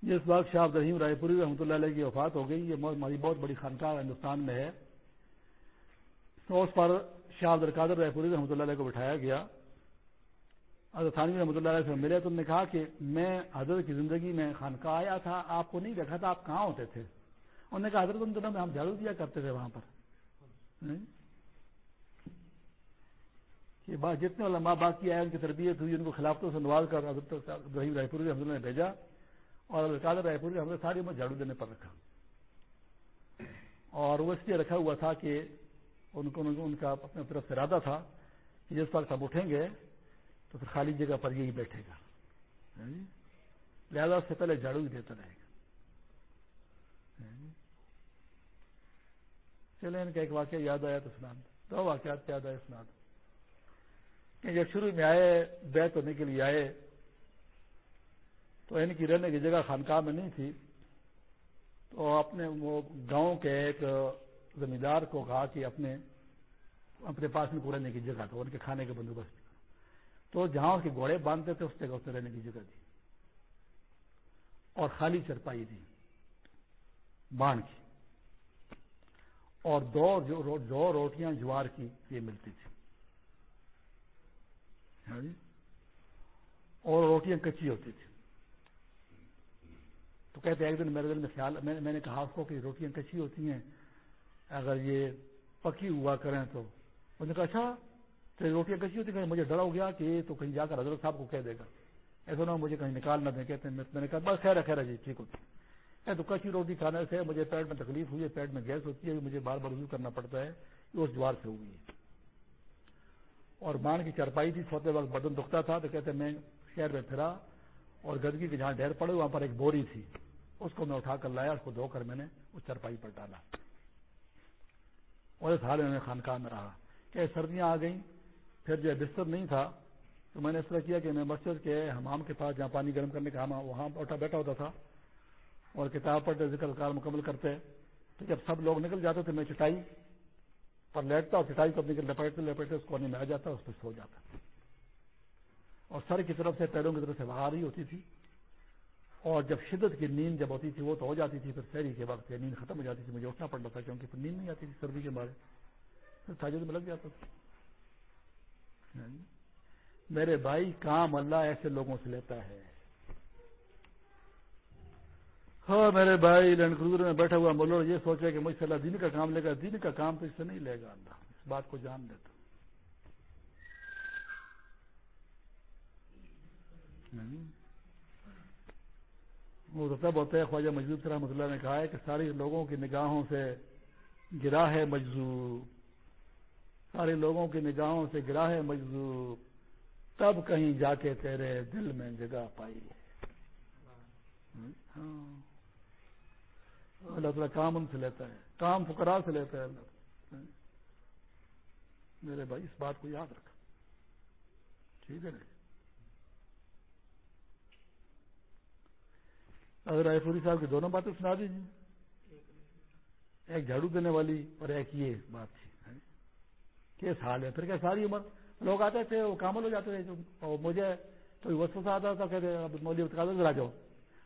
جس وقت شاہ عبد الرحیم رائے پوری رحمۃ اللہ علیہ کی وفات ہو گئی، یہ ہماری بہت بڑی خانقاہ ہندوستان میں ہے۔ تو اس پر شاہ عبد القادر رائے پوری رحمۃ اللہ علیہ کو بٹھایا گیا۔ تھانوی رحمۃ اللہ علیہ سے ملے تو انہوں نے کہا کہ میں حضرت کی زندگی میں خانقاہ آیا تھا، آپ کو نہیں دیکھا تھا، آپ کہاں ہوتے تھے؟ انہوں نے کہا، حضرت ان دنوں میں ہم جھاڑو دیا کرتے تھے وہاں پر۔ یہ بات جتنے والا ماں باپ کی آئے، ان کی تربیت ہوئی، ان کو خلافتوں سے نواز کر حضرت رحیم رائے پوری رحمۃ اللہ نے بھیجا۔ اور قادر رائے پور ہم نے ساری عمر جھاڑو دینے پر رکھا۔ اور وہ اس لیے رکھا ہوا تھا کہ ان کو ان کا اپنے طرف سے ارادہ تھا کہ جس وقت ہم اٹھیں گے تو پھر خالی جگہ پر یہی بیٹھے گا۔ یعنی لہذا اس سے پہلے جھاڑو ہی دیتا رہے گا۔ یعنی چلے ان کا ایک واقعہ یاد آیا تو سناد دو واقعات یاد آئے سناد کہ جب شروع میں آئے بیت ہونے کے لیے آئے تو یعنی ان کی رہنے کی جگہ خانقاہ میں نہیں تھی۔ تو اپنے وہ گاؤں کے ایک زمیندار کو کہا کہ اپنے اپنے پاس میں کو رہنے کی جگہ تھا، ان کے کھانے کے بندوبست۔ تو جہاں اس کے گھوڑے باندھتے تھے، اس جگہ اس رہنے کی جگہ تھی اور خالی چرپائی تھی بان کی۔ اور دو جو روٹیاں جوار کی یہ ملتی تھی۔ ہاں جی؟ اور روٹیاں کچی ہوتی تھی تو کہتے ایک دن میرے دل میں خیال، میں نے کہا اس کو کہ روٹیاں کچی ہوتی ہیں؟ اگر یہ پکی ہوا کریں تو۔ انہوں نے کہا اچھا تو روٹیاں کچی ہوتی ہیں؟ مجھے ڈرا ہو گیا کہ یہ تو کہیں جا کر حضرت صاحب کو کہہ دے گا۔ ایسا نہ مجھے کہیں نکال نہ دیں، کہتے ہیں، میں نے کہا، بس خیر ہے خیر ہے جی ٹھیک ہوتی ہے تو کچی روٹی کھانے سے مجھے پیٹ میں تکلیف ہوئی ہے، پیٹ میں گیس ہوتی ہے مجھے بار بار رجوع کرنا پڑتا ہے، یہ اس جوار سے ہوئی ہے۔ اور مان کی چرپائی تھی، سوتے وقت بدن دکھتا تھا، تو کہتے میں شہر میں پھرا اور گدگی کے جہاں ڈھیر پڑے، وہاں پر ایک بوری تھی۔ اس کو میں اٹھا کر لایا اس کو دھو کر میں نے اس چرپائی پر ڈالا۔ اور اس حال میں خانقاہ میں رہا۔ کہ سردیاں آ گئیں، پھر جو بستر نہیں تھا، تو میں نے اس طرح کیا کہ میں مسجد کے حمام کے پاس جہاں پانی گرم کرنے کا وہاں اٹھا بیٹھا ہوتا تھا۔ اور کتاب پڑھتے، ذکر کار مکمل کرتے۔ تو جب سب لوگ نکل جاتے تھے، میں چٹائی پر لیٹتا اور چٹائی کو اپنی لپیٹتے لپیٹتے اس کونے میں آ جاتا، اس پہ سو جاتا۔ اور سر کی طرف سے، پیروں کی طرف سے باہر ہی ہوتی تھی۔ اور جب شدت کی نیند جب ہوتی تھی، وہ تو ہو جاتی تھی، پھر شہری کے وقت نیند ختم ہو جاتی تھی، مجھے اٹھنا پڑتا تھا کیونکہ پھر نیند نہیں آتی تھی سردی کے بارے پھر تاجد میں لگ جاتا تھا۔ ہاں جی۔ میرے بھائی، کام اللہ ایسے لوگوں سے لیتا ہے۔ ہاں میرے بھائی لینڈ کروزر میں بیٹھا ہوا بولو یہ سوچے کہ مجھ سے اللہ دین کا کام لے گا، دین کا کام تو اس سے نہیں لے گا اللہ۔ اس بات کو جان دیتا ہاں جی۔ جی۔ وہ تو تب ہوتا ہے خواجہ مجدور رحمۃ اللہ نے کہا ہے کہ ساری لوگوں کی نگاہوں سے گرا ہے مجزو، سارے لوگوں کی نگاہوں سے گرا ہے مجزو، تب کہیں جا کے تیرے دل میں جگہ پائی ہے۔ ہاں۔ اللہ تعالیٰ کام ان سے لیتا ہے، کام فکرا سے لیتا ہے۔ اللہ میرے بھائی، اس بات کو یاد رکھا۔ ٹھیک ہے نا؟ اگر رائے پوری صاحب کی دونوں باتیں سنا دیجیے ایک جھاڑو دینے والی اور ایک یہ بات تھی کس حال ہے پھر کیا ساری عمر؟ لوگ آتے تھے، وہ کامل ہو جاتے تھے اور مجھے کوئی وسط آتا تھا، کہتے اب مودی ذرا جاؤ۔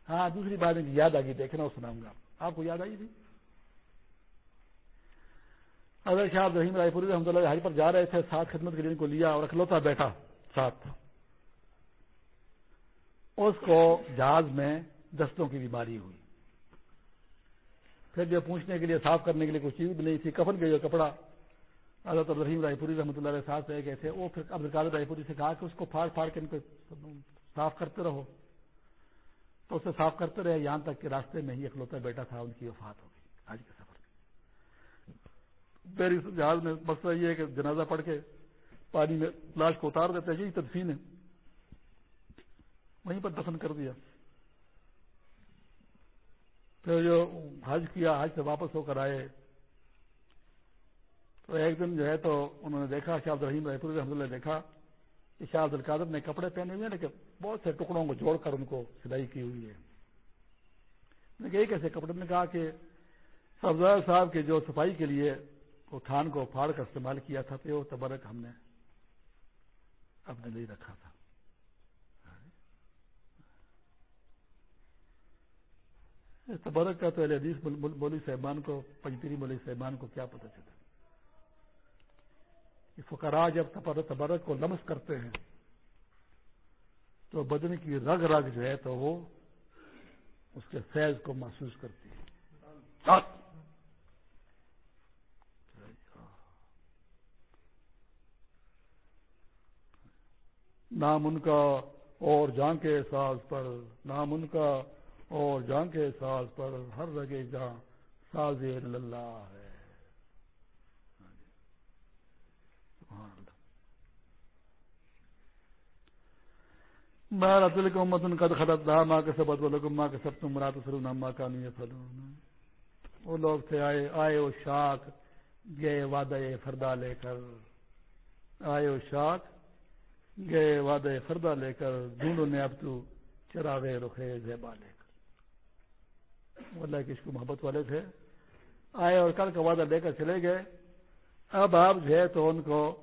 ہاں دوسری بات یاد آ گئی، دیکھنا وہ سناؤں گا۔ آپ کو یاد آئی تھی؟ اگر شاہ رحیم رائے پوری رحمۃ اللہ حاج پر جا رہے تھے، ساتھ خدمت کے لیے کو لیا اور اکلوتا بیٹھا ساتھ۔ اس کو جہاز میں دستوں کی بیماری ہوئی۔ پھر جو پوچھنے کے لیے صاف کرنے کے لیے کوئی چیز بھی نہیں تھی، کفن کے جو کپڑا حضرت رحیم رائے پوری رحمۃ اللہ علیہ ساتھ رہ گئے تھے وہ پھر عبد القادر رائے پوری سے کہا کہ اس کو پھاڑ پھاڑ کے ان کو صاف کرتے رہو۔ تو اسے صاف کرتے رہے، یہاں تک کہ راستے میں ہی اکلوتا بیٹا تھا، ان کی وفات ہو گئی آج کے سفر میری جہاز میں مسئلہ یہ ہے کہ جنازہ پڑھ کے پانی میں لاش کو اتار دیتے ہیں، یہی تدفین ہے۔ وہیں پر دفن کر دیا۔ پھر جو حج کیا، حج سے واپس ہو کر آئے۔ تو ایک دن جو ہے تو انہوں نے دیکھا، شاہ رحیم رحمۃ اللہ نے دیکھا کہ شاہ عبد القادر نے کپڑے پہنے ہوئے لیکن بہت سے ٹکڑوں کو جوڑ کر ان کو سلائی کی ہوئی ہے۔ ایک ایسے کپڑے نے کہا کہ سبزار صاحب کے جو صفائی کے لیے وہ تھان کو پھاڑ کر استعمال کیا تھا، تو وہ تبرک ہم نے اپنے لیے رکھا تھا۔ تبرک کا تو حدیث بولی صاحبان کو پنجتری بولی صاحبان کو کیا پتہ چلا؟ فقرا جب تبرک کو لمس کرتے ہیں، تو بدن کی رگ رگ جو ہے تو وہ اس کے فیض کو محسوس کرتی ہے۔ نام ان کا اور جان کے احساس پر، نام ان کا اور جان کے احساس پر ہر رگے جہاں ساز اللہ ہے۔ بار کا متن قد خلط رہا ماں کے سبت و ماں کے سب تم مرات سرو نما کا نہیں فلون وہ لوگ تھے آئے آئے وہ شاخ گئے وعدہ فردا لے کر۔ آئے وہ شاخ گئے وعدہ فردا لے کر۔ ڈھونڈو نے اب تو چراغے رخے زیبا لے کر۔ اللہ کے عشق محبت والے تھے۔ آئے اور کل کا وعدہ لے کر چلے گئے۔ اب آپ جو ہے تو ان کو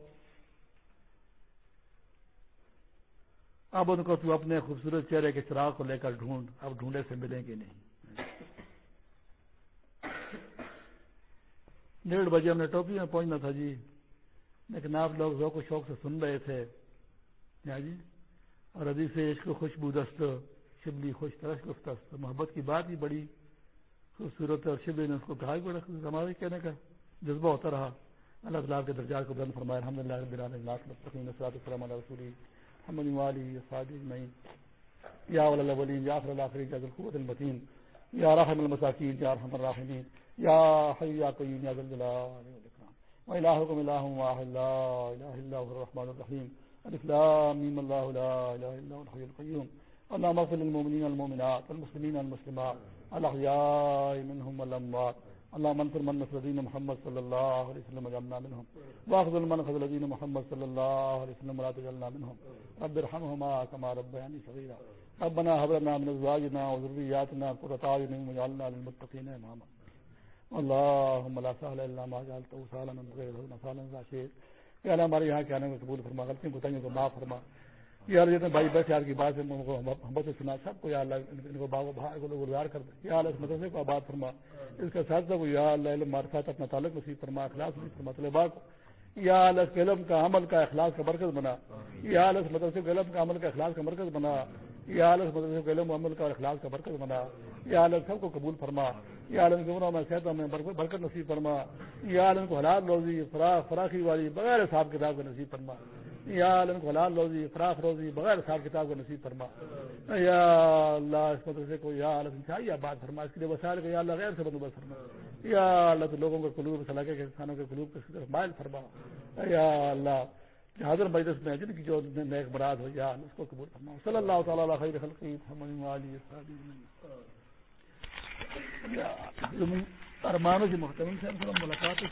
اب ان کو تو اپنے خوبصورت چہرے کے چراغ کو لے کر ڈھونڈ اب ڈھونڈے سے ملیں گے نہیں۔ ڈیڑھ بجے ہم نے ٹوپی میں پہنچنا تھا جی۔ لیکن آپ لوگ ذوق و شوق سے سن رہے تھے۔ ہاں جی۔ اور ابھی سے عشق خوشبو دست شبلی خوش ترش گفتست۔ محبت کی بات ہی بڑی خوبصورت اور شبلی نے اس کو کہا بڑا ہمارے کہنے کا جذبہ ہوتا رہا۔ اللہ تعالیٰ کے درجات کو بند فرمایا الحمد للہ السلام علیہ رسولی محمد والی صادق اجمعین۔ یا ول الاولین، یا اخر الاخرین، یا ذو القوة یا رحم المساکین، یا ارحم الراحمین۔ یا حی یا قیوم، یا ذو الجلال والاکرام۔ والہکم الہ واحد، لا الہ الا هو الرحمن الرحیم۔ الف لام میم، اللہ لا الہ الا هو الحی القیوم۔ اللهم اغفر للمؤمنین والمؤمنات والمسلمین والمسلمات۔ الاحیاء منهم والاموات اللهم انصر من نصر دين محمد صلى الله عليه وسلم وجعلنا منهم واخذل من خذل دين محمد صلى الله عليه وسلم ولا تجعلنا منهم رب ارحمهما كما ربياني صغيرا ربنا هب لنا من ازواجنا وذرياتنا قرة اعين واجعلنا للمتقين اماما اللہ ہمارے یہاں کے آنے میں قبول فرما غلطیوں کو تنگوں کو معاف فرما یار جتنے بھائی بیٹھے آپ کی بات ہم سے سنا سب کو یا اللہ ان کو باغ گزار کر دے یا اللہ اس مدرسے کو آباد فرما اس کے ساتھ کو یا اللہ علم مارفات اپنا تعلق نصیب فرما اخلاص نصیب فرما طلبا کو یا اللہ علم کا عمل کا اخلاص کا مرکز بنا یا اللہ اس مدرسے کے علم کا عمل کا اخلاص کا مرکز بنا یا اللہ اس مدرسے کے علم عمل کا اخلاص کا مرکز بنا یا اللہ سب کو قبول فرما یا عالم کے عمروں میں صحت میں برکت نصیب فرما یا عالم کو حلال روزی فراخ فراخی والی بغیر حساب کتاب کا نصیب فرما یا عالم کو حلال روزی فراخ روزی، بغیر حساب کتاب کا نصیب فرما۔ یا اللہ، اس مدرسے کو یا عالم چاہیے بات فرما، اس کے لیے وسائل کو یا اللہ غیر سے بندوبست فرما۔ یا اللہ تو لوگوں کے قلوب صلاحے کے انسانوں کے قلوب کے طرف مائل فرما۔ یا اللہ حاضر مجلس میں جن کی جو نیک مراد ہو، یا اس کو قبول فرما۔ صلی اللہ تعالیٰ خیر خلقی ارمانوں سے محترم سے ملاقات